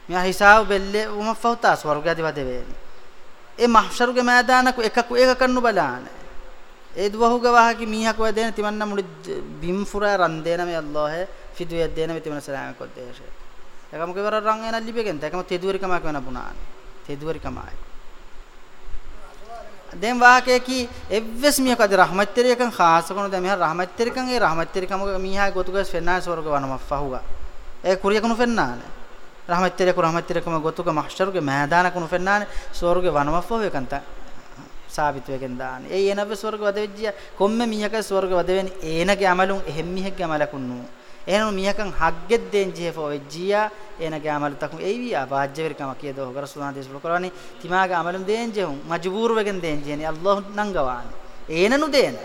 මියා හිසාව බෙල්ලේ උමප්පහු තා සුවරුගේ අධිවදේ වේනි ඒ මහෂරුගේ මෑදානක එකකු එකකන්නු බලාන ඒ දුවහුගේ වහකි මීහකව දෙන තිමන්න මුළු බිම් ෆුරා රන් දෙන මේ අල්ලාහ් ෆිදුවේ දෙන මේ තිමන සලාම කොද්දේශ එකම කෙවර රන් එන ලිපෙකෙන් තකම තෙදුවරිකමක් වෙන පුනාන තෙදුවරිකමයි දැන් වාකේ කි එව්වස් මීහකද රහමත්තරයකන් ખાසකන දැන් මීහ රහමත්තරයකන් ඒ රහමත්තරයකම මීහා ගොතුගස් වෙන්නා ස්වර්ග වනම ෆහුගා ඒ කුරියකනු වෙන්නානේ rahmat tere ku rahmat tere kuma gotuka mahshar ge maidana kunu fennane sorge wanamafo vekanta sabit veken daane ei enabe sorge wadevjja komme mihaka sorge wadeven enage amalun ehem mihage amalakunnu eno mihakan hagged den jefo vejjia enage amalu takum ei wi abajje verkam akiyedo hogar sunan des blokorani timaga amalun den jehun majbur veken den jeni allah nangawani enanu dena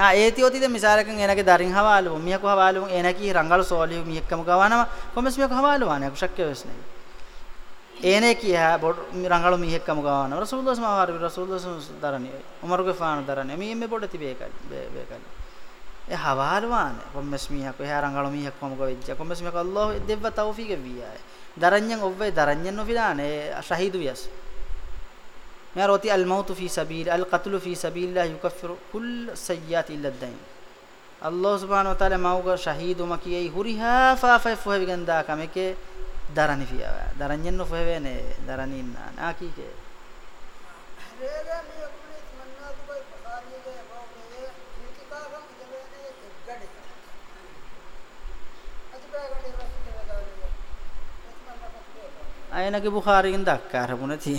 ಆ ಏತಿಯೋತಿದ ಮಿಸಾಲಕಂ ಏನಗೆ ದರಿಂ ಹವಾಲು ಮಿಯಕು ಹವಾಲು ಏನಕಿ ರಂಗಳು ಸೋಲಿಯು ಮಿಯಕ್ಕಮ ಗವಾನಮ ಕೊಮಸ್ ಮಿಯಕು ಹವಾಲು ವಾನೆ ಶಕ್ಯ ವೆಸ್ನೆ ಏನೇ ಕಿಯ ಬೊಡ್ ರಂಗಳು ಮಿಯಕ್ಕಮ ಗವಾನ ರಸೂಲುಲ್ಲಾಹ ಸಮಾವಾರ ರಸೂಲುಲ್ಲಾಹ ದರನಿ ಉಮರ್ ಗಫಾನ ದರನಿ ಮಿ ಎಮ್ಮೆ ಬೊಡ್ ತಿಬೆ Ekal Bekal A ಹವಾಲು ವಾನೆ ಕೊಮಸ್ ಮಿಯಕು ಹೆ ರಂಗಳು ಮಿಯಕ್ಕಮ ಗವಿಜ್ಜ ಕೊಮಸ್ ಮಿಯಕು ಅಲ್ಲಾಹ್ ದೆವ್ವ ತೌಫೀಗ ವಿಯಾಯ ದರನ್ಯಂ ಒವ್ವೆ ದರನ್ಯನ್ ನೋವಿದಾನೆ ಶಹೀದು ಯಸ್ مروتي الموت في سبيل القتل في سبيل الله يكفر كل سيئات الا الدين الله سبحانه وتعالى ماوغا شهيد مكي اي حريها فافف في كمك دارني فيا دارني نو فيه ني دارني نا ناكي كي ayna ke bukhari inda kar bune thi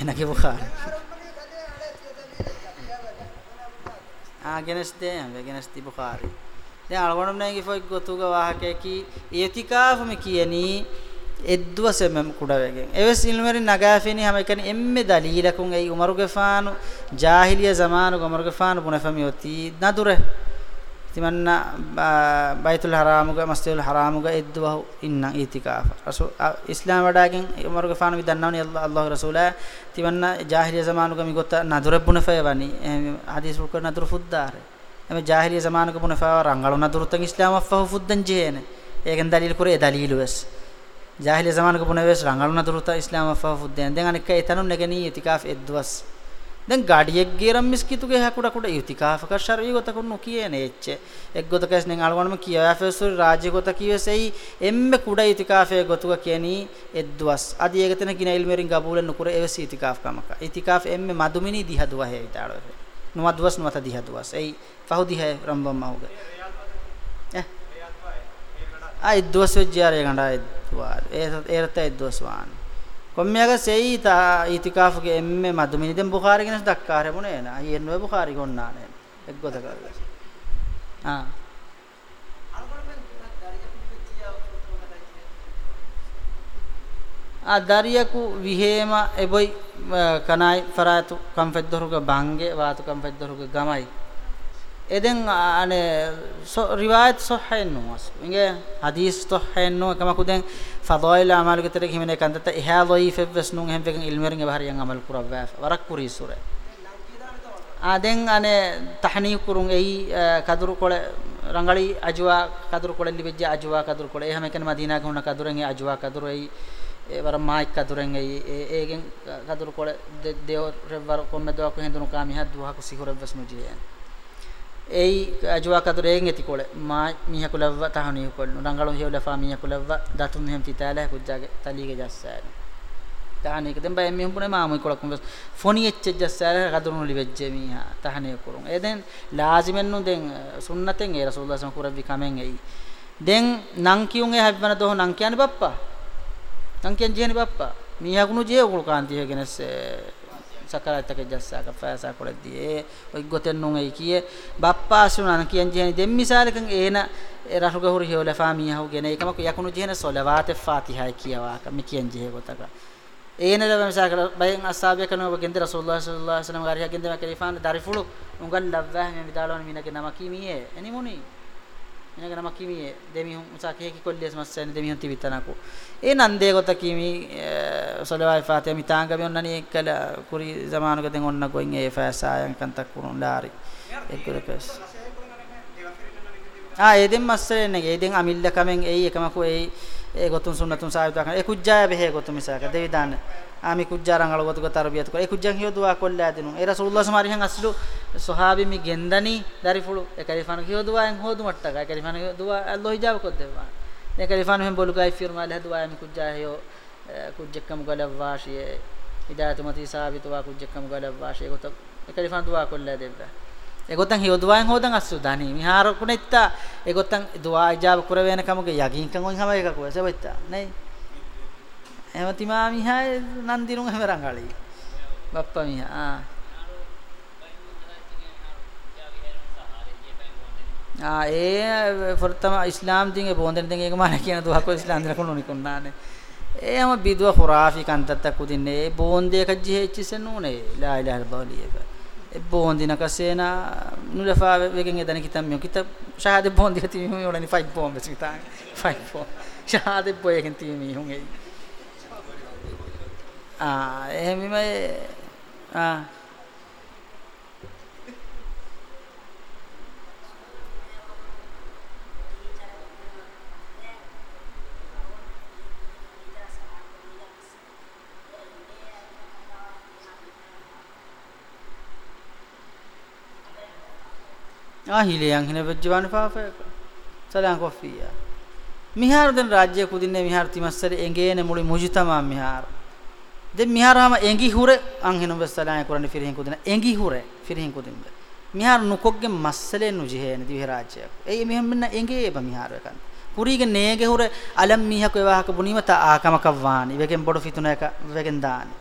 ආගෙනස්තේ වෙගෙනස්ති බුඛාරි දැන් අලගොණම් නැගි ෆොයි ගොතුග වාහකේකි ඒතිකාෆම කියනි එද්වසෙම කුඩවගෙන් එවස් ඉල්මරි නගාෆිනි හැම එකනි එම්මෙ දලීලකුන් ඇයි උමරු ගෆානු ජාහිලිය සමානු උමරු ගෆානු පුනෆමියොති නදුරේ තිමන්න බයිතුල් හරාමුග මස්ජිදුල් හරාමුග එද්දවහු ඉන්න ඊතිකාෆ රසූ ඉස්ලාම් වඩාගෙන් උමර් ගෆාන විදන්නවනි අල්ලාහ් රසූලා තිමන්න ජාහිලිය සමානුග මිගොත නදුරබ්බුන ෆයවනි හදීස් රුක නදුරු ෆුද්දාර එමෙ ජාහිලිය සමානුග පුන ෆයව රංගල නදුරුතන් ඉස්ලාම් අෆහු ෆුද්දන් ජේන ඒකෙන් දලීල් කුරේ දලීල් වෙස් ජාහිලිය සමානුග පුන වෙස් රංගල නදුරුත ඉස්ලාම් අෆහු ෆුද්දන් දැන් අනික ඒ තනුන් නැගනී ඊතිකාෆ එද්දවස් දැන් ගාඩියෙක්ගේ රම්මිස් කිතුගේ හැකුඩ කුඩ යුතිකාෆක ශරවි ගොතකුන් නොකියනේ එච්ච එක් ගොතකස්නෙන් අලවණම කියාවැසුරු රාජ්‍ය ගොත කිවසෙයි එම්මෙ කුඩ යුතිකාෆේ ගොතුක කියනී එද්වස් අදි ඒකතන කින ඉල්මෙරින් ගබූලන් නුකුර එවස යුතිකාෆකමක යුතිකාෆ එම්මೆ මදුමිනි දිහදුව හේ ඉතාලෝ නුවද්වස් නුවත දිහදුවස් එයි පහුදි හේ රම්බම් මහුග ඈ ආ එද්වස් වෙජ්ජාරේ ගණ්ඩා එද්වා ඒ ඒරත එද්වස් වාන කොම්මියක සෙයි ඉතිකාෆුගේ එම්මේ මදුමිනිදෙන් බුඛාරි කෙනස් දක්කාරමුනේ න අය එන්නෝ බුඛාරි ගොන්නානේ එක් ගොත කරලා ආ ආ දරියකු විහෙම එබොයි කනයි ෆරාතු කම්ෆෙද්දරුගේ බංගේ වාතු කම්ෆෙද්දරුගේ ගමයි eden ane so, riwayat sahhayn nuwas inge hadis sahhayn nu kama kuden fadail amal ke tere himene kan tata iha dhaif evs nu hem vegan ilmer nge bahari amal kurawaf warak puri sure aden ane tahni kurung ei kadur kole rangali ajwa kadur kole libejja ajwa kadur kole ehme ken madina ke huna kadur nge ajwa kadur ei evar maik kaduren ei egen kadur kole deo revar komme do ko hendunu kami had duha ko sihurevs nu jiyen ei ajwa äh, kadur ein eti kole ma miha kulawwa tahani kollu rangalu hewla fa miha kulawwa datun hem titala kujjage talige jassal tahani keden ba emmi humpune maamu kolakkum bas foni etche jassal kadurun livejje miha tahani kolun eden lazimennu den äh, sunnaten e rasulullah sallallahu alaihi wasallam kurabbi kamen ei den nan kiyun e habwana doh nan kiyani bappa nan kiyan jeni bappa miha kunu je okul kaanti hegenes සකරාත්තක ජස්සාක ෆාසා කොලද්දී ඔයි ගොතෙන් නුන් ඒ කියේ බප්පාසුනන කියන් ජෙහනි දෙම්මිසාලකන් ඒන රහුග හුරු හේවල ෆාමියා who ගෙන එකමක යකුණු ජෙහන සොලවාතේ ෆාතිහායි කියවාක මේ කියන් ජෙහ ගොතක ඒන ලවම්සාක බයෙන් අස්සාබිය කනව ගෙන්ද රසූලුල්ලාහ සල්ලල්ලාහු අලයිහි වසල්ලම ගාරිය ගෙන්ද මකරිෆාන දරිෆුලු උංගන් ලබ්බහ මෙ විදාලෝන මිනක නමකීමියේ එනිමුනි එනක නම කිමියේ දෙමිහුන් උසාකේ කිකොල්ලියස් මස්සයන් දෙමිහුන් තිබිතනකෝ ඒ නන්දේ ගොත කිමි සලවයි ෆාතිය මිතාංග මෙන්නනි එක්කල කුරි සමානුගතෙන් ඔන්න ගොයින් ඒ ෆෑසායන් කන්තක් කුරුන් ලාරි එක්කලකස් ආ ඒ දෙම් මස්සයන් නේ ඒ දෙම් අමිල්ල කමෙන් එයි එකමකෝ එයි ඒ ගොතුන් සුන්නතුන් සාවිතා කරන ඒ කුජ්ජාය බෙහෙ ගොතු මිසක දෙවිදාන ආමි කුජ්ජාරන් අල ගොතු තරබියත් කර ඒ කුජ්ජන් හිය දුවා කොල්ලා දෙනු ඒ රසූලුල්ලාහ සමාරිහන් අස්ලු සහාබි මි ගෙන්දනි දරිෆුළු ඒ කලිෆාන හිය දුවා එන් හොදු මට්ටක ඒ කලිෆාන හිය දුවා අල්ලාහ හිජාබ කොත් දෙවා ඒ කලිෆාන හෙන් බොලු ගයි ෆිර්මා ලහ දුවා ආමි කුජ්ජා හිය කුජ්ජකම් ගලවා ශියේ හිදායතු මති සාවිතුවා කුජ්ජකම් ගලවා ශියේ ගොත ඒ කලිෆාන දුවා කොල්ලා දෙවා ಎಗೊತ್ತಂ ಹಿಯದುವಾಯಂ ಹೋದಂ ಅಸ್ಸು ದಾನಿ ಮಿಹಾರ ಕುನೆತ್ತ ಎಗೊತ್ತಂ ದುವಾ ಇಜಾಬ ಕುರವೇನ ಕಮಗೆ ಯಗಿನ್ ಕಂಗೊಂ ಹಮ ಏಕ ಕುವಸೆ ಬೈತ್ತ ನೈ ಎಮತಿಮಾ ಮಿಹಾಯ ನಂದಿನುಂ ಹೆಮರಂಗಾಳಿ ಬಪ್ಪ ಮಿಹಾ ಆ ආ ඒ ෆොර්තම ඉස්ලාම් දින්ගේ බොන්දෙන් දින්ගේ එක මාන කියන දුහක ඉස්ලාම් දින කොනෝනි කොන්නානේ ඒම බිදුව ખુરાෆි කන්තත්ත කුදින්නේ ඒ බොන්දේ එක ජිහෙච්චිස නෝනේ ලා ඉලාහ බෝලියක ebbo hondina kasena nulafa wegen edani kitam mio kitab shahade bondi hati mi olani five bomb bes kitam five bomb shahade boy egen ti mi hunge ah ehmi mai ah ආහිලයන් හිනබජ්ජවන පාපයක සලාම් කොෆියා මිහාර දෙන රාජ්‍ය කුදින්නේ මිහාර තිමස්සර එංගේන මුළු මුජිතමා මිහාර දෙ මිහාරම එංගි හුර අං හිනබස්සලාම් කරන්නේ ෆිරහින් කුදින එංගි හුර ෆිරහින් කුදින්න මිහාර නුකොග්ගේ මස්සලේ නුජිහේන දිවි රාජ්‍යයක් ඒ මිහම් මෙන්න එංගේ එප මිහාර එකන් පුරීගේ නේගේ හුර අලම් මිහක වේවාහක බුනීමත ආකමකවානි වෙකෙන් බොඩු ෆිතුන එක වෙකෙන් දානි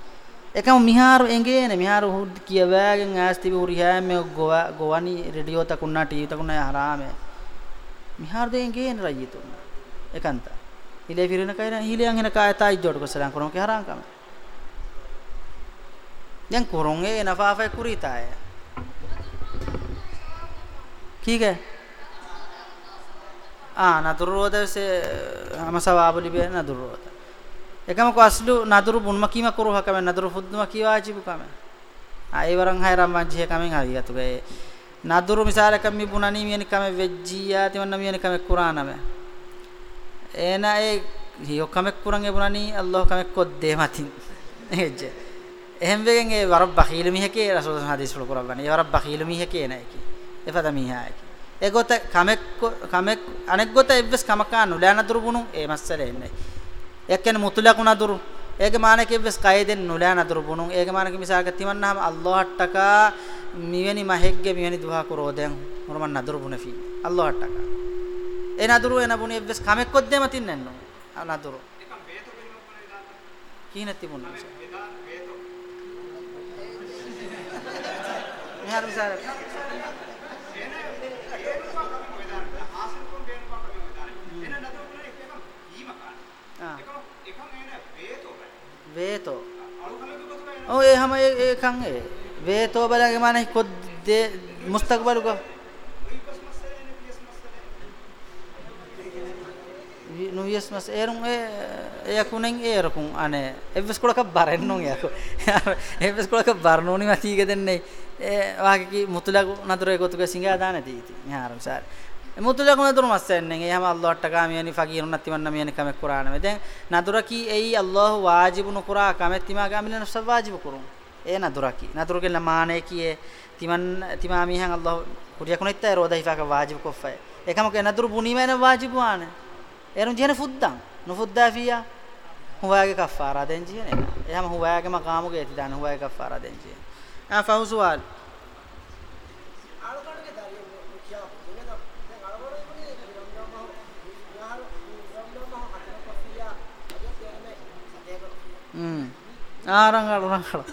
එකම මිහාරු එංගේනේ මිහාරු හුද් කියවෑගෙන් ඈස් තිබි උරිහෑ මේ ගොවා ගොවනි රේඩියෝ තකුණා ටීවී තකුණා හරාමේ මිහාරු දෙන් ගේන රජිතුන එකන්ත ඉලේ විරණ කයන හිලියන් එන කායතයි ජොඩ කොසලන් කරොන් කේ හරාම් කම දැන් කරොන් ඒ නෆාෆේ කුරිතාය කීගේ ආ නතුරුවද සේ හමසවාබලි බේ නතුරුවද එකම කො අස්ලු නදුරු බුන්ම කීම කරු හකම නදුරු ෆුද්දුම කීවාජිබු කම ආයි වරන් හයරම් මංජේ කමෙන් හරියතු වේ නදුරු මිසාලකම් මි බුණනි මියනි කම වෙජ්ජියා තිවන්න මියනි කම කුරානම එන ඒ හිය කමෙක් කුරන් ඒ බුණනි අල්ලාහ කමෙක් කොද්දේ මතින් එජ්ජ එහෙන් වෙගෙන් ඒ වරබ් බඛීල මිහකේ රසූල් හදීස් වල කුරබ්බනි ඒ වරබ් බඛීල මිහකේ නැකි එපද මිහායි ඒගොත කමෙක් කමෙක් අනෙක් ගොත එවස් කමකා නුලෑන දුරුබුණු ඒ මස්සලේ එන්නේ එක්කෙන මුතුලකු නදුරු ඒගේ මාන කිව්වස් කයෙදෙන් නුලෑ නදුරු බුණුන් ඒගේ මාන කිමිසාක තිමන්නාම අල්ලාහට්ටක මිවෙනි මහෙග්ගේ මිවෙනි දුහා කරෝ දැන් මොරමන් නදුරු බුණෆි අල්ලාහට්ටක ඒ නදුරු එන බුණි එවස් කමෙක්කොත් දෙම තින්නන්නෝ ආ නදුරු කීන තිබුණා මෙහාර මිසාර වේතෝ ඔව් ඒ හැම එකන් ඒ වේතෝ බලගේ মানে කොද්ද මුස්තකබලුක නොවියස් මස් එරුන් ඒ යකුණෙන් ඒරකුන් අනේ එවස් කොලක බරෙන්නුන් යකු එවස් කොලක බරනෝනි මතීක දෙන්නේ ඒ වාගේ මුතුලක නතර එකතු කසින්ගා දාන දීති යාරම් සාරේ මුතුලකම නතුරු මස්සන්නේ එහෙම අල්ලාහට කාමියනි ෆකීරුන් නැතිවන්න මියනි කමෙක් කුරානෙ දැන් නතුරකි එයි අල්ලාහ වාජිබුන කුරා කමෙක් තිමා ගාමින නස වාජිබ කුරුම් ඒ නතුරකි නතුරුකෙල මානේ කියේ තිමන් තිමා මිහන් අල්ලාහ කුරියකුනෙත් ඒ රෝදයිෆාක වාජිබ කොෆයි එකම කෙ නතුරු බුනිමෙන වාජිබුවාන එරුන් ජීන ෆුද්දන් නුෆුද්දා ෆියා හුවාගේ කෆාරා දෙන් ජීන එහෙම හුවාගේ මකාමුගේ තිදාන හුවාගේ කෆාරා දෙන් ජීන ආ ෆහුසුවාල් ರಂಗಾಳು ರಂಗಾಳು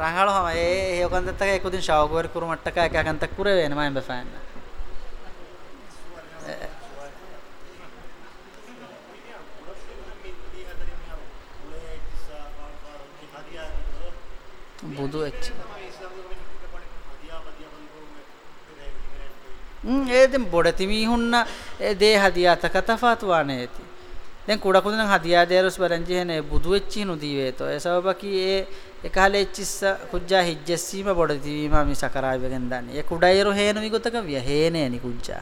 ರಂಗಾಳು ಹಮ ಏ ಯೋಗಂದತ್ತಾಗ ಏಕುದಿನ ಶಾವಗೋರಿ ಕುರು ಮಟ್ಟಕ ಯಾಕಂತ ಕುರವೇನು ಮಾಯಂಬೆ ಫ್ಯಾನ್ බුදු වෙච්ච. ඒ දෙම් බොඩති මීහුන්න ඒ දේ හදියාතක තෆාතුවානේ ඇති. දැන් කුඩ කුදෙන් හදියා දේරස් බරංජි හනේ බුදු වෙච්චි නුදී වේතෝ ඒ සබබකි ඒ එකහල එච්චිස්ස කුජ්ජා හිජ්ජස්සීම බොඩ දිවීම මි සකරායවගෙන් දන්නේ ඒ කුඩයිරු හේන විගතක විය හේනේ නි කුජ්ජා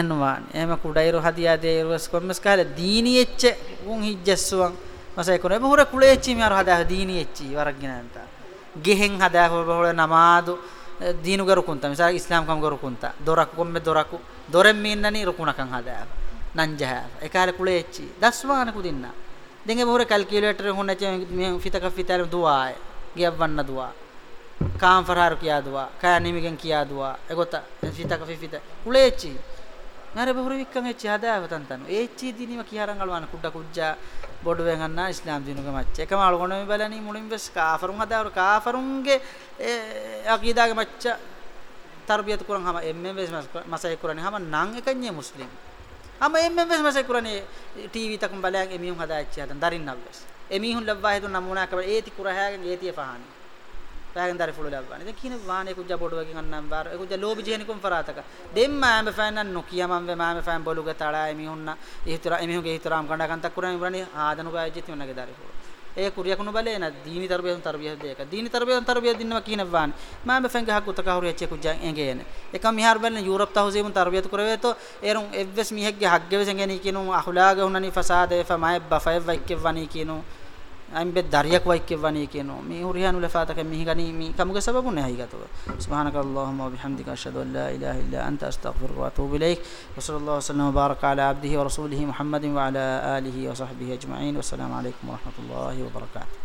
එන්නවා එම කුඩයිරු හදියා දේරස් කොම්මස් කාලේ දීනි එච්ච උන් හිජ්ජස්සුවන් මසයි කොනේ බහුර කුලේච්චි මියර හදා දීනි එච්චි වරග්ගිනන්ත ගෙහෙන් හදා බහුර නමාදු දීනු ගරුකුන්ත මිසා ඉස්ලාම් කම් ගරුකුන්ත දොරක් කොම්මේ දොරකු දොරෙන් මින්නනි රුකුණකන් හදා නංජහ එකහර කුලේ එච්චි දස්වාන කුදින්න දෙංගේ මොහර කල්කියුලේටර් හොන්න ච මේ ෆිතක ෆිතල දුවාය ගියවන්න දුවා කාම් ෆරහාර කියා දුවා කය නිමිගෙන් කියා දුවා එගොත ෆිතක ෆිත කුලේ එච්චි නර බහුර වික්කම් එච්චි හදාව තන්තන එච්චි දිනීම කියාරන් අලවන කුඩ කුජ්ජා බොඩු වෙන්ගන්න ඉස්ලාම් දිනුක මච්ච එකම අලගොන මේ බලනි මුලින් වෙස් කාෆරුන් හදාවර කාෆරුන්ගේ අකීදාගේ මච්ච තර්බියත් කරන් හැම එම්මෙ වෙස් මසයි කරන්නේ හැම නම් එකන්නේ මුස්ලිම් අම එම්මෙන් වෙස් මසේ කුරණේ ටීවී තකම් බලයන් එමිහුන් හදාච්චි හදන් දරින්නක් වෙස් එමිහුන් ලබ්වා හේතු නමුනා කබල ඒති කුරහාගෙන් ඒතිය පහානි පෑගෙන් දරි ෆුළු ලබ්වානේ දැන් කියන වානේ කුජ්ජා බොඩ වගේ අන්නම් බාර ඒ කුජ්ජා ලෝබි ජේනිකුම් ෆරාතක දෙම්මා එම්බ ෆෑන් නන් නොකිය මම් වේ මාම ෆෑන් බොලුග තලා එමිහුන්න ඉහිතර එමිහුගේ ඉහිතරම් කණ්ඩා කන්තක් කුරණේ වරණේ ආදනු ගායජිති වන්නගේ දරි ෆුළු ඒ කුරියකුණු බලේ න දීනි තරබියන් තරබියහ දෙක දීනි තරබියන් තරබිය දින්නම කියනවාන මම බෙෆෙන් ගහ කුතක හුරිය චේ කුජන් එංගේන එක මිහාර බලන යුරප් තහුසේම තරබියත් කරවේ තෝ එරුන් එව්ස් මිහෙක්ගේ හග්ගේ වෙසෙන් ගෙනී කියනු අහුලාගේ හුනනි ෆසාදේ ෆමයි බෆයි වයික්කේ වනි කියනු අයින් බෙත් දරියක් වයික්කේ වණී කියනෝ මේ හුරියානු ලෆාතක මිහිගනි මේ කමුගේ සබබු නැහැ ඊගතව සුබ්හානක අල්ලාහුම්ම වබිහම්දික අෂහදු අල්ලා ඉලාහ ඉල්ලා අන්ත අස්තග්ෆිරුක වඅතූබු ඉලයික් වසල්ලල්ලාහු වසල්ලම වබාරක අලා අබ්දිහි වරසූලිහි මුහම්මදින් වඅලා ආලිහි වසහ්බිහි අජ්මයින් වස්සලාමු අලයිකුම් වරහමතුල්ලාහි වබරකාතුහු